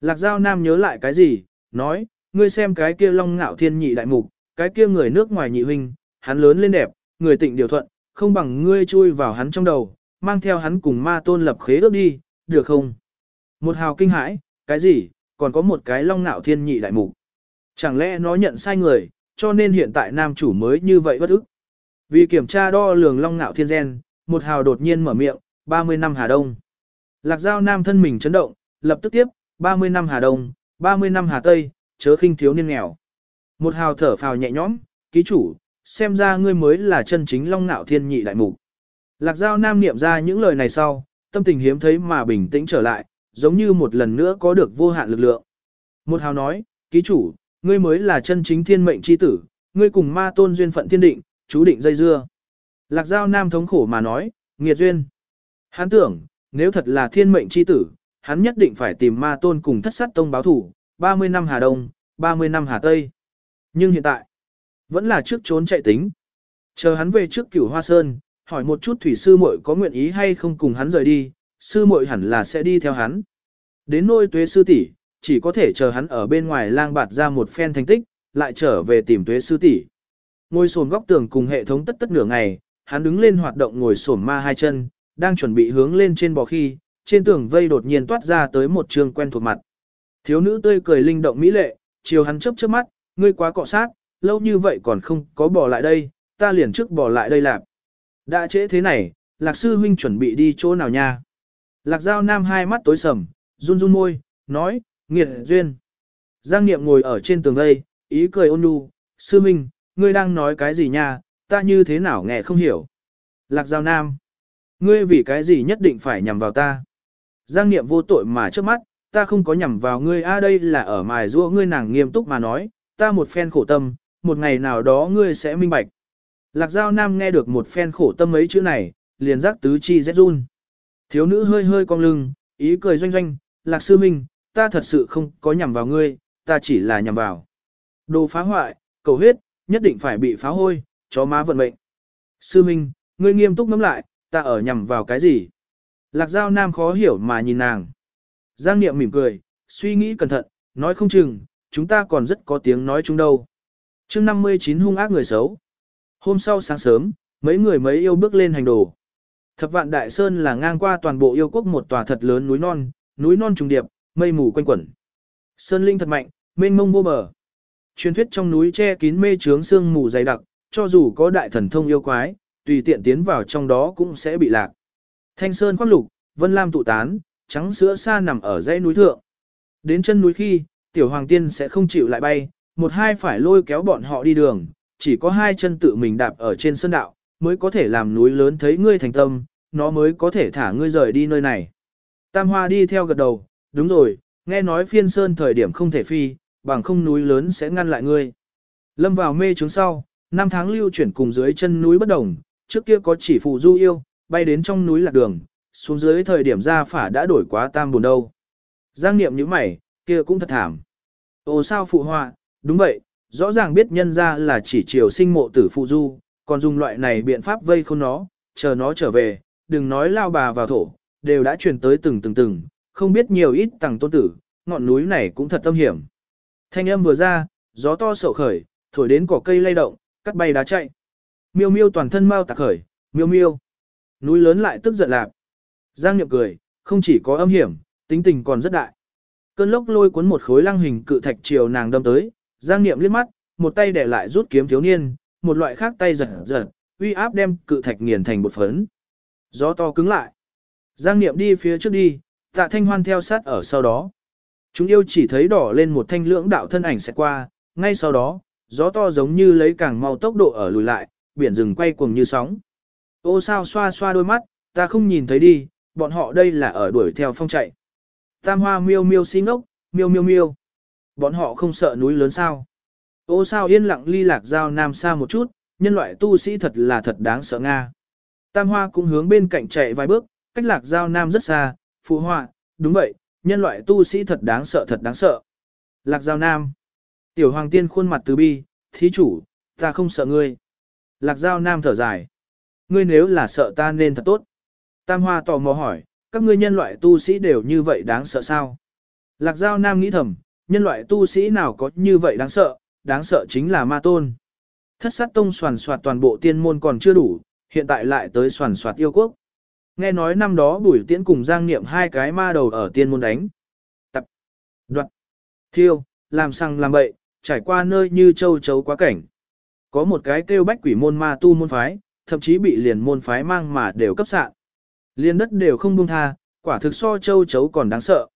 Lạc Giao Nam nhớ lại cái gì, nói, ngươi xem cái kia long ngạo thiên nhị đại mục, cái kia người nước ngoài nhị huynh, hắn lớn lên đẹp, người tịnh điều thuận, không bằng ngươi chui vào hắn trong đầu, mang theo hắn cùng ma tôn lập khế ước đi, được không? Một hào kinh hãi, cái gì, còn có một cái long ngạo thiên nhị đại mục. Chẳng lẽ nó nhận sai người, cho nên hiện tại nam chủ mới như vậy bất ức. Vì kiểm tra đo lường long ngạo thiên gen, một hào đột nhiên mở miệng, 30 năm Hà Đông. Lạc giao nam thân mình chấn động, lập tức tiếp, 30 năm Hà Đông, 30 năm Hà Tây, chớ khinh thiếu niên nghèo. Một hào thở phào nhẹ nhõm, ký chủ, xem ra ngươi mới là chân chính long ngạo thiên nhị đại mục. Lạc giao nam niệm ra những lời này sau, tâm tình hiếm thấy mà bình tĩnh trở lại, giống như một lần nữa có được vô hạn lực lượng. Một hào nói, ký chủ, ngươi mới là chân chính thiên mệnh chi tử, ngươi cùng ma tôn duyên phận thiên định, chú định dây dưa. Lạc giao nam thống khổ mà nói, nghiệt duyên. Hắn tưởng, nếu thật là thiên mệnh chi tử, hắn nhất định phải tìm ma tôn cùng thất sát tông báo thủ, 30 năm Hà Đông, 30 năm Hà Tây. Nhưng hiện tại, vẫn là trước trốn chạy tính. Chờ hắn về trước cửu hoa sơn, hỏi một chút thủy sư muội có nguyện ý hay không cùng hắn rời đi, sư muội hẳn là sẽ đi theo hắn. Đến nôi tuế sư tỷ, chỉ có thể chờ hắn ở bên ngoài lang bạt ra một phen thành tích, lại trở về tìm tuế sư tỷ. Ngồi sồn góc tường cùng hệ thống tất tất nửa ngày, hắn đứng lên hoạt động ngồi sổm ma hai chân, đang chuẩn bị hướng lên trên bò khi, trên tường vây đột nhiên toát ra tới một trường quen thuộc mặt. Thiếu nữ tươi cười linh động mỹ lệ, chiều hắn chớp chớp mắt, ngươi quá cọ sát, lâu như vậy còn không có bỏ lại đây, ta liền trước bỏ lại đây lạp. Đã trễ thế này, lạc sư huynh chuẩn bị đi chỗ nào nha? Lạc giao nam hai mắt tối sầm, run run môi, nói, nghiệt duyên. Giang Niệm ngồi ở trên tường vây, ý cười ôn nhu, sư Minh, ngươi đang nói cái gì nha, ta như thế nào nghe không hiểu. Lạc giao nam, ngươi vì cái gì nhất định phải nhằm vào ta. Giang Niệm vô tội mà trước mắt, ta không có nhằm vào ngươi a đây là ở mài rua ngươi nàng nghiêm túc mà nói, ta một phen khổ tâm, một ngày nào đó ngươi sẽ minh bạch. Lạc Giao Nam nghe được một phen khổ tâm mấy chữ này, liền giác tứ chi rét run. Thiếu nữ hơi hơi cong lưng, ý cười doanh doanh, Lạc Sư Minh, ta thật sự không có nhằm vào ngươi, ta chỉ là nhằm vào. Đồ phá hoại, cầu huyết, nhất định phải bị phá hôi, chó má vận mệnh. Sư Minh, ngươi nghiêm túc ngắm lại, ta ở nhằm vào cái gì? Lạc Giao Nam khó hiểu mà nhìn nàng. Giang Niệm mỉm cười, suy nghĩ cẩn thận, nói không chừng, chúng ta còn rất có tiếng nói chung đâu. chương 59 hung ác người xấu. Hôm sau sáng sớm, mấy người mấy yêu bước lên hành đồ. Thập vạn đại sơn là ngang qua toàn bộ yêu quốc một tòa thật lớn núi non, núi non trùng điệp, mây mù quanh quẩn. Sơn linh thật mạnh, mênh mông vô bờ. Truyền thuyết trong núi che kín mê trướng sương mù dày đặc, cho dù có đại thần thông yêu quái, tùy tiện tiến vào trong đó cũng sẽ bị lạc. Thanh sơn khoác lục, vân lam tụ tán, trắng sữa xa nằm ở dãy núi thượng. Đến chân núi khi, tiểu hoàng tiên sẽ không chịu lại bay, một hai phải lôi kéo bọn họ đi đường, chỉ có hai chân tự mình đạp ở trên sơn đạo, mới có thể làm núi lớn thấy ngươi thành tâm, nó mới có thể thả ngươi rời đi nơi này. Tam Hoa đi theo gật đầu, đúng rồi, nghe nói phiên sơn thời điểm không thể phi, bằng không núi lớn sẽ ngăn lại ngươi. Lâm vào mê trướng sau, năm tháng lưu chuyển cùng dưới chân núi bất đồng, trước kia có chỉ phụ du yêu, bay đến trong núi lạc đường, xuống dưới thời điểm ra phả đã đổi quá tam buồn đâu. Giang niệm như mày, kia cũng thật thảm. Ồ sao phụ họa, đúng vậy, rõ ràng biết nhân ra là chỉ chiều sinh mộ tử phụ du, còn dùng loại này biện pháp vây khôn nó, chờ nó trở về, đừng nói lao bà vào thổ, đều đã truyền tới từng từng từng, không biết nhiều ít tầng tôn tử, ngọn núi này cũng thật tâm hiểm. Thanh âm vừa ra, gió to sậu khởi, thổi đến cỏ cây lay động, cắt bay đá chạy. Miêu miêu toàn thân mau tạc khởi, miêu miêu. Núi lớn lại tức giận lạc. Giang nhậm cười, không chỉ có âm hiểm, tính tình còn rất đại. Cơn lốc lôi cuốn một khối lăng hình cự thạch chiều nàng đâm tới, Giang Niệm liếc mắt, một tay để lại rút kiếm thiếu niên, một loại khác tay giật giật, uy áp đem cự thạch nghiền thành bột phấn. Gió to cứng lại. Giang Niệm đi phía trước đi, tạ thanh hoan theo sát ở sau đó. Chúng yêu chỉ thấy đỏ lên một thanh lưỡng đạo thân ảnh sẽ qua, ngay sau đó, gió to giống như lấy càng mau tốc độ ở lùi lại, biển rừng quay cuồng như sóng. Ô sao xoa xoa đôi mắt, ta không nhìn thấy đi, bọn họ đây là ở đuổi theo phong chạy. Tam hoa miêu miêu xin ngốc, miêu miêu miêu. Bọn họ không sợ núi lớn sao. Ô sao yên lặng ly lạc giao nam xa một chút, nhân loại tu sĩ thật là thật đáng sợ Nga. Tam hoa cũng hướng bên cạnh chạy vài bước, cách lạc giao nam rất xa, phụ họa, đúng vậy, nhân loại tu sĩ thật đáng sợ thật đáng sợ. Lạc giao nam. Tiểu hoàng tiên khuôn mặt từ bi, thí chủ, ta không sợ ngươi. Lạc giao nam thở dài. Ngươi nếu là sợ ta nên thật tốt. Tam hoa tò mò hỏi, các ngươi nhân loại tu sĩ đều như vậy đáng sợ sao? Lạc giao nam nghĩ thầm, nhân loại tu sĩ nào có như vậy đáng sợ, đáng sợ chính là ma tôn. Thất sát tông soàn soạt toàn bộ tiên môn còn chưa đủ, hiện tại lại tới soàn soạt yêu quốc. Nghe nói năm đó bùi tiễn cùng giang niệm hai cái ma đầu ở tiên môn đánh. Tập, đoạn, thiêu, làm sang làm bậy, trải qua nơi như châu chấu quá cảnh. Có một cái kêu bách quỷ môn ma tu môn phái, thậm chí bị liền môn phái mang mà đều cấp sạn. Liên đất đều không buông tha, quả thực so châu chấu còn đáng sợ.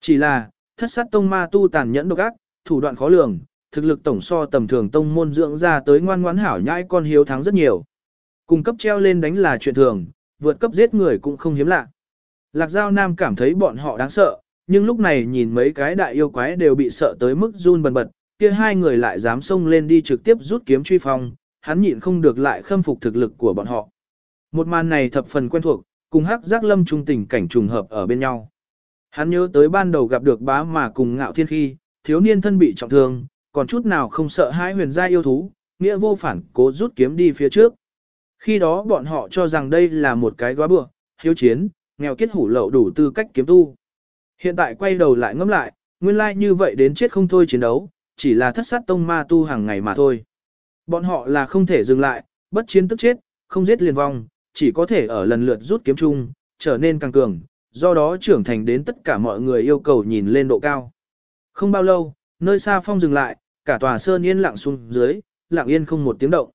Chỉ là, thất sát tông ma tu tàn nhẫn độc ác, thủ đoạn khó lường, thực lực tổng so tầm thường tông môn dưỡng ra tới ngoan ngoãn hảo nhãi con hiếu thắng rất nhiều. Cùng cấp treo lên đánh là chuyện thường, vượt cấp giết người cũng không hiếm lạ. Lạc Giao Nam cảm thấy bọn họ đáng sợ, nhưng lúc này nhìn mấy cái đại yêu quái đều bị sợ tới mức run bần bật, kia hai người lại dám xông lên đi trực tiếp rút kiếm truy phong, hắn nhịn không được lại khâm phục thực lực của bọn họ. Một màn này thập phần quen thuộc, cùng hắc giác lâm trung tình cảnh trùng hợp ở bên nhau. Hắn nhớ tới ban đầu gặp được bá mà cùng ngạo thiên khi, thiếu niên thân bị trọng thương, còn chút nào không sợ hai huyền gia yêu thú, nghĩa vô phản cố rút kiếm đi phía trước. Khi đó bọn họ cho rằng đây là một cái góa bựa, hiếu chiến, nghèo kiết hủ lậu đủ tư cách kiếm tu. Hiện tại quay đầu lại ngẫm lại, nguyên lai like như vậy đến chết không thôi chiến đấu, chỉ là thất sát tông ma tu hàng ngày mà thôi. Bọn họ là không thể dừng lại, bất chiến tức chết, không giết liền vong, chỉ có thể ở lần lượt rút kiếm chung, trở nên càng cường, do đó trưởng thành đến tất cả mọi người yêu cầu nhìn lên độ cao. Không bao lâu, nơi xa phong dừng lại, cả tòa sơn yên lặng xuống dưới, lặng yên không một tiếng động.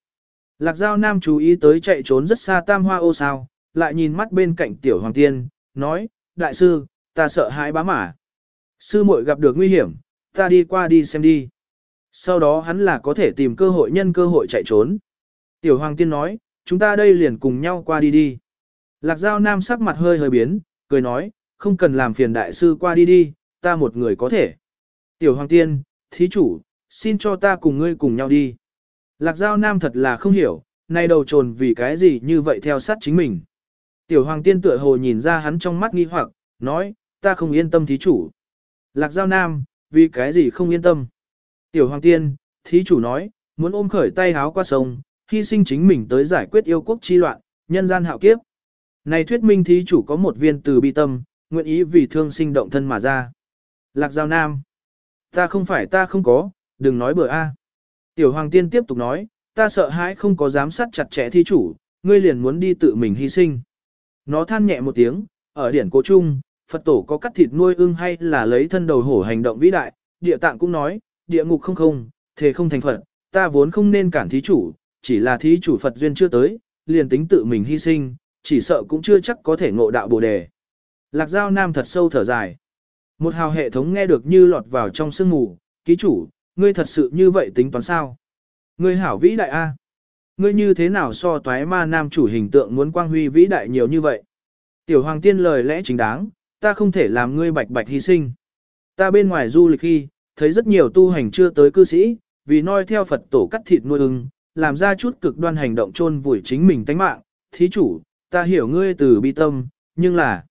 Lạc Giao Nam chú ý tới chạy trốn rất xa tam hoa ô sao, lại nhìn mắt bên cạnh tiểu hoàng tiên, nói, đại sư, ta sợ hãi bá mả. Sư muội gặp được nguy hiểm, ta đi qua đi xem đi. Sau đó hắn là có thể tìm cơ hội nhân cơ hội chạy trốn. Tiểu hoàng tiên nói, chúng ta đây liền cùng nhau qua đi đi. Lạc Giao Nam sắc mặt hơi hơi biến, cười nói, không cần làm phiền đại sư qua đi đi, ta một người có thể. Tiểu hoàng tiên, thí chủ, xin cho ta cùng ngươi cùng nhau đi. Lạc Giao Nam thật là không hiểu, nay đầu trồn vì cái gì như vậy theo sát chính mình. Tiểu hoàng tiên tựa hồ nhìn ra hắn trong mắt nghi hoặc, nói, ta không yên tâm thí chủ. Lạc Giao Nam, vì cái gì không yên tâm. Tiểu hoàng tiên, thí chủ nói, muốn ôm khởi tay háo qua sông, hy sinh chính mình tới giải quyết yêu quốc chi loạn, nhân gian hạo kiếp. Này thuyết minh thí chủ có một viên từ bi tâm, nguyện ý vì thương sinh động thân mà ra. Lạc Giao Nam, ta không phải ta không có, đừng nói bừa a. Tiểu Hoàng Tiên tiếp tục nói, ta sợ hãi không có giám sát chặt chẽ thi chủ, ngươi liền muốn đi tự mình hy sinh. Nó than nhẹ một tiếng, ở điển cố trung, Phật tổ có cắt thịt nuôi ưng hay là lấy thân đầu hổ hành động vĩ đại, địa tạng cũng nói, địa ngục không không, thế không thành Phật, ta vốn không nên cản thí chủ, chỉ là thí chủ Phật duyên chưa tới, liền tính tự mình hy sinh, chỉ sợ cũng chưa chắc có thể ngộ đạo bồ đề. Lạc Giao Nam thật sâu thở dài. Một hào hệ thống nghe được như lọt vào trong sương mù, ký chủ, ngươi thật sự như vậy tính toán sao? Ngươi hảo vĩ đại A. Ngươi như thế nào so toái ma nam chủ hình tượng muốn quang huy vĩ đại nhiều như vậy? Tiểu hoàng tiên lời lẽ chính đáng, ta không thể làm ngươi bạch bạch hy sinh. Ta bên ngoài du lịch khi, thấy rất nhiều tu hành chưa tới cư sĩ, vì noi theo Phật tổ cắt thịt nuôi ưng, làm ra chút cực đoan hành động chôn vùi chính mình tánh mạng. Thí chủ, ta hiểu ngươi từ bi tâm, nhưng là...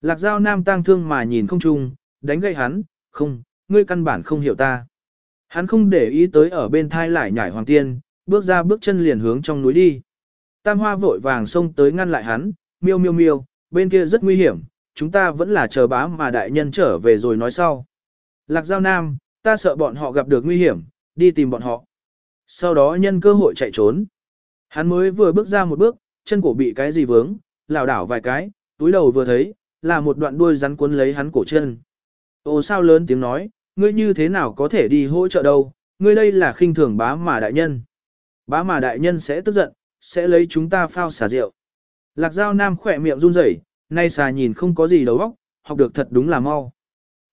Lạc giao nam tang thương mà nhìn không chung, đánh gậy hắn, không, ngươi căn bản không hiểu ta. Hắn không để ý tới ở bên thai lại nhảy hoàng tiên, bước ra bước chân liền hướng trong núi đi. Tam hoa vội vàng xông tới ngăn lại hắn, miêu miêu miêu, bên kia rất nguy hiểm, chúng ta vẫn là chờ bá mà đại nhân trở về rồi nói sau. Lạc giao nam, ta sợ bọn họ gặp được nguy hiểm, đi tìm bọn họ. Sau đó nhân cơ hội chạy trốn. Hắn mới vừa bước ra một bước, chân cổ bị cái gì vướng, lảo đảo vài cái, túi đầu vừa thấy, là một đoạn đuôi rắn cuốn lấy hắn cổ chân. Ồ sao lớn tiếng nói, ngươi như thế nào có thể đi hỗ trợ đâu, ngươi đây là khinh thường bá mà đại nhân. Bá mà đại nhân sẽ tức giận, sẽ lấy chúng ta phao xả rượu. Lạc Giao Nam khỏe miệng run rẩy, Nay xà nhìn không có gì đầu óc, học được thật đúng là mau.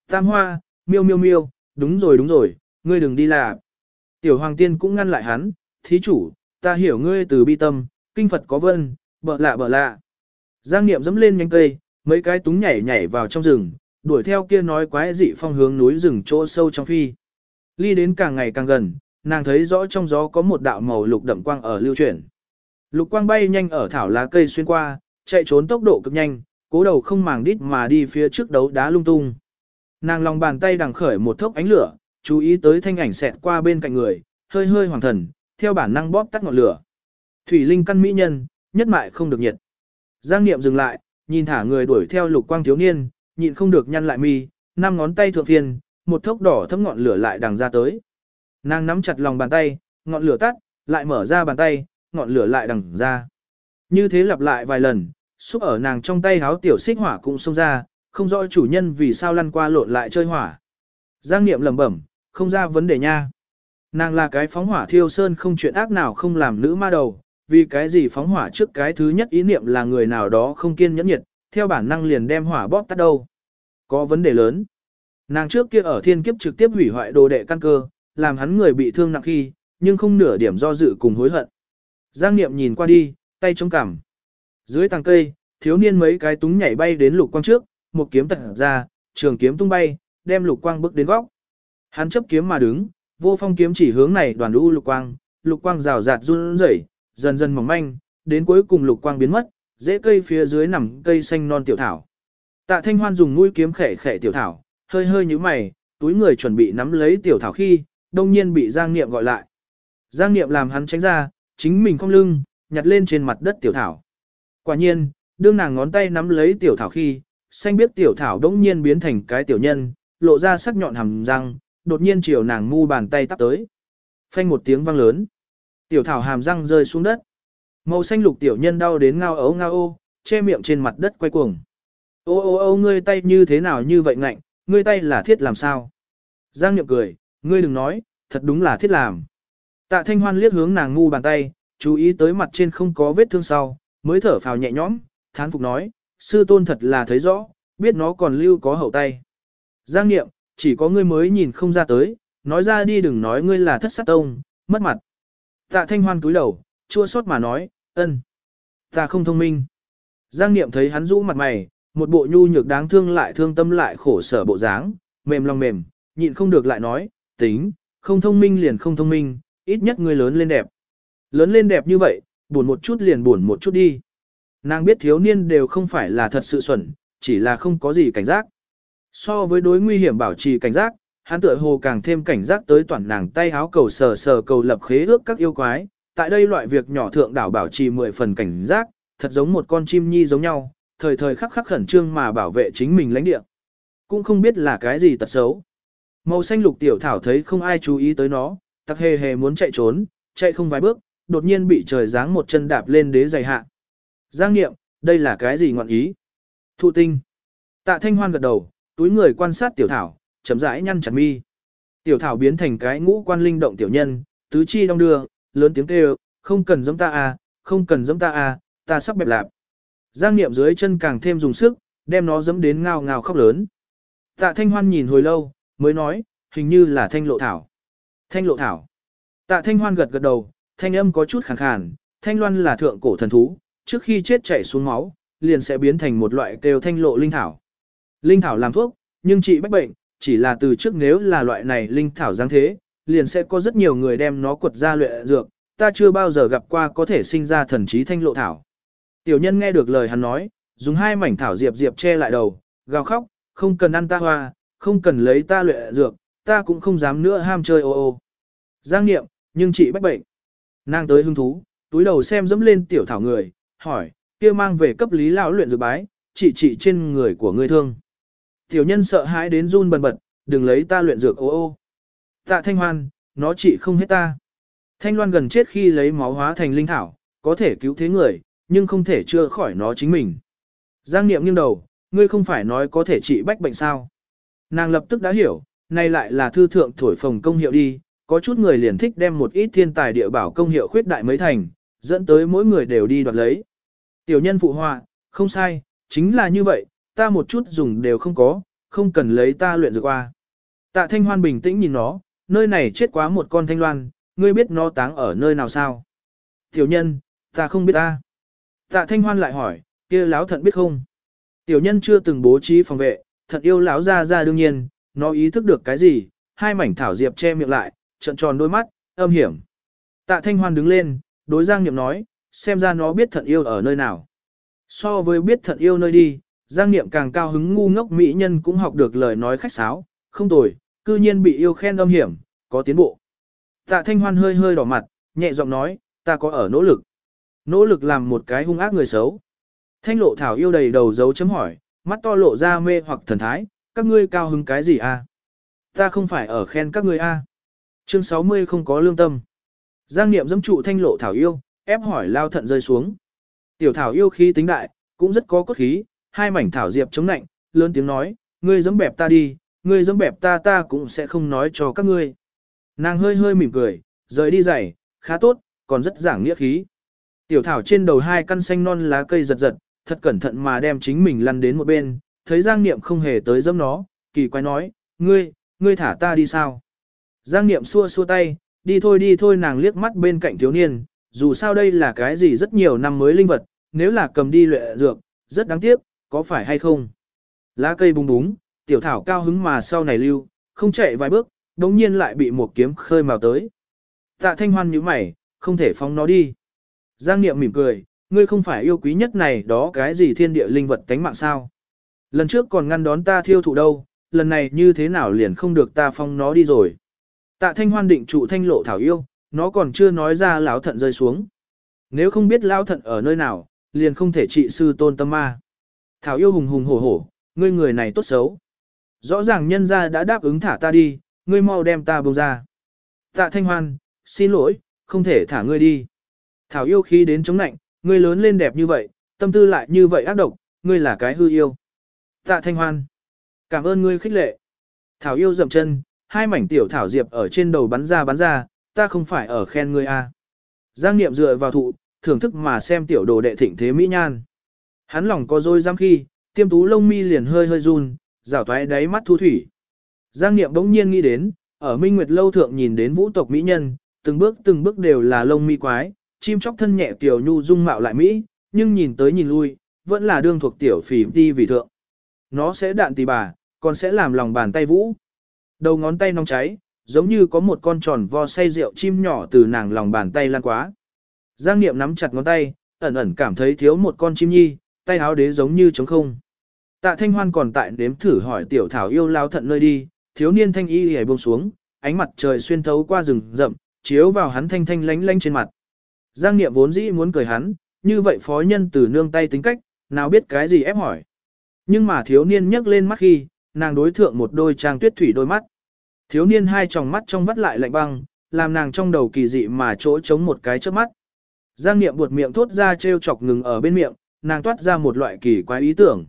Tam hoa, miêu miêu miêu, đúng rồi đúng rồi, ngươi đừng đi là. Tiểu hoàng tiên cũng ngăn lại hắn, thí chủ, ta hiểu ngươi từ bi tâm, kinh Phật có vân, bợ lạ bợ lạ. Giang niệm dẫm lên nhánh cây, mấy cái túng nhảy nhảy vào trong rừng, đuổi theo kia nói quái dị phong hướng núi rừng chỗ sâu trong phi. Ly đến càng ngày càng gần, nàng thấy rõ trong gió có một đạo màu lục đậm quang ở lưu chuyển. Lục quang bay nhanh ở thảo lá cây xuyên qua, chạy trốn tốc độ cực nhanh, cố đầu không màng đít mà đi phía trước đấu đá lung tung. Nàng lòng bàn tay đằng khởi một thốc ánh lửa, chú ý tới thanh ảnh xẹt qua bên cạnh người, hơi hơi hoàng thần, theo bản năng bóp tắt ngọn lửa. Thủy linh căn mỹ nhân, nhất mại không được nhiệt. Giang Niệm dừng lại, nhìn thả người đuổi theo lục quang thiếu niên, nhịn không được nhăn lại mi, năm ngón tay thượng phiền, một thốc đỏ thấm ngọn lửa lại đằng ra tới. Nàng nắm chặt lòng bàn tay, ngọn lửa tắt, lại mở ra bàn tay, ngọn lửa lại đằng ra. Như thế lặp lại vài lần, xúc ở nàng trong tay háo tiểu xích hỏa cũng xông ra, không rõ chủ nhân vì sao lăn qua lộn lại chơi hỏa. Giang Niệm lẩm bẩm, không ra vấn đề nha. Nàng là cái phóng hỏa thiêu sơn không chuyện ác nào không làm nữ ma đầu, vì cái gì phóng hỏa trước cái thứ nhất ý niệm là người nào đó không kiên nhẫn nhiệt, theo bản năng liền đem hỏa bóp tắt đâu. Có vấn đề lớn. Nàng trước kia ở thiên kiếp trực tiếp hủy hoại đồ đệ căn cơ, làm hắn người bị thương nặng khi, nhưng không nửa điểm do dự cùng hối hận. Giang Niệm nhìn qua đi, tay chống cằm. Dưới tàng cây, thiếu niên mấy cái túng nhảy bay đến lục quang trước, một kiếm tật ra, trường kiếm tung bay, đem lục quang bước đến góc. Hắn chấp kiếm mà đứng, vô phong kiếm chỉ hướng này đoàn u lục quang, lục quang rào rạt run rẩy, dần dần mỏng manh, đến cuối cùng lục quang biến mất, dễ cây phía dưới nằm cây xanh non tiểu thảo. Tạ Thanh Hoan dùng mũi kiếm khẻ khẻ tiểu thảo, hơi hơi như mày, túi người chuẩn bị nắm lấy tiểu thảo khi, đông nhiên bị Giang Niệm gọi lại. Giang Niệm làm hắn tránh ra, chính mình không lưng, nhặt lên trên mặt đất tiểu thảo. Quả nhiên, đương nàng ngón tay nắm lấy tiểu thảo khi, xanh biết tiểu thảo đông nhiên biến thành cái tiểu nhân, lộ ra sắc nhọn hàm răng, đột nhiên chiều nàng mu bàn tay tắp tới. Phanh một tiếng vang lớn. Tiểu thảo hàm răng rơi xuống đất. Màu xanh lục tiểu nhân đau đến ngao ấu ngao ô, che miệng trên mặt đất quay cuồng. Ô ô ô ngươi tay như thế nào như vậy ngạnh, ngươi tay là thiết làm sao? Giang Niệm cười, ngươi đừng nói, thật đúng là thiết làm. Tạ Thanh Hoan liếc hướng nàng ngu bàn tay, chú ý tới mặt trên không có vết thương sau, mới thở phào nhẹ nhõm, thán phục nói, sư tôn thật là thấy rõ, biết nó còn lưu có hậu tay. Giang Niệm, chỉ có ngươi mới nhìn không ra tới, nói ra đi đừng nói ngươi là thất sát tông, mất mặt. Tạ Thanh Hoan cúi đầu, chua xót mà nói, ân, ta không thông minh. Giang Niệm thấy hắn rũ mặt mày, một bộ nhu nhược đáng thương lại thương tâm lại khổ sở bộ dáng, mềm lòng mềm, nhịn không được lại nói, tính, không thông minh liền không thông minh, ít nhất ngươi lớn lên đẹp. Lớn lên đẹp như vậy, buồn một chút liền buồn một chút đi. Nàng biết thiếu niên đều không phải là thật sự xuẩn, chỉ là không có gì cảnh giác. So với đối nguy hiểm bảo trì cảnh giác, hắn tựa hồ càng thêm cảnh giác tới toàn nàng tay háo cầu sờ sờ cầu lập khế ước các yêu quái. Tại đây loại việc nhỏ thượng đảo bảo trì 10 phần cảnh giác, thật giống một con chim nhi giống nhau, thời thời khắc khắc khẩn trương mà bảo vệ chính mình lãnh địa. Cũng không biết là cái gì tật xấu. Màu xanh lục tiểu thảo thấy không ai chú ý tới nó, tặc hề hề muốn chạy trốn, chạy không vài bước, đột nhiên bị trời giáng một chân đạp lên đế giày hạ. Giang nghiệm, đây là cái gì ngọn ý? Thụ tinh. Tạ thanh hoan gật đầu, túi người quan sát tiểu thảo, chấm rãi nhăn chặt mi. Tiểu thảo biến thành cái ngũ quan linh động tiểu nhân, tứ chi đong đưa, lớn tiếng kêu, không cần giống ta à, không cần giống ta à, ta sắp bẹp lạp. Giang niệm dưới chân càng thêm dùng sức, đem nó giẫm đến ngao ngao khóc lớn. Tạ thanh hoan nhìn hồi lâu, mới nói, hình như là thanh lộ thảo. Thanh lộ thảo. Tạ thanh hoan gật gật đầu, thanh âm có chút khàn khàn, thanh loan là thượng cổ thần thú, trước khi chết chảy xuống máu, liền sẽ biến thành một loại kêu thanh lộ linh thảo. Linh thảo làm thuốc, nhưng trị bách bệnh, chỉ là từ trước nếu là loại này linh thảo giáng thế, liền sẽ có rất nhiều người đem nó quật ra luyện dược, ta chưa bao giờ gặp qua có thể sinh ra thần trí thanh lộ thảo. Tiểu nhân nghe được lời hắn nói, dùng hai mảnh thảo diệp diệp che lại đầu, gào khóc, không cần ăn ta hoa, không cần lấy ta luyện dược, ta cũng không dám nữa ham chơi ô ô. Giang niệm, nhưng chị bách bệnh. Nàng tới hứng thú, túi đầu xem dẫm lên tiểu thảo người, hỏi, kia mang về cấp lý lão luyện dược bái, chị chị trên người của ngươi thương. Tiểu nhân sợ hãi đến run bần bật, đừng lấy ta luyện dược ô ô. Tạ thanh hoan, nó trị không hết ta. Thanh loan gần chết khi lấy máu hóa thành linh thảo, có thể cứu thế người, nhưng không thể chữa khỏi nó chính mình. Giang niệm nghiêng đầu, ngươi không phải nói có thể trị bách bệnh sao. Nàng lập tức đã hiểu, này lại là thư thượng thổi phồng công hiệu đi, có chút người liền thích đem một ít thiên tài địa bảo công hiệu khuyết đại mấy thành, dẫn tới mỗi người đều đi đoạt lấy. Tiểu nhân phụ họa, không sai, chính là như vậy, ta một chút dùng đều không có, không cần lấy ta luyện dược qua. Tạ Thanh Hoan bình tĩnh nhìn nó, nơi này chết quá một con thanh loan, ngươi biết nó táng ở nơi nào sao? Tiểu nhân, ta không biết ta. Tạ Thanh Hoan lại hỏi, kia láo thận biết không? Tiểu nhân chưa từng bố trí phòng vệ, thật yêu láo ra ra đương nhiên, nó ý thức được cái gì, hai mảnh thảo diệp che miệng lại, trận tròn đôi mắt, âm hiểm. Tạ Thanh Hoan đứng lên, đối Giang Niệm nói, xem ra nó biết thận yêu ở nơi nào. So với biết thận yêu nơi đi, Giang Niệm càng cao hứng ngu ngốc mỹ nhân cũng học được lời nói khách sáo, không tồi, cư nhiên bị yêu khen âm hiểm, có tiến bộ. Tạ Thanh Hoan hơi hơi đỏ mặt, nhẹ giọng nói, ta có ở nỗ lực. Nỗ lực làm một cái hung ác người xấu. Thanh lộ thảo yêu đầy đầu dấu chấm hỏi, mắt to lộ ra mê hoặc thần thái, các ngươi cao hứng cái gì a? À? Ta không phải ở khen các ngươi a. À? Chương 60 không có lương tâm. Giang Niệm dẫm trụ thanh lộ thảo yêu, ép hỏi lao thận rơi xuống. Tiểu thảo yêu khí tính đại, cũng rất có cốt khí, hai mảnh thảo diệp chống nạnh, lớn tiếng nói, ngươi dẫm bẹp ta đi, ngươi dẫm bẹp ta ta cũng sẽ không nói cho các ngươi. Nàng hơi hơi mỉm cười, rời đi giày, khá tốt, còn rất giảng nghĩa khí. Tiểu thảo trên đầu hai căn xanh non lá cây giật giật, thật cẩn thận mà đem chính mình lăn đến một bên, thấy Giang Niệm không hề tới dẫm nó, kỳ quái nói, ngươi, ngươi thả ta đi sao? Giang Niệm xua xua tay, đi thôi đi thôi nàng liếc mắt bên cạnh thiếu niên, dù sao đây là cái gì rất nhiều năm mới linh vật, nếu là cầm đi lệ dược, rất đáng tiếc, có phải hay không? Lá cây bung búng, tiểu thảo cao hứng mà sau này lưu, không chạy vài bước, đống nhiên lại bị một kiếm khơi màu tới. Tạ thanh hoan như mày, không thể phóng nó đi. Giang Niệm mỉm cười, ngươi không phải yêu quý nhất này đó cái gì thiên địa linh vật tánh mạng sao. Lần trước còn ngăn đón ta thiêu thụ đâu, lần này như thế nào liền không được ta phong nó đi rồi. Tạ thanh hoan định trụ thanh lộ thảo yêu, nó còn chưa nói ra lão thận rơi xuống. Nếu không biết lão thận ở nơi nào, liền không thể trị sư tôn tâm ma. Thảo yêu hùng hùng hổ hổ, ngươi người này tốt xấu. Rõ ràng nhân gia đã đáp ứng thả ta đi, ngươi mau đem ta buông ra. Tạ thanh hoan, xin lỗi, không thể thả ngươi đi. Thảo yêu khí đến chống nạnh, ngươi lớn lên đẹp như vậy, tâm tư lại như vậy ác độc, ngươi là cái hư yêu. Tạ thanh hoan, cảm ơn ngươi khích lệ. Thảo yêu dậm chân, hai mảnh tiểu thảo diệp ở trên đầu bắn ra bắn ra, ta không phải ở khen ngươi a. À. Giang Niệm dựa vào thụ, thưởng thức mà xem tiểu đồ đệ thịnh thế mỹ nhan. Hắn lòng có dôi giam khi, tiêm tú lông mi liền hơi hơi run, rảo toái đáy mắt thu thủy. Giang Niệm bỗng nhiên nghĩ đến, ở Minh Nguyệt lâu thượng nhìn đến vũ tộc mỹ nhân, từng bước từng bước đều là lông mi quái, chim chóc thân nhẹ tiểu nhu dung mạo lại mỹ, nhưng nhìn tới nhìn lui, vẫn là đương thuộc tiểu phỉ ti vì thượng. Nó sẽ đạn tì bà, còn sẽ làm lòng bàn tay vũ. Đầu ngón tay nóng cháy, giống như có một con tròn vo say rượu chim nhỏ từ nàng lòng bàn tay lan quá. Giang Niệm nắm chặt ngón tay, ẩn ẩn cảm thấy thiếu một con chim nhi, tay áo đế giống như trống không. Tạ Thanh Hoan còn tại nếm thử hỏi tiểu thảo yêu lao thận nơi đi, thiếu niên thanh y hề buông xuống, ánh mặt trời xuyên thấu qua rừng rậm, chiếu vào hắn thanh thanh lánh lánh trên mặt. Giang Niệm vốn dĩ muốn cười hắn, như vậy phó nhân từ nương tay tính cách, nào biết cái gì ép hỏi. Nhưng mà thiếu niên nhấc lên mắt khi, nàng đối thượng một đôi trang tuyết thủy đôi mắt. Thiếu niên hai tròng mắt trong vắt lại lạnh băng, làm nàng trong đầu kỳ dị mà chỗ trống một cái trước mắt. Giang Niệm buột miệng thốt ra trêu chọc ngừng ở bên miệng, nàng toát ra một loại kỳ quái ý tưởng.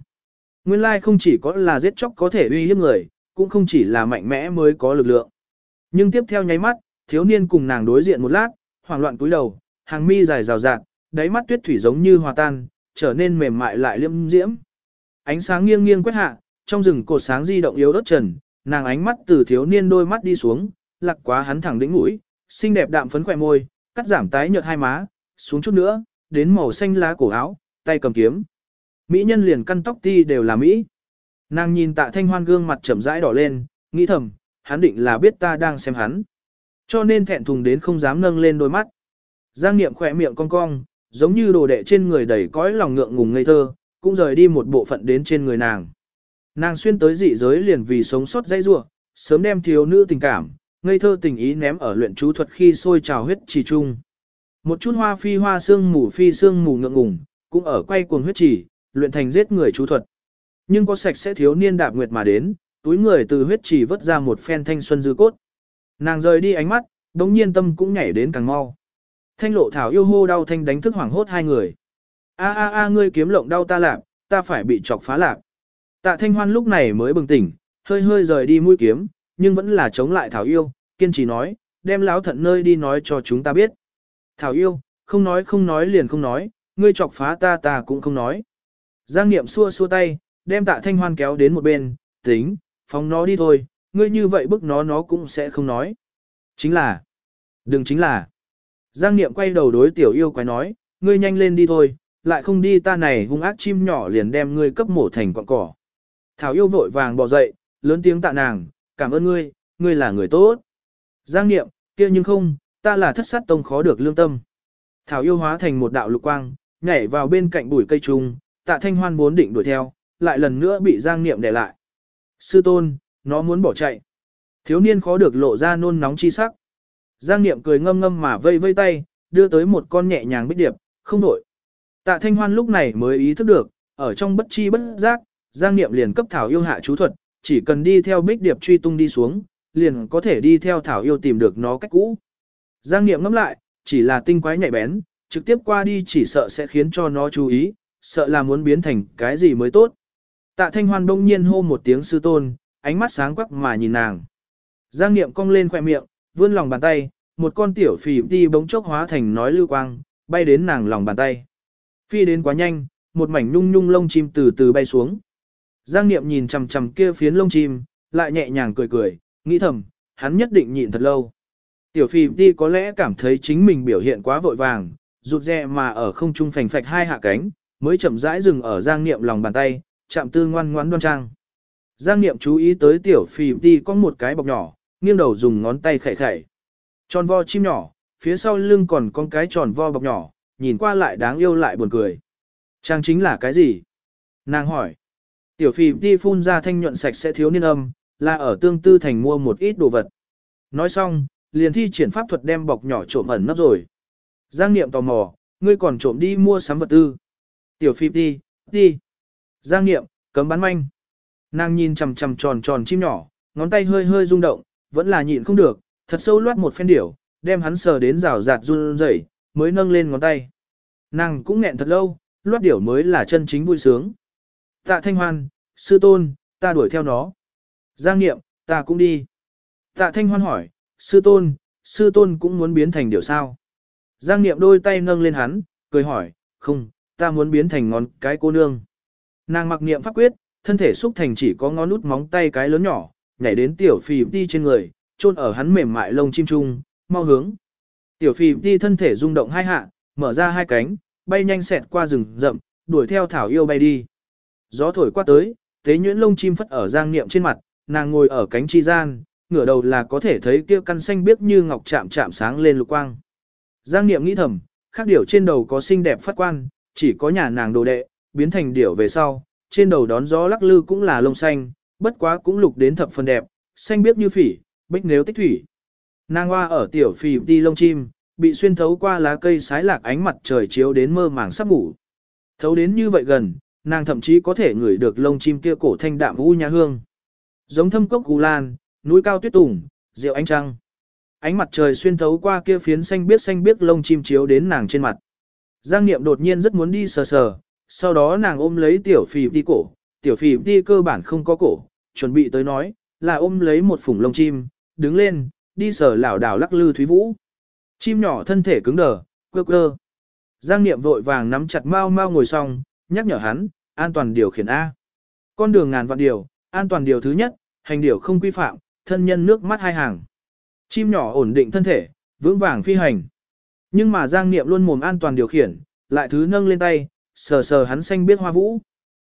Nguyên lai không chỉ có là giết chóc có thể uy hiếp người, cũng không chỉ là mạnh mẽ mới có lực lượng. Nhưng tiếp theo nháy mắt, thiếu niên cùng nàng đối diện một lát, hoảng loạn cúi đầu, hàng mi dài rào rạt, đáy mắt tuyết thủy giống như hòa tan, trở nên mềm mại lại liêm diễm. Ánh sáng nghiêng nghiêng quét hạ, trong rừng cột sáng di động yếu ớt trần, nàng ánh mắt từ thiếu niên đôi mắt đi xuống, lạc quá hắn thẳng đỉnh mũi, xinh đẹp đạm phấn khỏe môi, cắt giảm tái nhợt hai má, xuống chút nữa, đến màu xanh lá cổ áo, tay cầm kiếm. Mỹ nhân liền căn tóc ti đều là Mỹ. Nàng nhìn tạ thanh hoan gương mặt chậm rãi đỏ lên, nghĩ thầm, hắn định là biết ta đang xem hắn. Cho nên thẹn thùng đến không dám nâng lên đôi mắt. Giang niệm khỏe miệng cong cong, giống như đồ đệ trên người đầy cõi lòng ngượng ngùng ngây thơ, cũng rời đi một bộ phận đến trên người nàng. Nàng xuyên tới dị giới liền vì sống sót dây rua, sớm đem thiếu nữ tình cảm, ngây thơ tình ý ném ở luyện chú thuật khi sôi trào huyết trì chung. Một chút hoa phi hoa xương mù phi xương mù ngượng ngùng, cũng ở quay cuồng huyết trì, luyện thành giết người chú thuật. Nhưng có sạch sẽ thiếu niên đạp nguyệt mà đến, túi người từ huyết chỉ vớt ra một phen thanh xuân dư cốt. Nàng rời đi ánh mắt, đống nhiên tâm cũng nhảy đến càng mau. Thanh lộ thảo yêu hô đau thanh đánh thức hoảng hốt hai người. A a a ngươi kiếm lộng đau ta lạp, ta phải bị chọc phá lạp. Tạ thanh hoan lúc này mới bừng tỉnh, hơi hơi rời đi mũi kiếm, nhưng vẫn là chống lại thảo yêu, kiên trì nói, đem láo thận nơi đi nói cho chúng ta biết. Thảo yêu, không nói không nói liền không nói, ngươi chọc phá ta ta cũng không nói. Giang Niệm xua xua tay, đem tạ thanh hoan kéo đến một bên, tính, phóng nó đi thôi, ngươi như vậy bức nó nó cũng sẽ không nói. Chính là, đừng chính là. Giang Niệm quay đầu đối tiểu yêu quái nói, ngươi nhanh lên đi thôi, lại không đi ta này hung ác chim nhỏ liền đem ngươi cấp mổ thành quọn cỏ. Thảo yêu vội vàng bỏ dậy, lớn tiếng tạ nàng, cảm ơn ngươi, ngươi là người tốt. Giang Niệm, kia nhưng không, ta là thất sát tông khó được lương tâm. Thảo yêu hóa thành một đạo lục quang, nhảy vào bên cạnh bụi cây trùng, tạ thanh hoan vốn định đuổi theo, lại lần nữa bị Giang Niệm để lại. Sư tôn, nó muốn bỏ chạy. Thiếu niên khó được lộ ra nôn nóng chi sắc. Giang Niệm cười ngâm ngâm mà vây vây tay, đưa tới một con nhẹ nhàng bích điệp, không đổi. Tạ Thanh Hoan lúc này mới ý thức được, ở trong bất chi bất giác, Giang Niệm liền cấp Thảo yêu hạ chú thuật, chỉ cần đi theo bích điệp truy tung đi xuống, liền có thể đi theo Thảo yêu tìm được nó cách cũ. Giang Niệm ngẫm lại, chỉ là tinh quái nhạy bén, trực tiếp qua đi chỉ sợ sẽ khiến cho nó chú ý, sợ là muốn biến thành cái gì mới tốt. Tạ Thanh Hoan đông nhiên hô một tiếng sư tôn, ánh mắt sáng quắc mà nhìn nàng. Giang Niệm cong lên khỏe miệng, vươn lòng bàn tay, một con tiểu phì đi bóng chốc hóa thành nói lưu quang, bay đến nàng lòng bàn tay. Phi đến quá nhanh, một mảnh nhung nhung lông chim từ từ bay xuống. Giang Niệm nhìn chằm chằm kia phiến lông chim, lại nhẹ nhàng cười cười, nghĩ thầm, hắn nhất định nhịn thật lâu. Tiểu phì đi có lẽ cảm thấy chính mình biểu hiện quá vội vàng, rụt rè mà ở không trung phành phạch hai hạ cánh, mới chậm rãi dừng ở Giang Niệm lòng bàn tay, chạm tư ngoan ngoãn đoan trang. Giang Niệm chú ý tới tiểu phì đi có một cái bọc nhỏ, nghiêng đầu dùng ngón tay khẩy khẩy. Tròn vo chim nhỏ, phía sau lưng còn con cái tròn vo bọc nhỏ, nhìn qua lại đáng yêu lại buồn cười. Trang chính là cái gì? Nàng hỏi. Tiểu phì đi phun ra thanh nhuận sạch sẽ thiếu niên âm, là ở tương tư thành mua một ít đồ vật. Nói xong, liền thi triển pháp thuật đem bọc nhỏ trộm ẩn nấp rồi. Giang Niệm tò mò, ngươi còn trộm đi mua sắm vật tư. Tiểu phi đi, đi. Giang Niệm, cấm bán manh. Nàng nhìn chằm chằm tròn tròn chim nhỏ, ngón tay hơi hơi rung động, vẫn là nhịn không được, thật sâu loát một phen điểu, đem hắn sờ đến rào rạt run rẩy, mới nâng lên ngón tay. Nàng cũng nghẹn thật lâu, loát điểu mới là chân chính vui sướng. Tạ Thanh Hoan, sư tôn, ta đuổi theo nó. Giang Niệm, ta cũng đi. Tạ Thanh Hoan hỏi, sư tôn, sư tôn cũng muốn biến thành điểu sao? Giang Niệm đôi tay nâng lên hắn, cười hỏi, không, ta muốn biến thành ngón cái cô nương. Nàng mặc niệm pháp quyết, thân thể xúc thành chỉ có ngón út móng tay cái lớn nhỏ, nhảy đến tiểu phì đi trên người, chôn ở hắn mềm mại lông chim trung, mau hướng. Tiểu phì đi thân thể rung động hai hạ, mở ra hai cánh, bay nhanh xẹt qua rừng rậm, đuổi theo thảo yêu bay đi. Gió thổi qua tới, tế nhuyễn lông chim phất ở giang niệm trên mặt, nàng ngồi ở cánh chi gian, ngửa đầu là có thể thấy kia căn xanh biếc như ngọc chạm chạm sáng lên lục quang. Giang niệm nghĩ thầm, khác điểu trên đầu có xinh đẹp phát quan, chỉ có nhà nàng đồ đệ, biến thành điểu về sau, trên đầu đón gió lắc lư cũng là lông xanh, bất quá cũng lục đến thập phần đẹp, xanh biếc như phỉ, bích nếu tích thủy. Nàng hoa ở tiểu phì đi lông chim, bị xuyên thấu qua lá cây sái lạc ánh mặt trời chiếu đến mơ màng sắp ngủ. Thấu đến như vậy gần, nàng thậm chí có thể ngửi được lông chim kia cổ thanh đạm u nhà hương. Giống thâm cốc gù lan, núi cao tuyết tùng, rượu ánh trăng. Ánh mặt trời xuyên thấu qua kia phiến xanh biếc xanh biếc lông chim chiếu đến nàng trên mặt. Giang Niệm đột nhiên rất muốn đi sờ sờ, sau đó nàng ôm lấy tiểu phì đi cổ, tiểu phì đi cơ bản không có cổ, chuẩn bị tới nói, là ôm lấy một phủng lông chim, đứng lên, đi sờ lảo đảo lắc lư thúy vũ. Chim nhỏ thân thể cứng đờ, quơ quơ. Giang Niệm vội vàng nắm chặt mau mau ngồi xong, nhắc nhở hắn, an toàn điều khiển A. Con đường ngàn vạn điều, an toàn điều thứ nhất, hành điều không quy phạm, thân nhân nước mắt hai hàng. Chim nhỏ ổn định thân thể, vững vàng phi hành. Nhưng mà Giang Niệm luôn mồm an toàn điều khiển, lại thứ nâng lên tay, sờ sờ hắn xanh biết hoa vũ.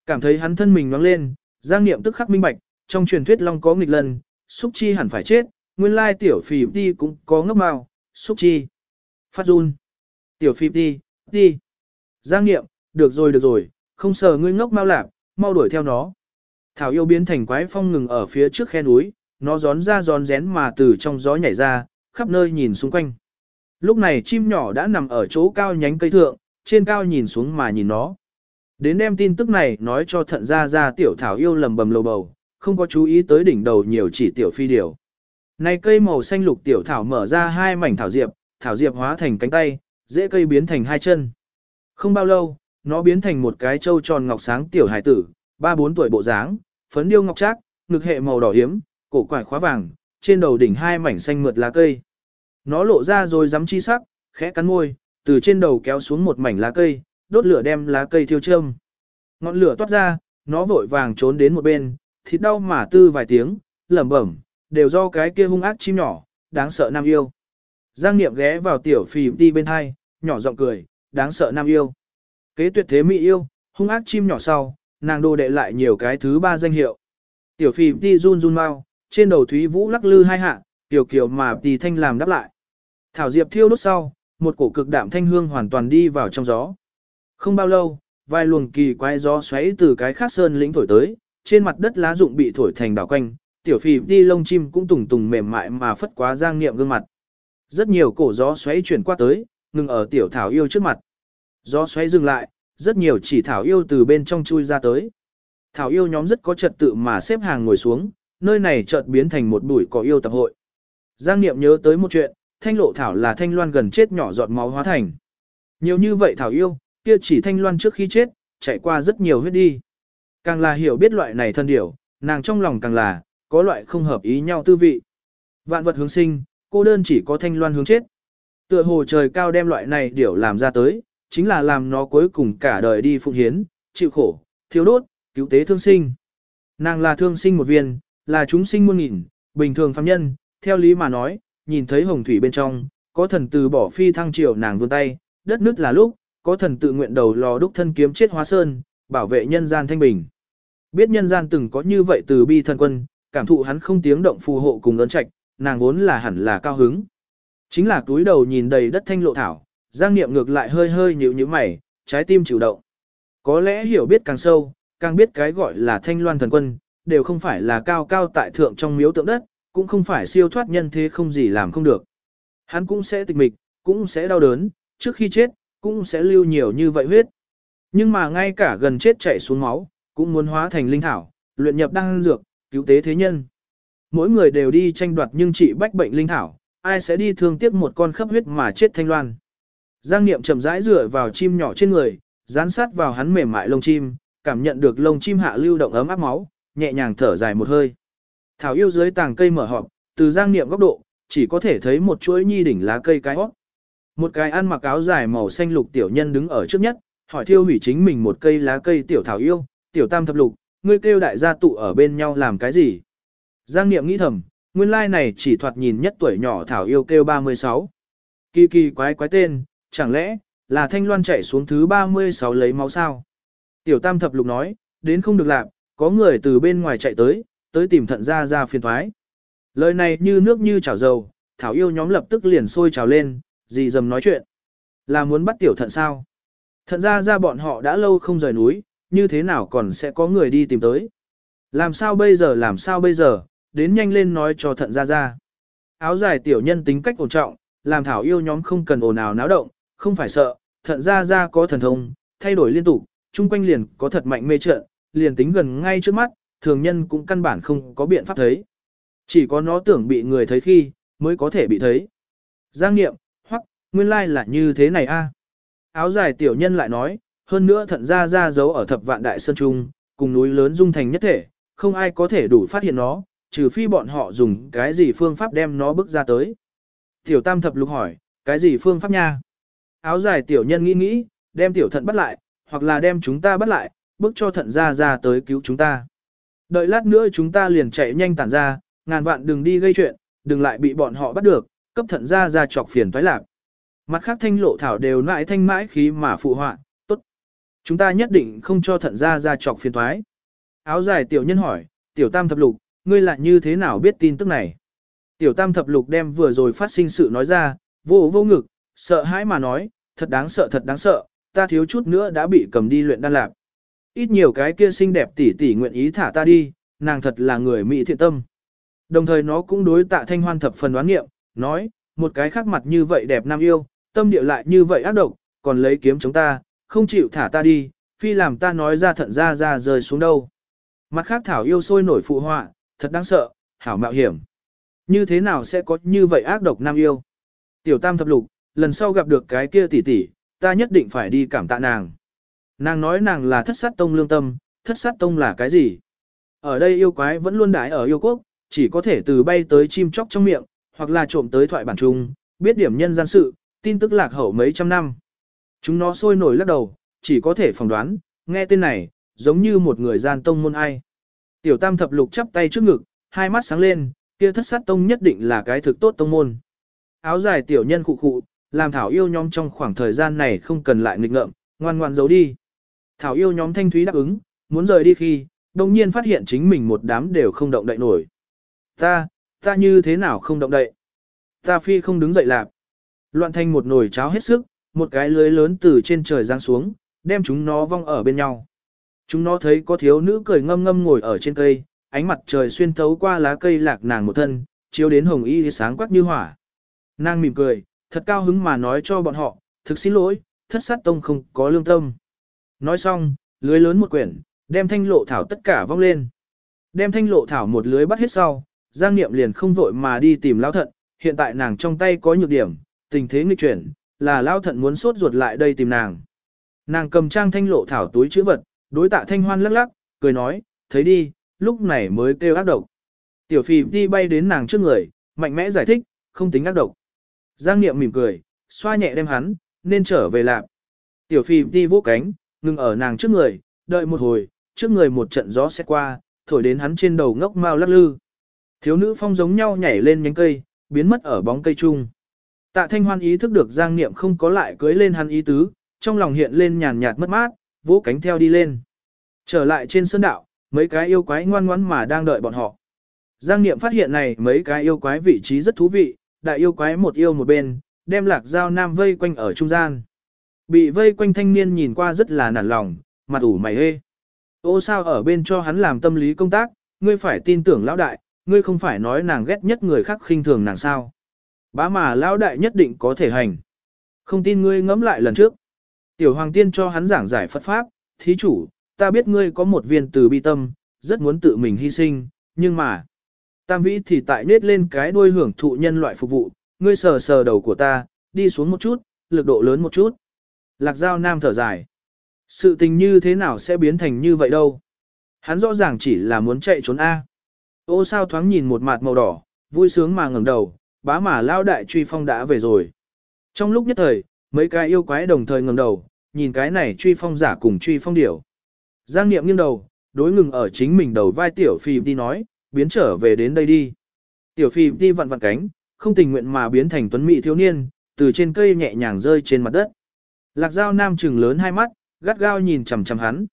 Cảm thấy hắn thân mình nóng lên, Giang Niệm tức khắc minh bạch, trong truyền thuyết long có nghịch lần, xúc chi hẳn phải chết, nguyên lai tiểu phì đi cũng có ngốc mao, xúc chi. Phát run. Tiểu phì đi, đi. Giang Niệm, được rồi được rồi, không sờ ngươi ngốc mau lạp, mau đuổi theo nó. Thảo yêu biến thành quái phong ngừng ở phía trước khe núi, nó gión ra gión rén mà từ trong gió nhảy ra, khắp nơi nhìn xung quanh. Lúc này chim nhỏ đã nằm ở chỗ cao nhánh cây thượng, trên cao nhìn xuống mà nhìn nó. Đến đem tin tức này nói cho thận ra ra tiểu thảo yêu lầm bầm lầu bầu, không có chú ý tới đỉnh đầu nhiều chỉ tiểu phi điều. Này cây màu xanh lục tiểu thảo mở ra hai mảnh thảo diệp, thảo diệp hóa thành cánh tay, dễ cây biến thành hai chân. Không bao lâu, nó biến thành một cái trâu tròn ngọc sáng tiểu hải tử, ba bốn tuổi bộ dáng, phấn điêu ngọc trác, ngực hệ màu đỏ hiếm, cổ quải khóa vàng, trên đầu đỉnh hai mảnh xanh mượt lá cây. Nó lộ ra rồi dám chi sắc, khẽ cắn môi, từ trên đầu kéo xuống một mảnh lá cây, đốt lửa đem lá cây thiêu châm. Ngọn lửa toát ra, nó vội vàng trốn đến một bên, thịt đau mà tư vài tiếng, lẩm bẩm, đều do cái kia hung ác chim nhỏ, đáng sợ nam yêu. Giang Niệm ghé vào tiểu phì đi bên hai, nhỏ giọng cười, đáng sợ nam yêu. Kế tuyệt thế mỹ yêu, hung ác chim nhỏ sau, nàng đồ đệ lại nhiều cái thứ ba danh hiệu. Tiểu phì đi run run mau, trên đầu Thúy Vũ lắc lư hai hạ, tiểu kiều mà tì thanh làm đáp lại. Thảo diệp thiêu đốt sau, một cổ cực đạm thanh hương hoàn toàn đi vào trong gió. Không bao lâu, vài luồng kỳ quái gió xoáy từ cái khác sơn lĩnh thổi tới, trên mặt đất lá rụng bị thổi thành đảo quanh, tiểu phì đi lông chim cũng tùng tùng mềm mại mà phất quá giang niệm gương mặt. Rất nhiều cổ gió xoáy chuyển qua tới, ngừng ở tiểu thảo yêu trước mặt. Gió xoáy dừng lại, rất nhiều chỉ thảo yêu từ bên trong chui ra tới. Thảo yêu nhóm rất có trật tự mà xếp hàng ngồi xuống, nơi này chợt biến thành một bụi cỏ yêu tập hội. Giang Niệm nhớ tới một chuyện, thanh lộ thảo là thanh loan gần chết nhỏ giọt máu hóa thành. Nhiều như vậy thảo yêu, kia chỉ thanh loan trước khi chết, chạy qua rất nhiều huyết đi. Càng là hiểu biết loại này thân điểu, nàng trong lòng càng là, có loại không hợp ý nhau tư vị. Vạn vật hướng sinh, cô đơn chỉ có thanh loan hướng chết. Tựa hồ trời cao đem loại này điểu làm ra tới, chính là làm nó cuối cùng cả đời đi phụng hiến, chịu khổ, thiếu đốt, cứu tế thương sinh. Nàng là thương sinh một viên, là chúng sinh muôn nghìn, bình thường phàm nhân, theo lý mà nói, nhìn thấy hồng thủy bên trong, có thần từ bỏ phi thăng triều nàng vươn tay, đất nước là lúc, có thần tự nguyện đầu lò đúc thân kiếm chết hóa sơn, bảo vệ nhân gian thanh bình. Biết nhân gian từng có như vậy từ bi thân quân, cảm thụ hắn không tiếng động phù hộ cùng ơn trạch, nàng vốn là hẳn là cao hứng. Chính là túi đầu nhìn đầy đất thanh lộ thảo, giang niệm ngược lại hơi hơi nhíu nhíu mày, trái tim chịu động. Có lẽ hiểu biết càng sâu, càng biết cái gọi là thanh loan thần quân, đều không phải là cao cao tại thượng trong miếu tượng đất, cũng không phải siêu thoát nhân thế không gì làm không được. Hắn cũng sẽ tịch mịch, cũng sẽ đau đớn, trước khi chết, cũng sẽ lưu nhiều như vậy huyết. Nhưng mà ngay cả gần chết chảy xuống máu, cũng muốn hóa thành linh thảo, luyện nhập đăng dược, cứu tế thế nhân. Mỗi người đều đi tranh đoạt nhưng trị bách bệnh linh thảo, ai sẽ đi thương tiếc một con khắp huyết mà chết thanh loan. Giang Niệm chậm rãi dựa vào chim nhỏ trên người, dán sát vào hắn mềm mại lông chim, cảm nhận được lông chim hạ lưu động ấm áp máu, nhẹ nhàng thở dài một hơi. Thảo yêu dưới tàng cây mở họp, từ Giang Niệm góc độ, chỉ có thể thấy một chuỗi nhi đỉnh lá cây cái hót. Một cái ăn mặc áo dài màu xanh lục tiểu nhân đứng ở trước nhất, hỏi thiêu hủy chính mình một cây lá cây tiểu thảo yêu, tiểu tam thập lục, ngươi kêu đại gia tụ ở bên nhau làm cái gì? Giang Niệm nghĩ thầm, nguyên lai này chỉ thoạt nhìn nhất tuổi nhỏ thảo yêu kêu 36. Kỳ kỳ quái quái tên, chẳng lẽ, là thanh loan chạy xuống thứ 36 lấy máu sao? Tiểu tam thập lục nói, đến không được làm, có người từ bên ngoài chạy tới, tới tìm thận ra ra phiền thoái. Lời này như nước như chảo dầu, thảo yêu nhóm lập tức liền sôi trào lên, gì dầm nói chuyện. Là muốn bắt tiểu thận sao? Thận ra ra bọn họ đã lâu không rời núi, như thế nào còn sẽ có người đi tìm tới? Làm sao bây giờ làm sao bây giờ, đến nhanh lên nói cho thận ra ra. Áo dài tiểu nhân tính cách ổn trọng, làm thảo yêu nhóm không cần ồn ào náo động, không phải sợ, thận ra ra có thần thông, thay đổi liên tục, chung quanh liền có thật mạnh mê trận, liền tính gần ngay trước mắt, thường nhân cũng căn bản không có biện pháp thấy. Chỉ có nó tưởng bị người thấy khi, mới có thể bị thấy. Giang nghiệm, hoặc, nguyên lai là như thế này a. Áo dài tiểu nhân lại nói, hơn nữa thận ra ra giấu ở thập vạn đại sơn trung, cùng núi lớn dung thành nhất thể, không ai có thể đủ phát hiện nó, trừ phi bọn họ dùng cái gì phương pháp đem nó bước ra tới. Tiểu tam thập lục hỏi, cái gì phương pháp nha? Áo dài tiểu nhân nghĩ nghĩ, đem tiểu thận bắt lại, hoặc là đem chúng ta bắt lại, bước cho thận ra ra tới cứu chúng ta. Đợi lát nữa chúng ta liền chạy nhanh tản ra, ngàn vạn đừng đi gây chuyện, đừng lại bị bọn họ bắt được, cấp thận ra ra chọc phiền toái lạc. Mặt khác thanh lộ thảo đều lại thanh mãi khí mà phụ họa, tốt. Chúng ta nhất định không cho thận ra ra chọc phiền toái. Áo dài tiểu nhân hỏi, tiểu tam thập lục, ngươi lại như thế nào biết tin tức này? Tiểu tam thập lục đem vừa rồi phát sinh sự nói ra, vô vô ngực, sợ hãi mà nói, thật đáng sợ thật đáng sợ, ta thiếu chút nữa đã bị cầm đi luyện đan lạc. Ít nhiều cái kia xinh đẹp tỷ tỷ nguyện ý thả ta đi, nàng thật là người mỹ thiện tâm. Đồng thời nó cũng đối tạ thanh hoan thập phần đoán nghiệm, nói, một cái khác mặt như vậy đẹp nam yêu, tâm địa lại như vậy ác độc, còn lấy kiếm chống ta, không chịu thả ta đi, phi làm ta nói ra thận ra ra rơi xuống đâu. Mặt khác thảo yêu sôi nổi phụ họa, thật đáng sợ, hảo mạo hiểm. Như thế nào sẽ có như vậy ác độc nam yêu? Tiểu tam thập lục, lần sau gặp được cái kia tỷ tỷ, ta nhất định phải đi cảm tạ nàng. Nàng nói nàng là thất sát tông lương tâm, thất sát tông là cái gì? Ở đây yêu quái vẫn luôn đái ở yêu quốc, chỉ có thể từ bay tới chim chóc trong miệng, hoặc là trộm tới thoại bản trung, biết điểm nhân gian sự, tin tức lạc hậu mấy trăm năm. Chúng nó sôi nổi lắc đầu, chỉ có thể phỏng đoán, nghe tên này, giống như một người gian tông môn ai. Tiểu tam thập lục chắp tay trước ngực, hai mắt sáng lên, kia thất sát tông nhất định là cái thực tốt tông môn. Áo dài tiểu nhân khụ khụ, làm thảo yêu nhóm trong khoảng thời gian này không cần lại nghịch ngợm, ngoan ngoan giấu đi. Thảo yêu nhóm thanh thúy đáp ứng, muốn rời đi khi, đồng nhiên phát hiện chính mình một đám đều không động đậy nổi. Ta, ta như thế nào không động đậy? Ta phi không đứng dậy lạp. Loạn thanh một nồi cháo hết sức, một cái lưới lớn từ trên trời giáng xuống, đem chúng nó vong ở bên nhau. Chúng nó thấy có thiếu nữ cười ngâm ngâm ngồi ở trên cây, ánh mặt trời xuyên thấu qua lá cây lạc nàng một thân, chiếu đến hồng y sáng quắc như hỏa. Nàng mỉm cười, thật cao hứng mà nói cho bọn họ, thực xin lỗi, thất sát tông không có lương tâm. Nói xong, lưới lớn một quyển, đem thanh lộ thảo tất cả vong lên. Đem thanh lộ thảo một lưới bắt hết sau, Giang Niệm liền không vội mà đi tìm lao thận, hiện tại nàng trong tay có nhược điểm, tình thế nghịch chuyển, là lao thận muốn sốt ruột lại đây tìm nàng. Nàng cầm trang thanh lộ thảo túi chữ vật, đối tạ thanh hoan lắc lắc, cười nói, thấy đi, lúc này mới kêu ác độc. Tiểu phì đi bay đến nàng trước người, mạnh mẽ giải thích, không tính ác độc. Giang Niệm mỉm cười, xoa nhẹ đem hắn, nên trở về lạc. Tiểu phi đi vỗ cánh, ngừng ở nàng trước người, đợi một hồi, trước người một trận gió sẽ qua, thổi đến hắn trên đầu ngốc mau lắc lư. Thiếu nữ phong giống nhau nhảy lên nhánh cây, biến mất ở bóng cây chung. Tạ thanh hoan ý thức được giang niệm không có lại cưới lên hắn ý tứ, trong lòng hiện lên nhàn nhạt mất mát, vỗ cánh theo đi lên. Trở lại trên sơn đạo, mấy cái yêu quái ngoan ngoãn mà đang đợi bọn họ. Giang niệm phát hiện này mấy cái yêu quái vị trí rất thú vị, đại yêu quái một yêu một bên, đem lạc giao nam vây quanh ở trung gian. Bị vây quanh thanh niên nhìn qua rất là nản lòng, mặt ủ mày hê. Ô sao ở bên cho hắn làm tâm lý công tác, ngươi phải tin tưởng lão đại, ngươi không phải nói nàng ghét nhất người khác khinh thường nàng sao. Bá mà lão đại nhất định có thể hành. Không tin ngươi ngẫm lại lần trước. Tiểu hoàng tiên cho hắn giảng giải Phật Pháp, thí chủ, ta biết ngươi có một viên từ bi tâm, rất muốn tự mình hy sinh, nhưng mà... Tam vĩ thì tại nết lên cái đuôi hưởng thụ nhân loại phục vụ, ngươi sờ sờ đầu của ta, đi xuống một chút, lực độ lớn một chút. Lạc Giao Nam thở dài. Sự tình như thế nào sẽ biến thành như vậy đâu? Hắn rõ ràng chỉ là muốn chạy trốn A. Ô sao thoáng nhìn một mặt màu đỏ, vui sướng mà ngẩng đầu, bá mà lao đại truy phong đã về rồi. Trong lúc nhất thời, mấy cái yêu quái đồng thời ngẩng đầu, nhìn cái này truy phong giả cùng truy phong điểu. Giang Niệm nghiêng đầu, đối ngừng ở chính mình đầu vai tiểu phi đi nói, biến trở về đến đây đi. Tiểu phi đi vặn vặn cánh, không tình nguyện mà biến thành tuấn mỹ thiếu niên, từ trên cây nhẹ nhàng rơi trên mặt đất. Lạc Giao Nam trừng lớn hai mắt, gắt gao nhìn chằm chằm hắn.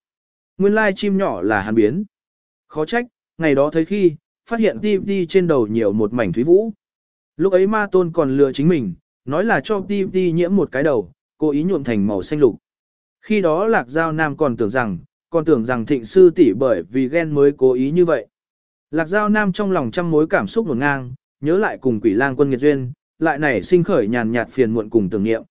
Nguyên lai chim nhỏ là hắn biến. Khó trách, ngày đó thấy khi, phát hiện ti ti trên đầu nhiều một mảnh thúy vũ. Lúc ấy ma tôn còn lừa chính mình, nói là cho ti ti nhiễm một cái đầu, cố ý nhuộm thành màu xanh lục. Khi đó Lạc Giao Nam còn tưởng rằng, còn tưởng rằng thịnh sư tỷ bởi vì ghen mới cố ý như vậy. Lạc Giao Nam trong lòng trăm mối cảm xúc nổn ngang, nhớ lại cùng quỷ lang quân nghiệt duyên, lại nảy sinh khởi nhàn nhạt phiền muộn cùng tưởng niệm.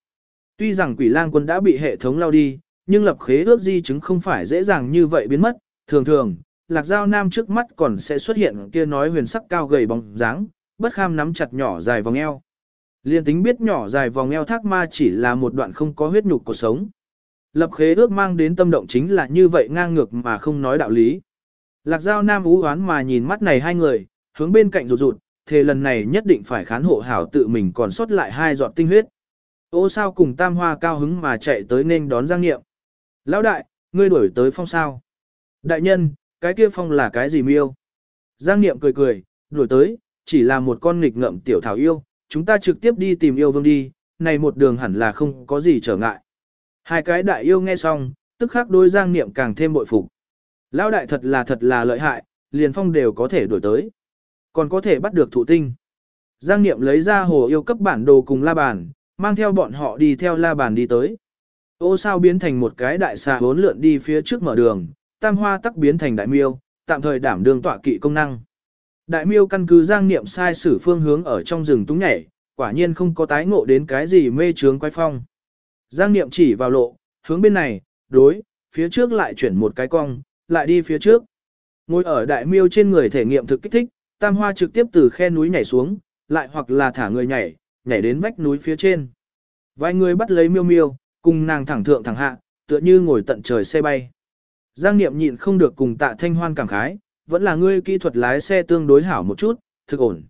Tuy rằng quỷ lang quân đã bị hệ thống lao đi, nhưng lập khế ước di chứng không phải dễ dàng như vậy biến mất, thường thường, lạc giao nam trước mắt còn sẽ xuất hiện kia nói huyền sắc cao gầy bóng dáng, bất kham nắm chặt nhỏ dài vòng eo. Liên tính biết nhỏ dài vòng eo thác ma chỉ là một đoạn không có huyết nhục cuộc sống. Lập khế ước mang đến tâm động chính là như vậy ngang ngược mà không nói đạo lý. Lạc giao nam ú oán mà nhìn mắt này hai người, hướng bên cạnh rụt rụt, thề lần này nhất định phải khán hộ hảo tự mình còn sót lại hai giọt tinh huyết. Ô sao cùng tam hoa cao hứng mà chạy tới nên đón Giang Niệm. Lão đại, ngươi đuổi tới phong sao. Đại nhân, cái kia phong là cái gì miêu? Giang Niệm cười cười, đuổi tới, chỉ là một con nghịch ngợm tiểu thảo yêu, chúng ta trực tiếp đi tìm yêu vương đi, này một đường hẳn là không có gì trở ngại. Hai cái đại yêu nghe xong, tức khắc đôi Giang Niệm càng thêm bội phục. Lão đại thật là thật là lợi hại, liền phong đều có thể đuổi tới. Còn có thể bắt được thụ tinh. Giang Niệm lấy ra hồ yêu cấp bản đồ cùng la bàn, mang theo bọn họ đi theo la bàn đi tới. Ô sao biến thành một cái đại xà bốn lượn đi phía trước mở đường, tam hoa tắc biến thành đại miêu, tạm thời đảm đương tọa kỵ công năng. Đại miêu căn cứ giang niệm sai sử phương hướng ở trong rừng túng nhảy, quả nhiên không có tái ngộ đến cái gì mê trướng quay phong. Giang niệm chỉ vào lộ, hướng bên này, đối, phía trước lại chuyển một cái cong, lại đi phía trước. Ngồi ở đại miêu trên người thể nghiệm thực kích thích, tam hoa trực tiếp từ khe núi nhảy xuống, lại hoặc là thả người nhảy, nhảy đến vách núi phía trên. Vài người bắt lấy miêu miêu, cùng nàng thẳng thượng thẳng hạ, tựa như ngồi tận trời xe bay. Giang Niệm nhịn không được cùng tạ thanh hoan cảm khái, vẫn là ngươi kỹ thuật lái xe tương đối hảo một chút, thực ổn.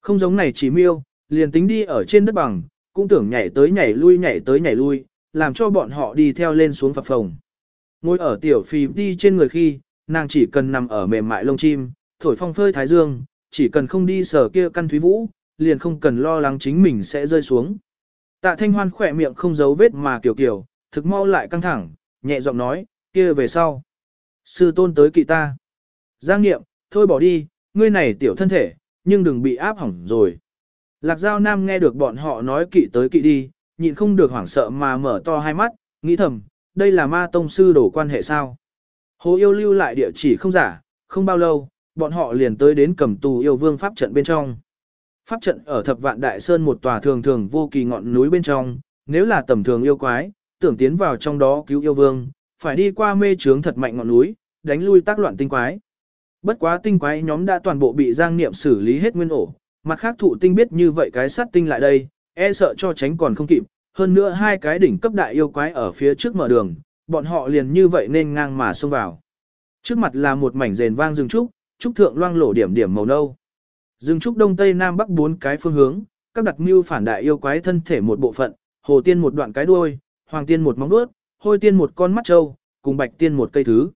Không giống này chỉ miêu, liền tính đi ở trên đất bằng, cũng tưởng nhảy tới nhảy lui nhảy tới nhảy lui, làm cho bọn họ đi theo lên xuống phập phồng. Ngồi ở tiểu phì đi trên người khi, nàng chỉ cần nằm ở mềm mại lông chim, thổi phong phơi thái dương, chỉ cần không đi sở kia căn thúy vũ, liền không cần lo lắng chính mình sẽ rơi xuống. Tạ thanh hoan khỏe miệng không giấu vết mà kiểu kiểu, thực mau lại căng thẳng, nhẹ giọng nói, kia về sau. Sư tôn tới kỵ ta. Giang nghiệm, thôi bỏ đi, ngươi này tiểu thân thể, nhưng đừng bị áp hỏng rồi. Lạc Giao Nam nghe được bọn họ nói kỵ tới kỵ đi, nhịn không được hoảng sợ mà mở to hai mắt, nghĩ thầm, đây là ma tông sư đổ quan hệ sao. Hồ yêu lưu lại địa chỉ không giả, không bao lâu, bọn họ liền tới đến cầm tù yêu vương pháp trận bên trong. Pháp trận ở thập vạn đại sơn một tòa thường thường vô kỳ ngọn núi bên trong, nếu là tầm thường yêu quái, tưởng tiến vào trong đó cứu yêu vương, phải đi qua mê trướng thật mạnh ngọn núi, đánh lui tác loạn tinh quái. Bất quá tinh quái nhóm đã toàn bộ bị giang niệm xử lý hết nguyên ổ, mặt khác thụ tinh biết như vậy cái sát tinh lại đây, e sợ cho tránh còn không kịp, hơn nữa hai cái đỉnh cấp đại yêu quái ở phía trước mở đường, bọn họ liền như vậy nên ngang mà xông vào. Trước mặt là một mảnh rền vang rừng trúc, trúc thượng loang lổ điểm điểm màu nâu. Dừng trúc đông tây nam bắc bốn cái phương hướng, các đặc mưu phản đại yêu quái thân thể một bộ phận, hồ tiên một đoạn cái đuôi, hoàng tiên một móng vuốt, hôi tiên một con mắt trâu, cùng bạch tiên một cây thứ.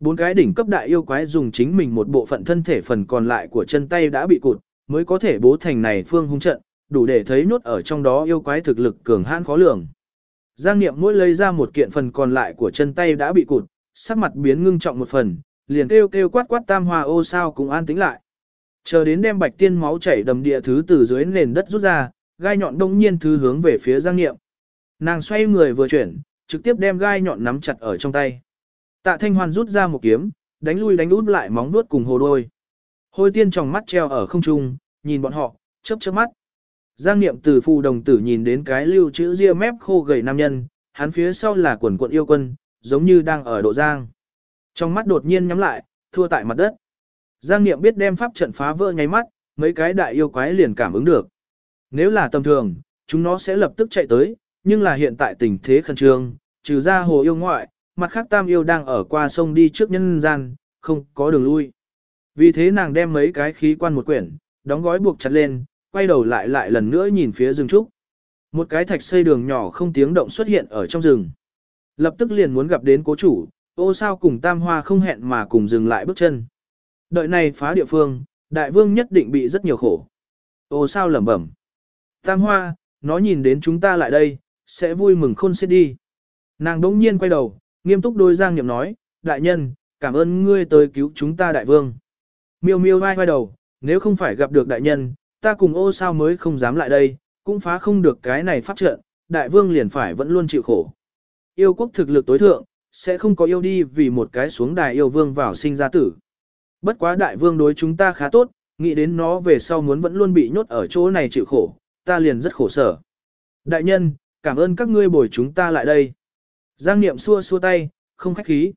Bốn cái đỉnh cấp đại yêu quái dùng chính mình một bộ phận thân thể phần còn lại của chân tay đã bị cụt, mới có thể bố thành này phương hung trận, đủ để thấy nốt ở trong đó yêu quái thực lực cường hãn khó lường. Giang Niệm mỗi lấy ra một kiện phần còn lại của chân tay đã bị cụt, sắc mặt biến ngưng trọng một phần, liền kêu kêu quát quát tam hoa ô sao cũng an tĩnh lại. Chờ đến đem bạch tiên máu chảy đầm địa thứ từ dưới nền đất rút ra, gai nhọn đông nhiên thứ hướng về phía Giang Niệm. Nàng xoay người vừa chuyển, trực tiếp đem gai nhọn nắm chặt ở trong tay. Tạ Thanh Hoan rút ra một kiếm, đánh lui đánh út lại móng nuốt cùng hồ đôi. Hôi tiên tròng mắt treo ở không trung, nhìn bọn họ, chớp chớp mắt. Giang Niệm từ phù đồng tử nhìn đến cái lưu chữ ria mép khô gầy nam nhân, hắn phía sau là quần quận yêu quân, giống như đang ở độ giang. Trong mắt đột nhiên nhắm lại, thua tại mặt đất. Giang Niệm biết đem pháp trận phá vỡ nháy mắt, mấy cái đại yêu quái liền cảm ứng được. Nếu là tầm thường, chúng nó sẽ lập tức chạy tới, nhưng là hiện tại tình thế khẩn trương, trừ ra hồ yêu ngoại, mặt khác tam yêu đang ở qua sông đi trước nhân gian, không có đường lui. Vì thế nàng đem mấy cái khí quan một quyển, đóng gói buộc chặt lên, quay đầu lại lại lần nữa nhìn phía rừng trúc. Một cái thạch xây đường nhỏ không tiếng động xuất hiện ở trong rừng. Lập tức liền muốn gặp đến cố chủ, ô sao cùng tam hoa không hẹn mà cùng dừng lại bước chân. Đợi này phá địa phương, đại vương nhất định bị rất nhiều khổ. Ô sao lẩm bẩm. Tam hoa, nó nhìn đến chúng ta lại đây, sẽ vui mừng khôn xiết đi. Nàng đống nhiên quay đầu, nghiêm túc đôi giang nhậm nói, đại nhân, cảm ơn ngươi tới cứu chúng ta đại vương. Miêu miêu vai vai đầu, nếu không phải gặp được đại nhân, ta cùng ô sao mới không dám lại đây, cũng phá không được cái này phát trận, đại vương liền phải vẫn luôn chịu khổ. Yêu quốc thực lực tối thượng, sẽ không có yêu đi vì một cái xuống đài yêu vương vào sinh ra tử. Bất quá đại vương đối chúng ta khá tốt, nghĩ đến nó về sau muốn vẫn luôn bị nhốt ở chỗ này chịu khổ, ta liền rất khổ sở. Đại nhân, cảm ơn các ngươi bồi chúng ta lại đây. Giang Niệm xua xua tay, không khách khí.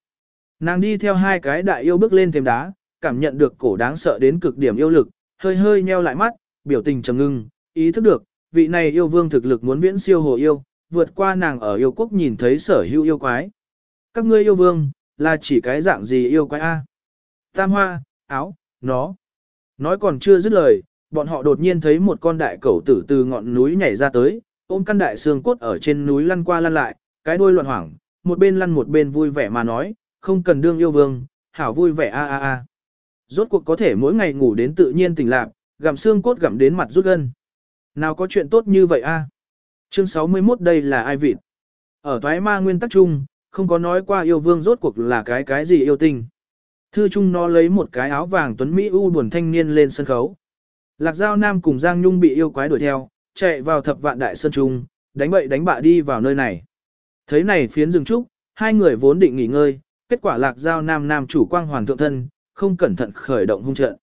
Nàng đi theo hai cái đại yêu bước lên thềm đá, cảm nhận được cổ đáng sợ đến cực điểm yêu lực, hơi hơi nheo lại mắt, biểu tình trầm ngưng, ý thức được, vị này yêu vương thực lực muốn viễn siêu hồ yêu, vượt qua nàng ở yêu quốc nhìn thấy sở hữu yêu quái. Các ngươi yêu vương, là chỉ cái dạng gì yêu quái a? Tam hoa, áo, nó. Nói còn chưa dứt lời, bọn họ đột nhiên thấy một con đại cẩu tử từ ngọn núi nhảy ra tới, ôm căn đại xương cốt ở trên núi lăn qua lăn lại, cái đuôi loạn hoảng, một bên lăn một bên vui vẻ mà nói, không cần đương yêu vương, hảo vui vẻ a a a. Rốt cuộc có thể mỗi ngày ngủ đến tự nhiên tỉnh lạc, gặm xương cốt gặm đến mặt rút gân. Nào có chuyện tốt như vậy a? Chương 61 đây là ai vịt? Ở thoái ma nguyên tắc chung, không có nói qua yêu vương rốt cuộc là cái cái gì yêu tình. Thư chung nó lấy một cái áo vàng tuấn Mỹ u buồn thanh niên lên sân khấu. Lạc Giao Nam cùng Giang Nhung bị yêu quái đuổi theo, chạy vào thập vạn đại sơn trung, đánh bậy đánh bạ đi vào nơi này. Thấy này phiến rừng trúc, hai người vốn định nghỉ ngơi, kết quả Lạc Giao Nam Nam chủ quang hoàng thượng thân, không cẩn thận khởi động hung trận.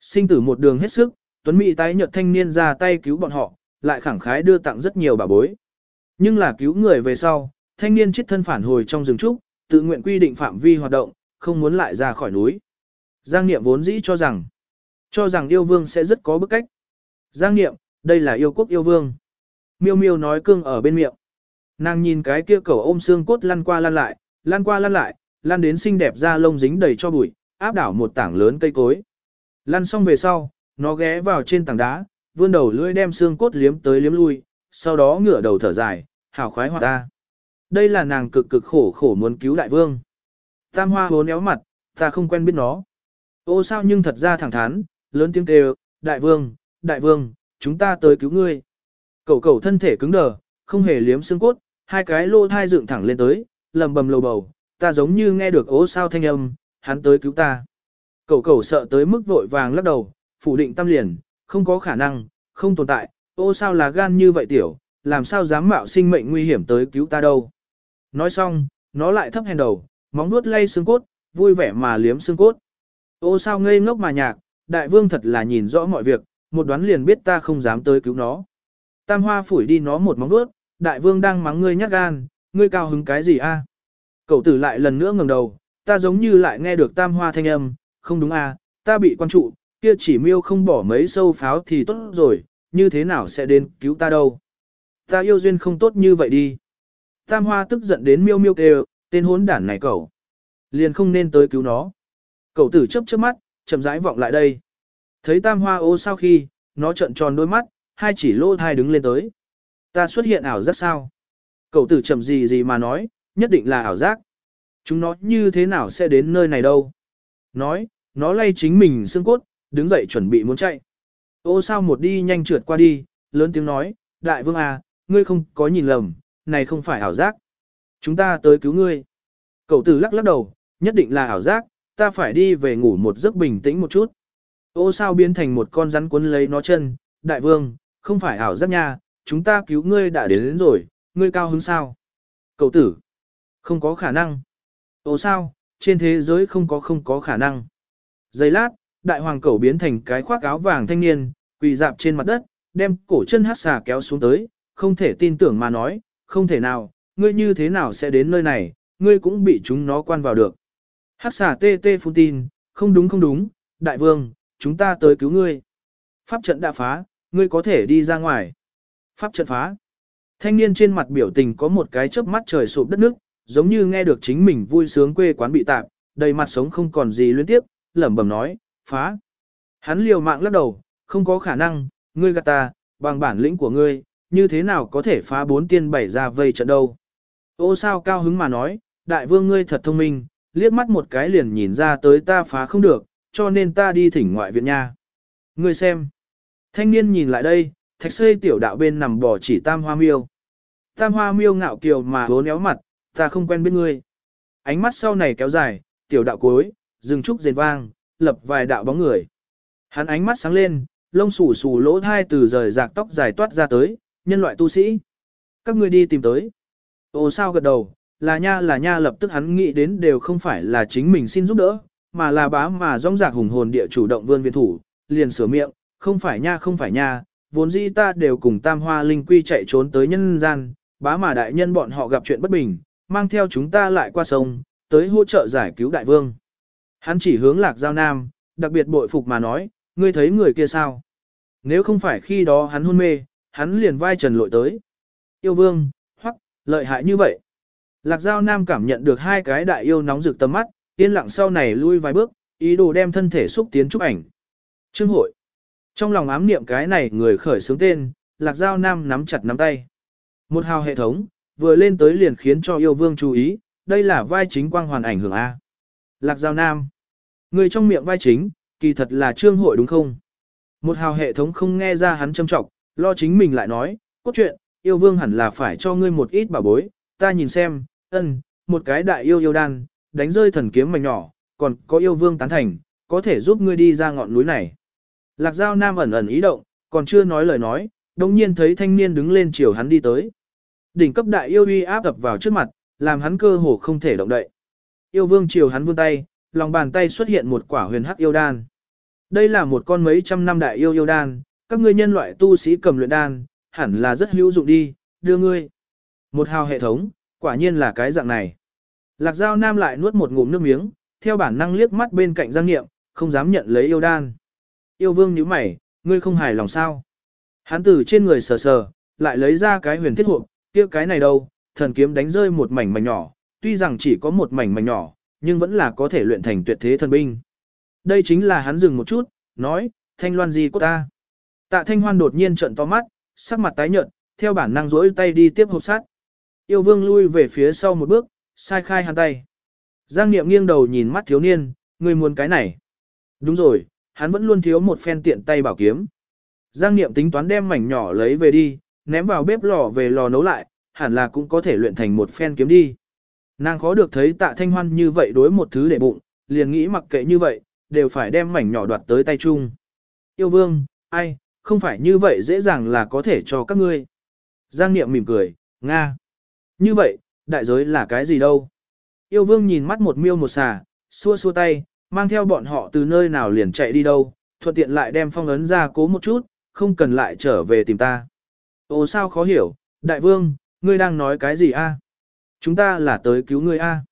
Sinh tử một đường hết sức, Tuấn Mỹ tái nhợt thanh niên ra tay cứu bọn họ, lại khẳng khái đưa tặng rất nhiều bà bối. Nhưng là cứu người về sau, thanh niên chết thân phản hồi trong rừng trúc, tự nguyện quy định phạm vi hoạt động, không muốn lại ra khỏi núi. Giang Niệm vốn dĩ cho rằng, cho rằng yêu vương sẽ rất có bức cách. Giang Niệm, đây là yêu quốc yêu vương. Miêu miêu nói cương ở bên miệng. Nàng nhìn cái kia cầu ôm xương cốt lăn qua lăn lại, lăn qua lăn lại, lăn đến xinh đẹp da lông dính đầy cho bụi, áp đảo một tảng lớn cây cối. Lăn xong về sau, nó ghé vào trên tảng đá, vươn đầu lưỡi đem xương cốt liếm tới liếm lui, sau đó ngửa đầu thở dài, hào khoái hoạt ta. Đây là nàng cực cực khổ khổ muốn cứu đại vương. Tam hoa hốn éo mặt, ta không quen biết nó. Ô sao nhưng thật ra thẳng thắn, lớn tiếng kêu, đại vương, đại vương, chúng ta tới cứu ngươi. Cậu cậu thân thể cứng đờ, không hề liếm xương cốt, hai cái lô thai dựng thẳng lên tới, lầm bầm lầu bầu, ta giống như nghe được ô sao thanh âm, hắn tới cứu ta. Cậu cậu sợ tới mức vội vàng lắc đầu, phủ định tâm liền, không có khả năng, không tồn tại, ô sao là gan như vậy tiểu, làm sao dám mạo sinh mệnh nguy hiểm tới cứu ta đâu. Nói xong, nó lại thấp hèn đầu, móng nuốt lay xương cốt, vui vẻ mà liếm xương cốt. Ô sao ngây ngốc mà nhạc, đại vương thật là nhìn rõ mọi việc, một đoán liền biết ta không dám tới cứu nó. Tam hoa phủi đi nó một móng nuốt, đại vương đang mắng ngươi nhát gan, ngươi cao hứng cái gì a? Cậu tử lại lần nữa ngẩng đầu, ta giống như lại nghe được tam hoa thanh âm, không đúng a, ta bị quan trụ, kia chỉ miêu không bỏ mấy sâu pháo thì tốt rồi, như thế nào sẽ đến cứu ta đâu. Ta yêu duyên không tốt như vậy đi. Tam hoa tức giận đến miêu miêu kêu, tên hốn đản này cậu. Liền không nên tới cứu nó. Cậu tử chớp chớp mắt, chậm rãi vọng lại đây. Thấy tam hoa ô sau khi, nó trợn tròn đôi mắt, hai chỉ lô thai đứng lên tới. Ta xuất hiện ảo giác sao? Cậu tử chậm gì gì mà nói, nhất định là ảo giác. Chúng nó như thế nào sẽ đến nơi này đâu? Nói, nó lay chính mình xương cốt, đứng dậy chuẩn bị muốn chạy. Ô sao một đi nhanh trượt qua đi, lớn tiếng nói, đại vương à, ngươi không có nhìn lầm, này không phải ảo giác. Chúng ta tới cứu ngươi. Cậu tử lắc lắc đầu, nhất định là ảo giác, ta phải đi về ngủ một giấc bình tĩnh một chút. Ô sao biến thành một con rắn cuốn lấy nó chân, đại vương, không phải ảo giác nha, chúng ta cứu ngươi đã đến, đến rồi, ngươi cao hứng sao? Cậu tử, không có khả năng. Ô sao, trên thế giới không có không có khả năng. Giây lát, đại hoàng cẩu biến thành cái khoác áo vàng thanh niên, quỳ dạp trên mặt đất, đem cổ chân hát xà kéo xuống tới, không thể tin tưởng mà nói, không thể nào, ngươi như thế nào sẽ đến nơi này, ngươi cũng bị chúng nó quan vào được. Hắc xà tê tê phun tin, không đúng không đúng, đại vương, chúng ta tới cứu ngươi. Pháp trận đã phá, ngươi có thể đi ra ngoài. Pháp trận phá. Thanh niên trên mặt biểu tình có một cái chớp mắt trời sụp đất nước, giống như nghe được chính mình vui sướng quê quán bị tạp, đầy mặt sống không còn gì liên tiếp, lẩm bẩm nói, phá. Hắn liều mạng lắc đầu, không có khả năng, ngươi gạt ta, bằng bản lĩnh của ngươi, như thế nào có thể phá bốn tiên bảy ra vây trận đâu. Ô sao cao hứng mà nói, đại vương ngươi thật thông minh, liếc mắt một cái liền nhìn ra tới ta phá không được, cho nên ta đi thỉnh ngoại viện nha. Ngươi xem. Thanh niên nhìn lại đây, thạch xây tiểu đạo bên nằm bò chỉ tam hoa miêu. Tam hoa miêu ngạo kiều mà hố néo mặt, ta không quen biết ngươi. Ánh mắt sau này kéo dài, tiểu đạo cuối, dừng trúc rền vang, lập vài đạo bóng người. Hắn ánh mắt sáng lên, lông xù xù lỗ thai từ rời rạc tóc dài toát ra tới, nhân loại tu sĩ. Các ngươi đi tìm tới. Ô sao gật đầu, là nha là nha lập tức hắn nghĩ đến đều không phải là chính mình xin giúp đỡ, mà là bá mà rong rạc hùng hồn địa chủ động vươn viện thủ, liền sửa miệng, không phải nha không phải nha, vốn dĩ ta đều cùng tam hoa linh quy chạy trốn tới nhân gian, bá mà đại nhân bọn họ gặp chuyện bất bình, mang theo chúng ta lại qua sông, tới hỗ trợ giải cứu đại vương. Hắn chỉ hướng lạc giao nam, đặc biệt bội phục mà nói, ngươi thấy người kia sao? Nếu không phải khi đó hắn hôn mê, hắn liền vai trần lội tới. Yêu vương, lợi hại như vậy. Lạc giao nam cảm nhận được hai cái đại yêu nóng rực tầm mắt, yên lặng sau này lui vài bước, ý đồ đem thân thể xúc tiến chụp ảnh. Trương hội. Trong lòng ám niệm cái này người khởi xướng tên, lạc giao nam nắm chặt nắm tay. Một hào hệ thống, vừa lên tới liền khiến cho yêu vương chú ý, đây là vai chính quang hoàn ảnh hưởng A. Lạc giao nam. Người trong miệng vai chính, kỳ thật là trương hội đúng không? Một hào hệ thống không nghe ra hắn châm trọng, lo chính mình lại nói, cốt truyện, yêu vương hẳn là phải cho ngươi một ít bảo bối, ta nhìn xem, ân, một cái đại yêu yêu đan, đánh rơi thần kiếm mảnh nhỏ, còn có yêu vương tán thành, có thể giúp ngươi đi ra ngọn núi này. Lạc Giao Nam ẩn ẩn ý động, còn chưa nói lời nói, đồng nhiên thấy thanh niên đứng lên chiều hắn đi tới. Đỉnh cấp đại yêu uy áp ập vào trước mặt, làm hắn cơ hồ không thể động đậy. Yêu vương chiều hắn vươn tay, lòng bàn tay xuất hiện một quả huyền hắc yêu đan. Đây là một con mấy trăm năm đại yêu yêu đan, các ngươi nhân loại tu sĩ cầm luyện đan, hẳn là rất hữu dụng đi, đưa ngươi. Một hào hệ thống, quả nhiên là cái dạng này. Lạc Giao Nam lại nuốt một ngụm nước miếng, theo bản năng liếc mắt bên cạnh Giang niệm, không dám nhận lấy yêu đan. Yêu vương nhíu mày, ngươi không hài lòng sao? Hắn từ trên người sờ sờ, lại lấy ra cái huyền thiết hộp, kia cái này đâu, thần kiếm đánh rơi một mảnh mảnh nhỏ, tuy rằng chỉ có một mảnh mảnh nhỏ, nhưng vẫn là có thể luyện thành tuyệt thế thần binh. Đây chính là hắn dừng một chút, nói, thanh loan gì của ta. Tạ thanh hoan đột nhiên trợn to mắt, sắc mặt tái nhợt, theo bản năng rỗi tay đi tiếp hộp sắt. Yêu vương lui về phía sau một bước, sai khai hắn tay. Giang Niệm nghiêng đầu nhìn mắt thiếu niên, người muốn cái này. Đúng rồi, hắn vẫn luôn thiếu một phen tiện tay bảo kiếm. Giang Niệm tính toán đem mảnh nhỏ lấy về đi, ném vào bếp lò về lò nấu lại, hẳn là cũng có thể luyện thành một phen kiếm đi. Nàng khó được thấy tạ thanh hoan như vậy đối một thứ để bụng, liền nghĩ mặc kệ như vậy, đều phải đem mảnh nhỏ đoạt tới tay chung. Yêu vương, ai, không phải như vậy dễ dàng là có thể cho các ngươi. Giang Niệm mỉm cười, Nga. Như vậy, đại giới là cái gì đâu? Yêu vương nhìn mắt một miêu một xà, xua xua tay, mang theo bọn họ từ nơi nào liền chạy đi đâu, thuận tiện lại đem phong ấn ra cố một chút, không cần lại trở về tìm ta. Ồ sao khó hiểu, đại vương, ngươi đang nói cái gì a? Chúng ta là tới cứu ngươi a.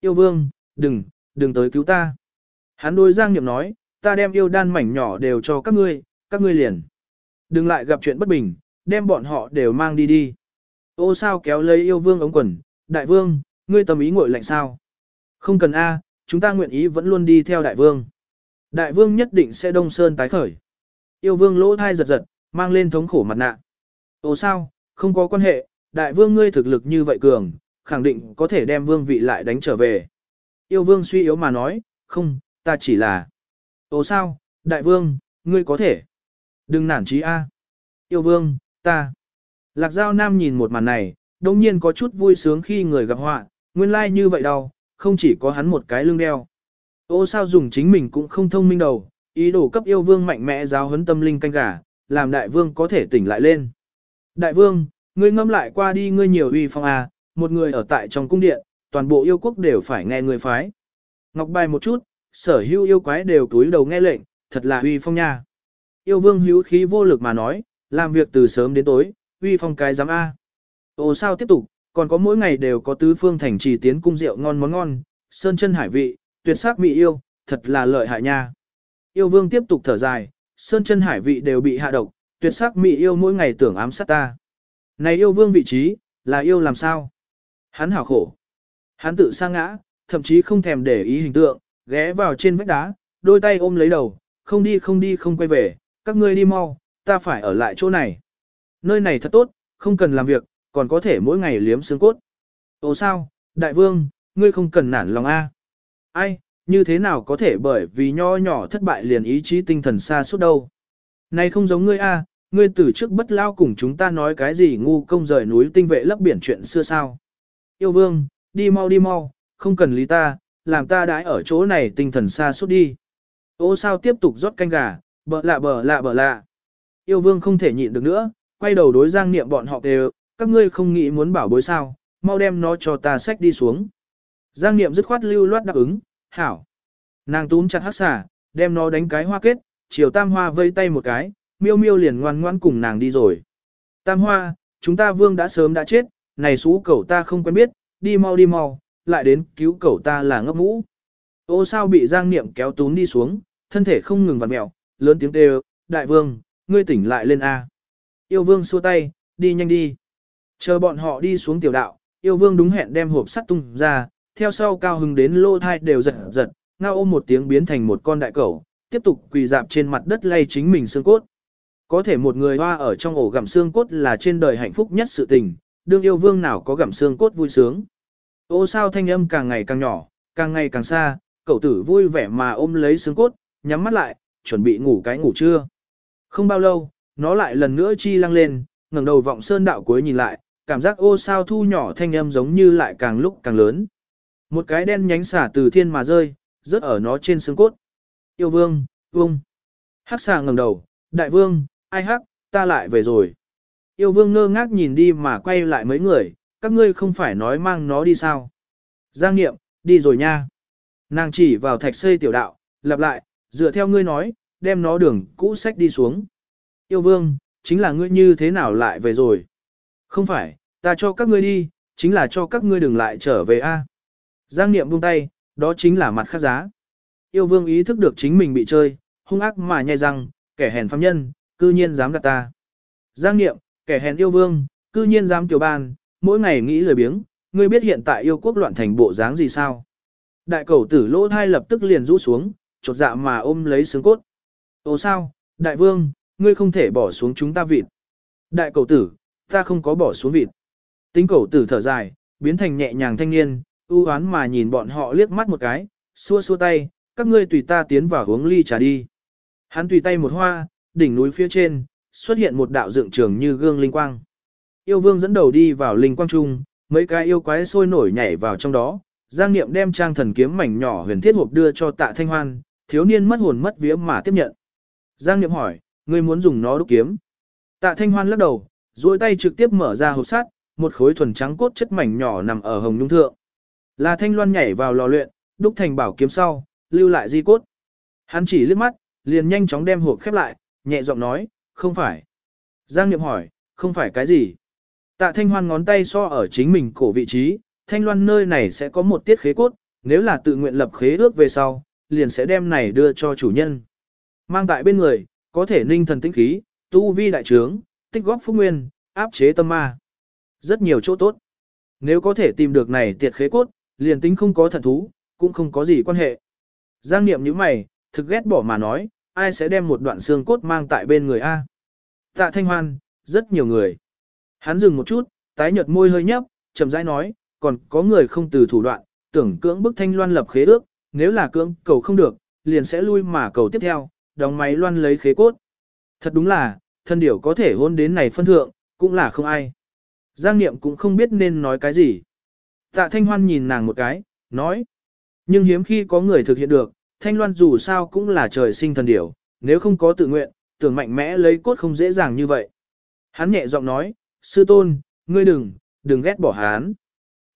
Yêu vương, đừng, đừng tới cứu ta. Hắn đôi Giang Niệm nói, ta đem yêu đan mảnh nhỏ đều cho các ngươi, các ngươi liền. Đừng lại gặp chuyện bất bình, đem bọn họ đều mang đi đi. Ô sao kéo lấy yêu vương ống quần, đại vương, ngươi tâm ý ngội lạnh sao? Không cần A, chúng ta nguyện ý vẫn luôn đi theo đại vương. Đại vương nhất định sẽ đông sơn tái khởi. Yêu vương lỗ thai giật giật, mang lên thống khổ mặt nạ. ô sao, không có quan hệ, đại vương ngươi thực lực như vậy cường, khẳng định có thể đem vương vị lại đánh trở về. Yêu vương suy yếu mà nói, không, ta chỉ là... ô sao, đại vương, ngươi có thể. Đừng nản chí A. Yêu vương, ta. Lạc Giao Nam nhìn một màn này, đồng nhiên có chút vui sướng khi người gặp họa, nguyên lai like như vậy đâu, không chỉ có hắn một cái lưng đeo. Ô sao dùng chính mình cũng không thông minh đầu, ý đồ cấp yêu vương mạnh mẽ giáo huấn tâm linh canh gà, làm đại vương có thể tỉnh lại lên. Đại vương, ngươi ngâm lại qua đi ngươi nhiều uy phong à, một người ở tại trong cung điện, toàn bộ yêu quốc đều phải nghe người phái. Ngọc bài một chút, sở hữu yêu quái đều túi đầu nghe lệnh, thật là uy phong nha. Yêu vương hữu khí vô lực mà nói, làm việc từ sớm đến tối, uy phong cái giám A. Ồ sao tiếp tục, còn có mỗi ngày đều có tứ phương thành trì tiến cung rượu ngon món ngon, sơn chân hải vị, tuyệt sắc mỹ yêu, thật là lợi hại nha. Yêu vương tiếp tục thở dài, sơn chân hải vị đều bị hạ độc, tuyệt sắc mỹ yêu mỗi ngày tưởng ám sát ta. Này yêu vương vị trí, là yêu làm sao? Hắn hảo khổ. Hắn tự sa ngã, thậm chí không thèm để ý hình tượng, ghé vào trên vách đá, đôi tay ôm lấy đầu, không đi không đi không quay về, các ngươi đi mau, ta phải ở lại chỗ này. Nơi này thật tốt, không cần làm việc, còn có thể mỗi ngày liếm xương cốt. Ồ sao, đại vương, ngươi không cần nản lòng A. Ai, như thế nào có thể bởi vì nho nhỏ thất bại liền ý chí tinh thần xa suốt đâu. Này không giống ngươi A, ngươi từ trước bất lao cùng chúng ta nói cái gì ngu công rời núi tinh vệ lấp biển chuyện xưa sao. Yêu vương, đi mau đi mau, không cần lý ta, làm ta đãi ở chỗ này tinh thần xa suốt đi. Ô sao tiếp tục rót canh gà, bợ lạ bợ lạ bợ lạ. Yêu vương không thể nhịn được nữa, quay đầu đối giang niệm bọn họ đều, các ngươi không nghĩ muốn bảo bối sao, mau đem nó cho ta xách đi xuống. Giang niệm dứt khoát lưu loát đáp ứng, hảo. Nàng túm chặt hắc xà, đem nó đánh cái hoa kết, chiều tam hoa vây tay một cái, miêu miêu liền ngoan ngoan cùng nàng đi rồi. Tam hoa, chúng ta vương đã sớm đã chết, này xú cẩu ta không quen biết, đi mau đi mau, lại đến cứu cẩu ta là ngốc mũ. Ô sao bị giang niệm kéo túm đi xuống, thân thể không ngừng vặn mẹo, lớn tiếng kêu, đại vương, ngươi tỉnh lại lên A. Yêu vương xua tay, đi nhanh đi. Chờ bọn họ đi xuống tiểu đạo, yêu vương đúng hẹn đem hộp sắt tung ra, theo sau cao hưng đến lô thai đều giật giật, ngao ôm một tiếng biến thành một con đại cẩu, tiếp tục quỳ dạp trên mặt đất lay chính mình xương cốt. Có thể một người hoa ở trong ổ gặm xương cốt là trên đời hạnh phúc nhất sự tình, đương yêu vương nào có gặm xương cốt vui sướng. Ô sao thanh âm càng ngày càng nhỏ, càng ngày càng xa, cậu tử vui vẻ mà ôm lấy xương cốt, nhắm mắt lại, chuẩn bị ngủ cái ngủ trưa. Không bao lâu, nó lại lần nữa chi lăng lên, ngẩng đầu vọng sơn đạo cuối nhìn lại, cảm giác ô sao thu nhỏ thanh âm giống như lại càng lúc càng lớn. Một cái đen nhánh xả từ thiên mà rơi, rớt ở nó trên xương cốt. Yêu vương, vương. Hắc xà ngẩng đầu, đại vương, ai hắc, ta lại về rồi. Yêu vương ngơ ngác nhìn đi mà quay lại mấy người, các ngươi không phải nói mang nó đi sao. Giang nghiệm, đi rồi nha. Nàng chỉ vào thạch xây tiểu đạo, lặp lại, dựa theo ngươi nói, đem nó đường cũ sách đi xuống. Yêu vương, chính là ngươi như thế nào lại về rồi? Không phải, ta cho các ngươi đi, chính là cho các ngươi đừng lại trở về a. Giang Niệm buông tay, đó chính là mặt khác giá. Yêu vương ý thức được chính mình bị chơi, hung ác mà nhai răng, kẻ hèn phàm nhân, cư nhiên dám gạt ta. Giang Niệm, kẻ hèn yêu vương, cư nhiên dám tiểu ban, mỗi ngày nghĩ lười biếng, ngươi biết hiện tại yêu quốc loạn thành bộ dáng gì sao? Đại cầu tử lỗ thai lập tức liền rũ xuống, chột dạ mà ôm lấy xương cốt. ô sao, đại vương, ngươi không thể bỏ xuống chúng ta vịt. Đại cầu tử, ta không có bỏ xuống vịt. Tính cầu tử thở dài, biến thành nhẹ nhàng thanh niên, ưu oán mà nhìn bọn họ liếc mắt một cái, xua xua tay, các ngươi tùy ta tiến vào uống ly trà đi. Hắn tùy tay một hoa, đỉnh núi phía trên, xuất hiện một đạo dựng trường như gương linh quang. Yêu vương dẫn đầu đi vào linh quang trung, mấy cái yêu quái sôi nổi nhảy vào trong đó, Giang Niệm đem trang thần kiếm mảnh nhỏ huyền thiết hộp đưa cho Tạ Thanh Hoan, thiếu niên mất hồn mất vía mà tiếp nhận. Giang Niệm hỏi, ngươi muốn dùng nó đúc kiếm? Tạ Thanh Hoan lắc đầu, duỗi tay trực tiếp mở ra hộp sắt, một khối thuần trắng cốt chất mảnh nhỏ nằm ở hồng nhung thượng. Là Thanh Loan nhảy vào lò luyện, đúc thành bảo kiếm sau, lưu lại di cốt. Hắn chỉ liếc mắt, liền nhanh chóng đem hộp khép lại, nhẹ giọng nói, không phải. Giang Niệm hỏi, không phải cái gì? Tạ Thanh Hoan ngón tay so ở chính mình cổ vị trí, Thanh Loan nơi này sẽ có một tiết khế cốt, nếu là tự nguyện lập khế ước về sau, liền sẽ đem này đưa cho chủ nhân. Mang tại bên người, có thể ninh thần tĩnh khí, tu vi đại trướng, tích góp phúc nguyên, áp chế tâm ma. Rất nhiều chỗ tốt. Nếu có thể tìm được này tiệt khế cốt, liền tính không có thần thú, cũng không có gì quan hệ. Giang niệm như mày, thực ghét bỏ mà nói, ai sẽ đem một đoạn xương cốt mang tại bên người A. Tạ thanh hoan, rất nhiều người. Hắn dừng một chút, tái nhợt môi hơi nhấp, chậm rãi nói, còn có người không từ thủ đoạn, tưởng cưỡng bức thanh loan lập khế ước, nếu là cưỡng cầu không được, liền sẽ lui mà cầu tiếp theo, đóng máy loan lấy khế cốt. Thật đúng là, thân điểu có thể hôn đến này phân thượng, cũng là không ai. Giang Niệm cũng không biết nên nói cái gì. Tạ Thanh Hoan nhìn nàng một cái, nói. Nhưng hiếm khi có người thực hiện được, Thanh Loan dù sao cũng là trời sinh thần điểu, nếu không có tự nguyện, tưởng mạnh mẽ lấy cốt không dễ dàng như vậy. Hắn nhẹ giọng nói, sư tôn, ngươi đừng, đừng ghét bỏ hắn.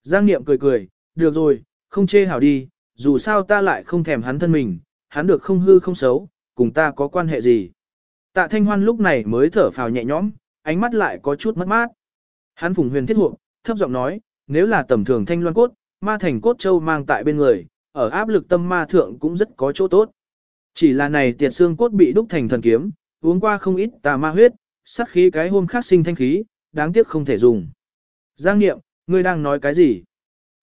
Giang Niệm cười cười, được rồi, không chê hảo đi, dù sao ta lại không thèm hắn thân mình, hắn được không hư không xấu, cùng ta có quan hệ gì. Tạ Thanh Hoan lúc này mới thở phào nhẹ nhõm, ánh mắt lại có chút mất mát. Hắn phùng huyền thiết hộ, thấp giọng nói, nếu là tầm thường thanh loan cốt, ma thành cốt châu mang tại bên người, ở áp lực tâm ma thượng cũng rất có chỗ tốt. Chỉ là này tiệt xương cốt bị đúc thành thần kiếm, uống qua không ít tà ma huyết, sát khí cái hôm khác sinh thanh khí, đáng tiếc không thể dùng. Giang Niệm, ngươi đang nói cái gì?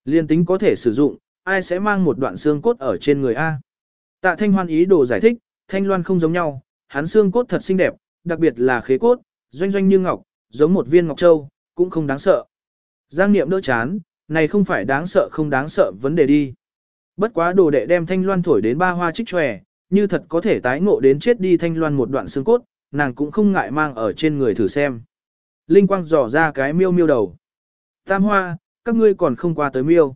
Liên tính có thể sử dụng, ai sẽ mang một đoạn xương cốt ở trên người A? Tạ Thanh Hoan ý đồ giải thích, Thanh Loan không giống nhau, hắn xương cốt thật xinh đẹp, đặc biệt là khế cốt, doanh doanh như ngọc, giống một viên ngọc châu, cũng không đáng sợ. Giang Niệm đỡ chán, này không phải đáng sợ không đáng sợ vấn đề đi. Bất quá đồ đệ đem Thanh Loan thổi đến ba hoa trích tròe, như thật có thể tái ngộ đến chết đi Thanh Loan một đoạn xương cốt, nàng cũng không ngại mang ở trên người thử xem. Linh quang dò ra cái miêu miêu đầu. Tam hoa, các ngươi còn không qua tới miêu.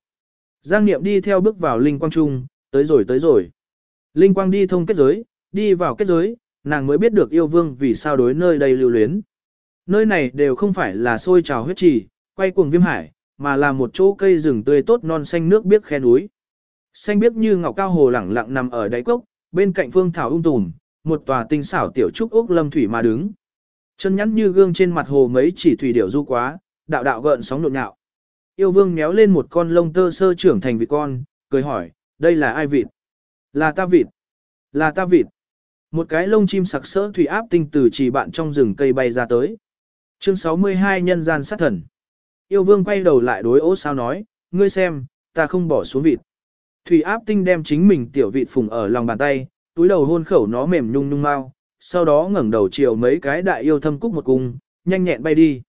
Giang Niệm đi theo bước vào Linh quang trung, tới rồi tới rồi. Linh quang đi thông kết giới, đi vào kết giới, nàng mới biết được yêu vương vì sao đối nơi đây lưu luyến. Nơi này đều không phải là sôi trào huyết trì, quay cuồng viêm hải, mà là một chỗ cây rừng tươi tốt non xanh nước biếc khe núi. Xanh biếc như ngọc cao hồ lẳng lặng nằm ở đáy cốc, bên cạnh phương thảo ung tùm, một tòa tinh xảo tiểu trúc ốc lâm thủy mà đứng. Chân nhắn như gương trên mặt hồ mấy chỉ thủy điểu du quá, đạo đạo gợn sóng nhộn nhạo. Yêu vương méo lên một con lông tơ sơ trưởng thành vịt con, cười hỏi, đây là ai vịt? Là ta vịt. Là ta vịt. Một cái lông chim sặc sỡ thủy áp tinh từ chỉ bạn trong rừng cây bay ra tới. Chương 62 nhân gian sát thần. Yêu vương quay đầu lại đối ố sao nói, ngươi xem, ta không bỏ xuống vịt. Thủy áp tinh đem chính mình tiểu vịt phùng ở lòng bàn tay, túi đầu hôn khẩu nó mềm nhung nhung mau, sau đó ngẩng đầu chiều mấy cái đại yêu thâm cúc một cung, nhanh nhẹn bay đi.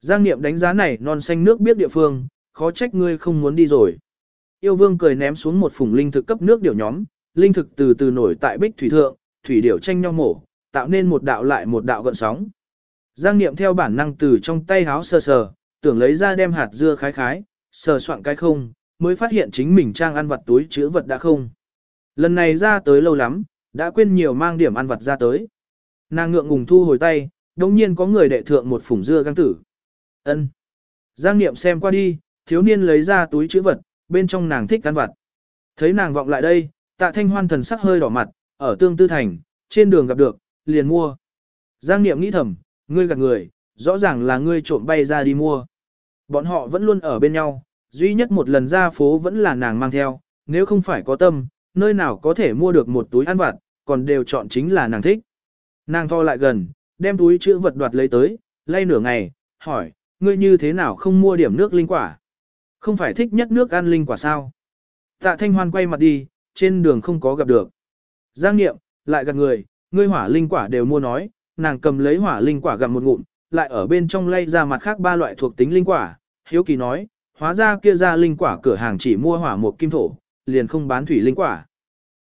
Giang Niệm đánh giá này non xanh nước biết địa phương, khó trách ngươi không muốn đi rồi. Yêu vương cười ném xuống một phùng linh thực cấp nước điểu nhóm, linh thực từ từ nổi tại bích thủy thượng, thủy điểu tranh nhau mổ, tạo nên một đạo lại một đạo gợn sóng. Giang Niệm theo bản năng từ trong tay háo sờ sờ, tưởng lấy ra đem hạt dưa khái khái, sờ soạn cái không, mới phát hiện chính mình trang ăn vật túi chứa vật đã không. Lần này ra tới lâu lắm, đã quên nhiều mang điểm ăn vật ra tới. Nàng ngượng ngùng thu hồi tay, đồng nhiên có người đệ thượng một phủng dưa găng tử ân Giang Niệm xem qua đi, thiếu niên lấy ra túi chứa vật, bên trong nàng thích ăn vặt. Thấy nàng vọng lại đây, tạ thanh hoan thần sắc hơi đỏ mặt, ở tương tư thành, trên đường gặp được, liền mua. Giang Niệm nghĩ thầm, ngươi gạt người, rõ ràng là ngươi trộm bay ra đi mua. Bọn họ vẫn luôn ở bên nhau, duy nhất một lần ra phố vẫn là nàng mang theo, nếu không phải có tâm, nơi nào có thể mua được một túi ăn vặt, còn đều chọn chính là nàng thích. Nàng tho lại gần, đem túi chữ vật đoạt lấy tới, lay nửa ngày, hỏi, ngươi như thế nào không mua điểm nước linh quả? Không phải thích nhất nước ăn linh quả sao? Tạ Thanh Hoan quay mặt đi, trên đường không có gặp được. Giang Niệm, lại gặp người, ngươi hỏa linh quả đều mua nói, nàng cầm lấy hỏa linh quả gặm một ngụm, lại ở bên trong lay ra mặt khác ba loại thuộc tính linh quả, hiếu kỳ nói, hóa ra kia ra linh quả cửa hàng chỉ mua hỏa một kim thổ, liền không bán thủy linh quả.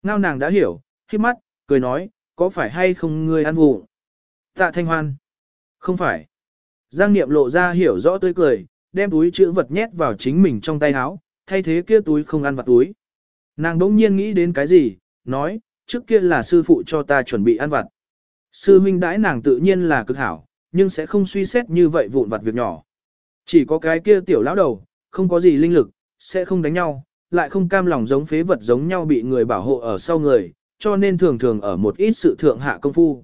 Ngao nàng đã hiểu, khi mắt, cười nói, có phải hay không ngươi ăn vụ? Tạ thanh hoan. Không phải. Giang Niệm lộ ra hiểu rõ tươi cười, đem túi chữ vật nhét vào chính mình trong tay áo, thay thế kia túi không ăn vặt túi. Nàng đỗng nhiên nghĩ đến cái gì, nói, trước kia là sư phụ cho ta chuẩn bị ăn vặt. Sư huynh đãi nàng tự nhiên là cực hảo, nhưng sẽ không suy xét như vậy vụn vặt việc nhỏ. Chỉ có cái kia tiểu lão đầu, không có gì linh lực, sẽ không đánh nhau, lại không cam lòng giống phế vật giống nhau bị người bảo hộ ở sau người, cho nên thường thường ở một ít sự thượng hạ công phu.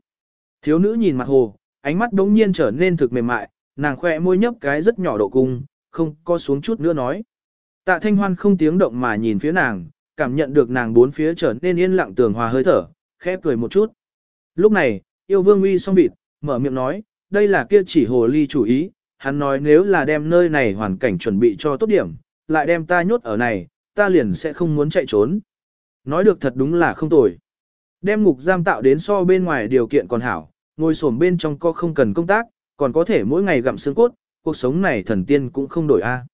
Thiếu nữ nhìn mặt hồ, ánh mắt đống nhiên trở nên thực mềm mại, nàng khoe môi nhấp cái rất nhỏ độ cung, không có xuống chút nữa nói. Tạ thanh hoan không tiếng động mà nhìn phía nàng, cảm nhận được nàng bốn phía trở nên yên lặng tường hòa hơi thở, khẽ cười một chút. Lúc này, yêu vương uy song vịt, mở miệng nói, đây là kia chỉ hồ ly chủ ý, hắn nói nếu là đem nơi này hoàn cảnh chuẩn bị cho tốt điểm, lại đem ta nhốt ở này, ta liền sẽ không muốn chạy trốn. Nói được thật đúng là không tồi. Đem ngục giam tạo đến so bên ngoài điều kiện còn hảo, ngồi xổm bên trong co không cần công tác, còn có thể mỗi ngày gặm xương cốt, cuộc sống này thần tiên cũng không đổi a.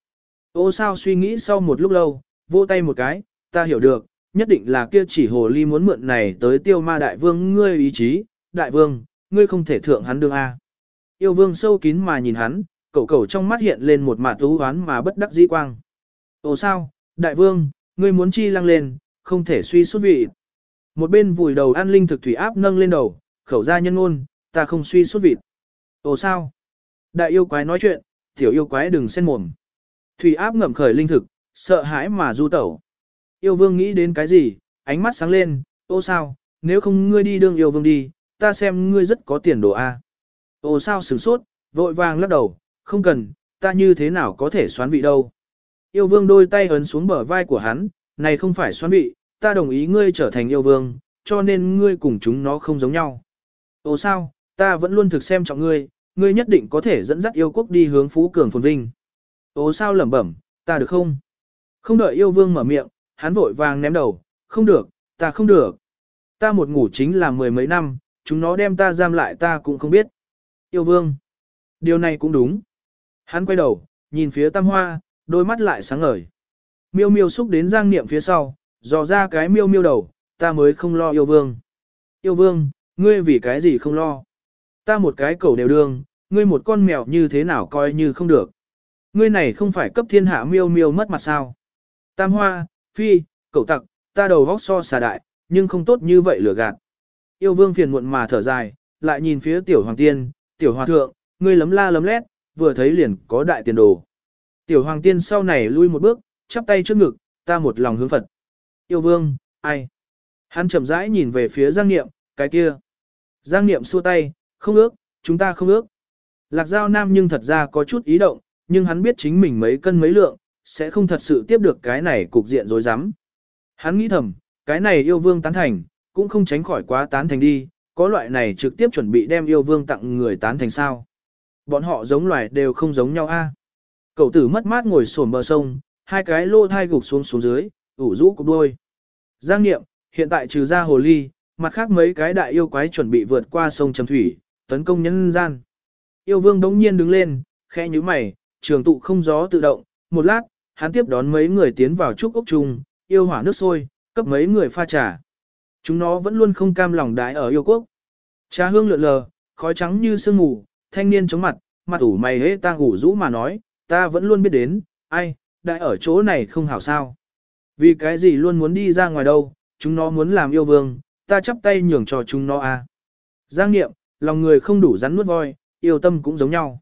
Ô sao suy nghĩ sau một lúc lâu, vô tay một cái, ta hiểu được, nhất định là kia chỉ hồ ly muốn mượn này tới tiêu ma đại vương ngươi ý chí, đại vương, ngươi không thể thượng hắn đương a. Yêu vương sâu kín mà nhìn hắn, cậu cậu trong mắt hiện lên một mạt thú hoán mà bất đắc dĩ quang. ô sao, đại vương, ngươi muốn chi lăng lên, không thể suy suốt vị. Một bên vùi đầu an linh thực thủy áp nâng lên đầu, khẩu ra nhân ngôn, ta không suy suốt vị. Ồ sao? Đại yêu quái nói chuyện, tiểu yêu quái đừng xen mồm. Thủy áp ngậm khởi linh thực, sợ hãi mà du tẩu. Yêu vương nghĩ đến cái gì, ánh mắt sáng lên, ô sao, nếu không ngươi đi đương yêu vương đi, ta xem ngươi rất có tiền đồ a. Ô sao sửng sốt, vội vàng lắc đầu, không cần, ta như thế nào có thể xoán vị đâu. Yêu vương đôi tay ấn xuống bờ vai của hắn, này không phải xoán vị, ta đồng ý ngươi trở thành yêu vương, cho nên ngươi cùng chúng nó không giống nhau. ô sao, ta vẫn luôn thực xem trọng ngươi, ngươi nhất định có thể dẫn dắt yêu quốc đi hướng phú cường phồn vinh. Ô sao lẩm bẩm, ta được không? Không đợi yêu vương mở miệng, hắn vội vàng ném đầu, không được, ta không được. Ta một ngủ chính là mười mấy năm, chúng nó đem ta giam lại ta cũng không biết. Yêu vương. Điều này cũng đúng. Hắn quay đầu, nhìn phía tam hoa, đôi mắt lại sáng ngời. Miêu miêu xúc đến giang niệm phía sau, dò ra cái miêu miêu đầu, ta mới không lo yêu vương. Yêu vương, ngươi vì cái gì không lo? Ta một cái cầu đều đương, ngươi một con mèo như thế nào coi như không được. Ngươi này không phải cấp thiên hạ miêu miêu mất mặt sao. Tam hoa, phi, cậu tặc, ta đầu vóc so xà đại, nhưng không tốt như vậy lừa gạt. Yêu vương phiền muộn mà thở dài, lại nhìn phía tiểu hoàng tiên, tiểu hòa thượng, ngươi lấm la lấm lét, vừa thấy liền có đại tiền đồ. Tiểu hoàng tiên sau này lui một bước, chắp tay trước ngực, ta một lòng hướng Phật. Yêu vương, ai? Hắn chậm rãi nhìn về phía Giang Niệm, cái kia. Giang Niệm xua tay, không ước, chúng ta không ước. Lạc Giao Nam nhưng thật ra có chút ý động, nhưng hắn biết chính mình mấy cân mấy lượng, sẽ không thật sự tiếp được cái này cục diện rối rắm. Hắn nghĩ thầm, cái này yêu vương tán thành, cũng không tránh khỏi quá tán thành đi, có loại này trực tiếp chuẩn bị đem yêu vương tặng người tán thành sao. Bọn họ giống loài đều không giống nhau a. Cậu tử mất mát ngồi xổm bờ sông, hai cái lô thai gục xuống xuống dưới, ủ rũ cục đôi. Giang nghiệm, hiện tại trừ ra hồ ly, mặt khác mấy cái đại yêu quái chuẩn bị vượt qua sông Trầm Thủy, tấn công nhân gian. Yêu vương đống nhiên đứng lên, khẽ như mày, trường tụ không gió tự động, một lát, hắn tiếp đón mấy người tiến vào trúc ốc trùng, yêu hỏa nước sôi, cấp mấy người pha trà. Chúng nó vẫn luôn không cam lòng đái ở yêu quốc. Trà hương lượn lờ, khói trắng như sương mù, thanh niên chống mặt, mặt ủ mày hế ta ngủ rũ mà nói, ta vẫn luôn biết đến, ai, đại ở chỗ này không hảo sao. Vì cái gì luôn muốn đi ra ngoài đâu, chúng nó muốn làm yêu vương, ta chắp tay nhường cho chúng nó à. Giang nghiệm, lòng người không đủ rắn nuốt voi, yêu tâm cũng giống nhau.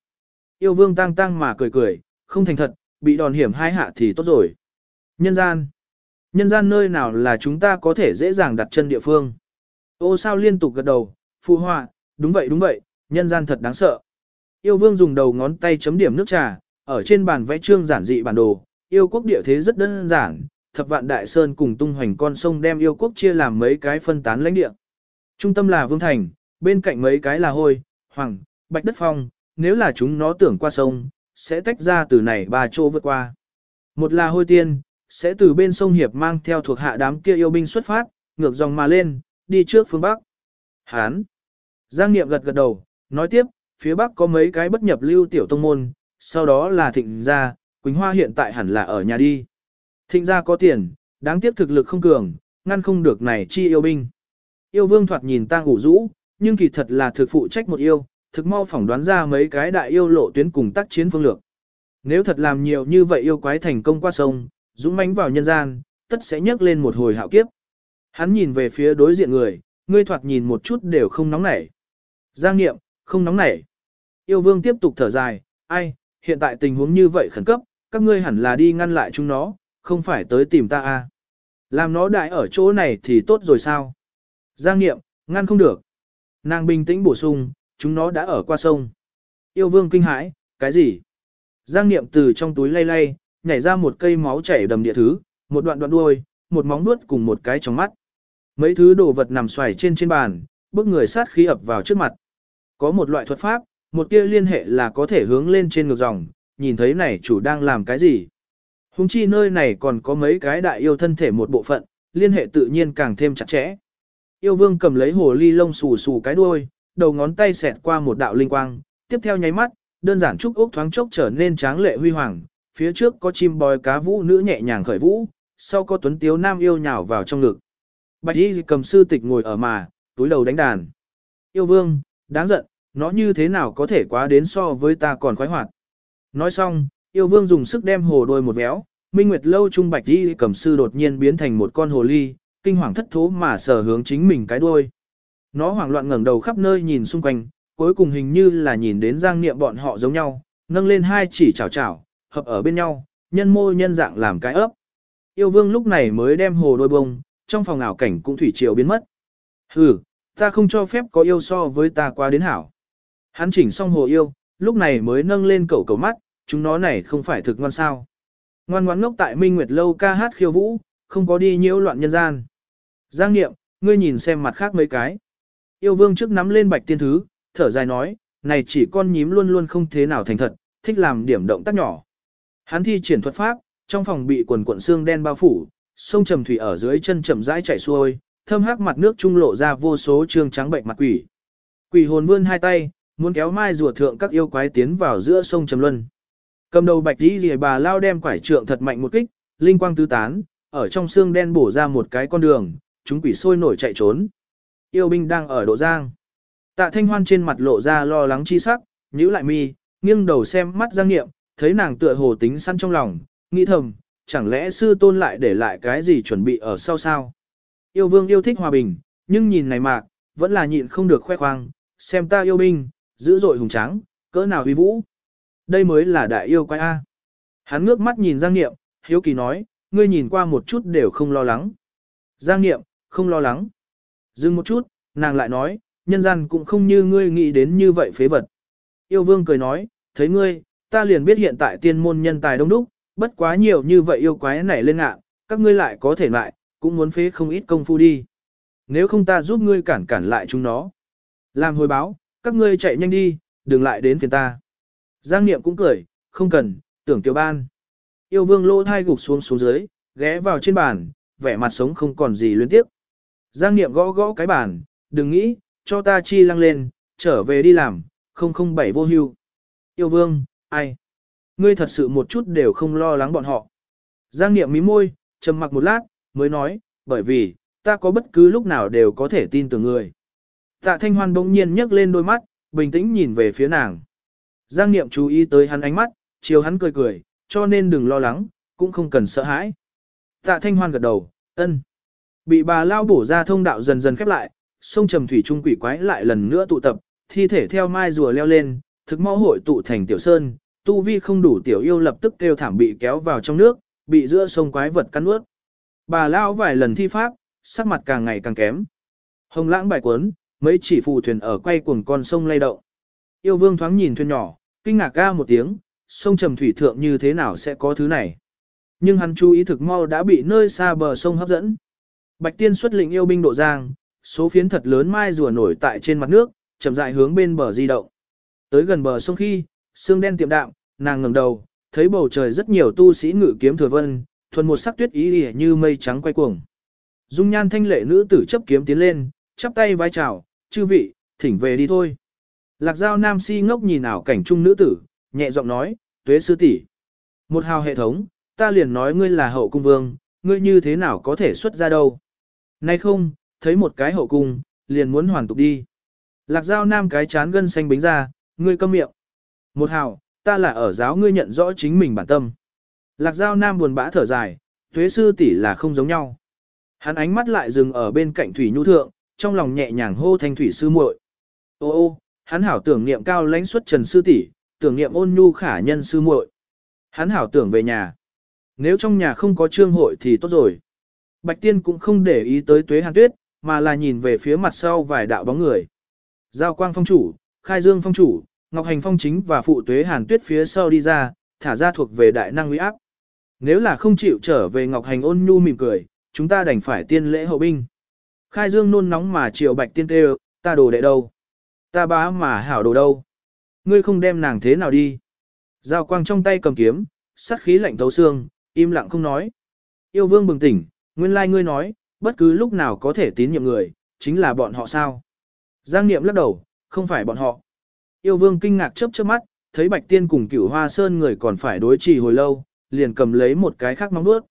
Yêu vương tăng tăng mà cười cười, không thành thật, bị đòn hiểm hai hạ thì tốt rồi. Nhân gian. Nhân gian nơi nào là chúng ta có thể dễ dàng đặt chân địa phương. Ô sao liên tục gật đầu, phụ họa, đúng vậy đúng vậy, nhân gian thật đáng sợ. Yêu vương dùng đầu ngón tay chấm điểm nước trà, ở trên bàn vẽ trương giản dị bản đồ, yêu quốc địa thế rất đơn giản, thập vạn đại sơn cùng tung hoành con sông đem yêu quốc chia làm mấy cái phân tán lãnh địa. Trung tâm là Vương Thành, bên cạnh mấy cái là Hôi, Hoàng, Bạch Đất Phong, nếu là chúng nó tưởng qua sông, sẽ tách ra từ này ba chỗ vượt qua. Một là Hôi Tiên, sẽ từ bên sông Hiệp mang theo thuộc hạ đám kia yêu binh xuất phát, ngược dòng mà lên, đi trước phương Bắc. Hán. Giang Niệm gật gật đầu, nói tiếp, phía Bắc có mấy cái bất nhập lưu tiểu tông môn, sau đó là thịnh gia, Quỳnh Hoa hiện tại hẳn là ở nhà đi. Thịnh gia có tiền, đáng tiếc thực lực không cường, ngăn không được này chi yêu binh. Yêu vương thoạt nhìn ta ngủ rũ, nhưng kỳ thật là thực phụ trách một yêu, thực mau phỏng đoán ra mấy cái đại yêu lộ tuyến cùng tác chiến phương lược. Nếu thật làm nhiều như vậy yêu quái thành công qua sông, dũng mãnh vào nhân gian, tất sẽ nhấc lên một hồi hạo kiếp. Hắn nhìn về phía đối diện người, ngươi thoạt nhìn một chút đều không nóng nảy. Giang nghiệm, không nóng nảy. Yêu vương tiếp tục thở dài, ai, hiện tại tình huống như vậy khẩn cấp, các ngươi hẳn là đi ngăn lại chúng nó, không phải tới tìm ta à. Làm nó đại ở chỗ này thì tốt rồi sao? Giang nghiệm, ngăn không được. Nàng bình tĩnh bổ sung, chúng nó đã ở qua sông. Yêu vương kinh hãi, cái gì? Giang Niệm từ trong túi lay lay, nhảy ra một cây máu chảy đầm địa thứ, một đoạn đoạn đuôi, một móng nuốt cùng một cái trong mắt. Mấy thứ đồ vật nằm xoài trên trên bàn, bước người sát khí ập vào trước mặt. Có một loại thuật pháp, một tia liên hệ là có thể hướng lên trên ngược dòng, nhìn thấy này chủ đang làm cái gì. Hùng chi nơi này còn có mấy cái đại yêu thân thể một bộ phận, liên hệ tự nhiên càng thêm chặt chẽ. Yêu vương cầm lấy hồ ly lông xù xù cái đuôi, đầu ngón tay xẹt qua một đạo linh quang, tiếp theo nháy mắt, đơn giản trúc ốc thoáng chốc trở nên tráng lệ huy hoàng, phía trước có chim bòi cá vũ nữ nhẹ nhàng khởi vũ, sau có tuấn tiếu nam yêu nhào vào trong ngực. Bạch y cầm sư tịch ngồi ở mà, túi đầu đánh đàn. Yêu vương, đáng giận, nó như thế nào có thể quá đến so với ta còn khoái hoạt. Nói xong, yêu vương dùng sức đem hồ đôi một béo, minh nguyệt lâu trung bạch y cầm sư đột nhiên biến thành một con hồ ly, kinh hoàng thất thố mà sở hướng chính mình cái đuôi. Nó hoảng loạn ngẩng đầu khắp nơi nhìn xung quanh, cuối cùng hình như là nhìn đến giang niệm bọn họ giống nhau, nâng lên hai chỉ chảo chảo, hợp ở bên nhau, nhân môi nhân dạng làm cái ấp. Yêu vương lúc này mới đem hồ đôi bông, trong phòng ảo cảnh cũng thủy triều biến mất. Hừ, ta không cho phép có yêu so với ta qua đến hảo. Hắn chỉnh xong hồ yêu, lúc này mới nâng lên cẩu cẩu mắt, chúng nó này không phải thực ngoan sao. Ngoan ngoãn ngốc tại Minh Nguyệt Lâu ca hát khiêu vũ, không có đi nhiễu loạn nhân gian. Giang Niệm, ngươi nhìn xem mặt khác mấy cái. Yêu vương trước nắm lên bạch tiên thứ, thở dài nói, này chỉ con nhím luôn luôn không thế nào thành thật, thích làm điểm động tác nhỏ. Hắn thi triển thuật pháp, trong phòng bị quần cuộn xương đen bao phủ, sông trầm thủy ở dưới chân chậm rãi chảy xuôi, thâm hắc mặt nước trung lộ ra vô số trương trắng bệnh mặt quỷ. Quỷ hồn vươn hai tay, muốn kéo mai rùa thượng các yêu quái tiến vào giữa sông trầm luân. Cầm đầu bạch tí rìa bà lao đem quải trượng thật mạnh một kích, linh quang tứ tán, ở trong xương đen bổ ra một cái con đường, chúng quỷ sôi nổi chạy trốn. Yêu binh đang ở độ giang. Tạ thanh hoan trên mặt lộ ra lo lắng chi sắc, nhíu lại mi, nghiêng đầu xem mắt giang nghiệm, thấy nàng tựa hồ tính săn trong lòng, nghĩ thầm, chẳng lẽ sư tôn lại để lại cái gì chuẩn bị ở sau sao. Yêu vương yêu thích hòa bình, nhưng nhìn này mạc, vẫn là nhịn không được khoe khoang, xem ta yêu binh, dữ dội hùng tráng, cỡ nào uy vũ. Đây mới là đại yêu quái A. Hắn ngước mắt nhìn Giang Niệm, hiếu kỳ nói, ngươi nhìn qua một chút đều không lo lắng. Giang Niệm, không lo lắng. Dừng một chút, nàng lại nói, nhân gian cũng không như ngươi nghĩ đến như vậy phế vật. Yêu vương cười nói, thấy ngươi, ta liền biết hiện tại tiên môn nhân tài đông đúc, bất quá nhiều như vậy yêu quái nảy lên ngạ, các ngươi lại có thể lại, cũng muốn phế không ít công phu đi. Nếu không ta giúp ngươi cản cản lại chúng nó. Làm hồi báo, các ngươi chạy nhanh đi, đừng lại đến phiền ta. Giang Niệm cũng cười, không cần, tưởng tiểu ban. Yêu vương lỗ thai gục xuống xuống dưới, ghé vào trên bàn, vẻ mặt sống không còn gì luyến tiếp. Giang Niệm gõ gõ cái bàn, đừng nghĩ, cho ta chi lăng lên, trở về đi làm, không không bảy vô hưu. Yêu vương, ai? Ngươi thật sự một chút đều không lo lắng bọn họ. Giang Niệm mí môi, trầm mặc một lát, mới nói, bởi vì, ta có bất cứ lúc nào đều có thể tin tưởng người. Tạ Thanh Hoan bỗng nhiên nhấc lên đôi mắt, bình tĩnh nhìn về phía nàng. Giang Niệm chú ý tới hắn ánh mắt, chiều hắn cười cười, cho nên đừng lo lắng, cũng không cần sợ hãi. Tạ Thanh Hoan gật đầu, ân. Bị bà lao bổ ra thông đạo dần dần khép lại, sông trầm thủy trung quỷ quái lại lần nữa tụ tập, thi thể theo mai rùa leo lên, thực mau hội tụ thành tiểu sơn, tu vi không đủ tiểu yêu lập tức kêu thảm bị kéo vào trong nước, bị giữa sông quái vật cắn nuốt. Bà lao vài lần thi pháp, sắc mặt càng ngày càng kém. Hồng lãng bài cuốn, mấy chỉ phù thuyền ở quay cuồng con sông lay động. Yêu vương thoáng nhìn thuyền nhỏ, kinh ngạc ga một tiếng, sông trầm thủy thượng như thế nào sẽ có thứ này. Nhưng hắn chú ý thực mau đã bị nơi xa bờ sông hấp dẫn. Bạch tiên xuất lĩnh yêu binh độ giang, số phiến thật lớn mai rùa nổi tại trên mặt nước, chậm rãi hướng bên bờ di động. Tới gần bờ sông khi, xương đen tiệm đạm, nàng ngẩng đầu, thấy bầu trời rất nhiều tu sĩ ngự kiếm thừa vân, thuần một sắc tuyết ý lìa như mây trắng quay cuồng. Dung nhan thanh lệ nữ tử chấp kiếm tiến lên, chắp tay vai chào, chư vị, thỉnh về đi thôi. Lạc giao nam si ngốc nhìn ảo cảnh trung nữ tử, nhẹ giọng nói, tuế sư tỷ. Một hào hệ thống, ta liền nói ngươi là hậu cung vương, ngươi như thế nào có thể xuất ra đâu. Nay không, thấy một cái hậu cung, liền muốn hoàn tục đi. Lạc giao nam cái chán gân xanh bính ra, ngươi câm miệng. Một hào, ta là ở giáo ngươi nhận rõ chính mình bản tâm. Lạc giao nam buồn bã thở dài, thuế sư tỷ là không giống nhau. Hắn ánh mắt lại dừng ở bên cạnh thủy nhu thượng, trong lòng nhẹ nhàng hô thanh thủy sư muội. Ô ô, hắn hảo tưởng niệm cao lãnh xuất trần sư tỷ, tưởng niệm ôn nhu khả nhân sư muội. Hắn hảo tưởng về nhà. Nếu trong nhà không có trương hội thì tốt rồi. Bạch tiên cũng không để ý tới tuế hàn tuyết, mà là nhìn về phía mặt sau vài đạo bóng người. Giao quang phong chủ, khai dương phong chủ, ngọc hành phong chính và phụ tuế hàn tuyết phía sau đi ra, thả ra thuộc về đại năng uy áp. Nếu là không chịu trở về ngọc hành ôn nhu mỉm cười, chúng ta đành phải tiên lễ hậu binh. Khai dương nôn nóng mà triệu bạch tiên kêu, ta đồ đệ đâu? Ta bá mà hảo đồ đâu? Ngươi không đem nàng thế nào đi? Giao quang trong tay cầm kiếm, sát khí lạnh thấu xương, im lặng không nói. Yêu vương bừng tỉnh, nguyên lai ngươi nói, bất cứ lúc nào có thể tín nhiệm người, chính là bọn họ sao? Giang niệm lắc đầu, không phải bọn họ. Yêu vương kinh ngạc chớp chớp mắt, thấy bạch tiên cùng cửu hoa sơn người còn phải đối trì hồi lâu, liền cầm lấy một cái khác móng nuốt.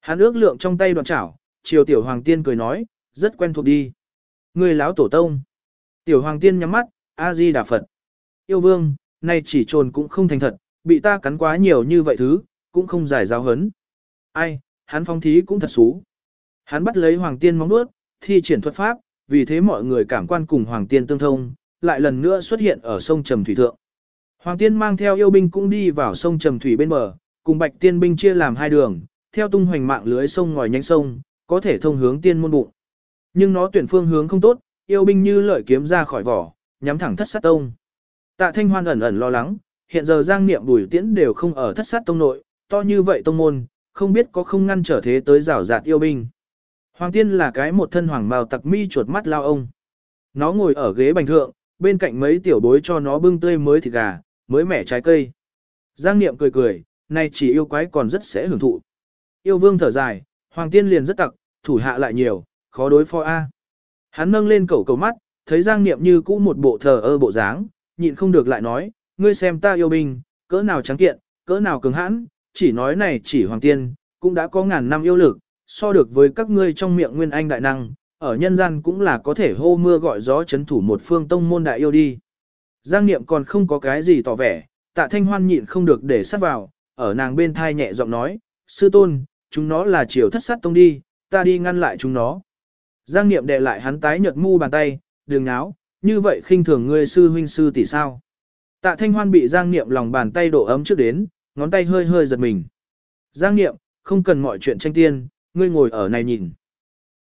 Hắn ước lượng trong tay đoạn chảo, triều tiểu hoàng tiên cười nói, rất quen thuộc đi. Người láo tổ tông. Tiểu hoàng tiên nhắm mắt, A-di đà Phật. Yêu vương, nay chỉ trồn cũng không thành thật, bị ta cắn quá nhiều như vậy thứ, cũng không giải giáo hấn. Ai, hắn phong thí cũng thật xú. Hắn bắt lấy hoàng tiên móng nuốt, thi triển thuật pháp, vì thế mọi người cảm quan cùng hoàng tiên tương thông, lại lần nữa xuất hiện ở sông Trầm Thủy Thượng. Hoàng tiên mang theo yêu binh cũng đi vào sông Trầm Thủy bên bờ, cùng bạch tiên binh chia làm hai đường, theo tung hoành mạng lưới sông ngòi nhánh sông, có thể thông hướng tiên môn bụng. Nhưng nó tuyển phương hướng không tốt, yêu binh như lợi kiếm ra khỏi vỏ, nhắm thẳng thất sát tông. Tạ Thanh Hoan ẩn ẩn lo lắng, hiện giờ Giang Niệm Bùi Tiễn đều không ở thất sát tông nội, to như vậy tông môn, không biết có không ngăn trở thế tới rào rạt yêu binh. Hoàng tiên là cái một thân hoàng bào tặc mi chuột mắt lao ông. Nó ngồi ở ghế bành thượng, bên cạnh mấy tiểu bối cho nó bưng tươi mới thịt gà, mới mẻ trái cây. Giang Niệm cười cười, nay chỉ yêu quái còn rất sẽ hưởng thụ. Yêu vương thở dài, hoàng tiên liền rất tặc, thủ hạ lại nhiều, khó đối phó A. Hắn nâng lên cầu cầu mắt, thấy Giang Niệm như cũ một bộ thờ ơ bộ dáng, nhịn không được lại nói, ngươi xem ta yêu binh, cỡ nào trắng kiện, cỡ nào cứng hãn, chỉ nói này chỉ hoàng tiên, cũng đã có ngàn năm yêu lực, so được với các ngươi trong miệng nguyên anh đại năng, ở nhân gian cũng là có thể hô mưa gọi gió chấn thủ một phương tông môn đại yêu đi. Giang Niệm còn không có cái gì tỏ vẻ, tạ thanh hoan nhịn không được để sát vào, ở nàng bên thai nhẹ giọng nói, sư tôn, chúng nó là chiều thất sát tông đi, ta đi ngăn lại chúng nó. Giang Niệm đè lại hắn tái nhợt mu bàn tay, đường áo như vậy khinh thường ngươi sư huynh sư tỷ sao. Tạ Thanh Hoan bị Giang Niệm lòng bàn tay độ ấm trước đến, ngón tay hơi hơi giật mình. Giang Niệm, không cần mọi chuyện tranh tiên, ngươi ngồi ở này nhìn.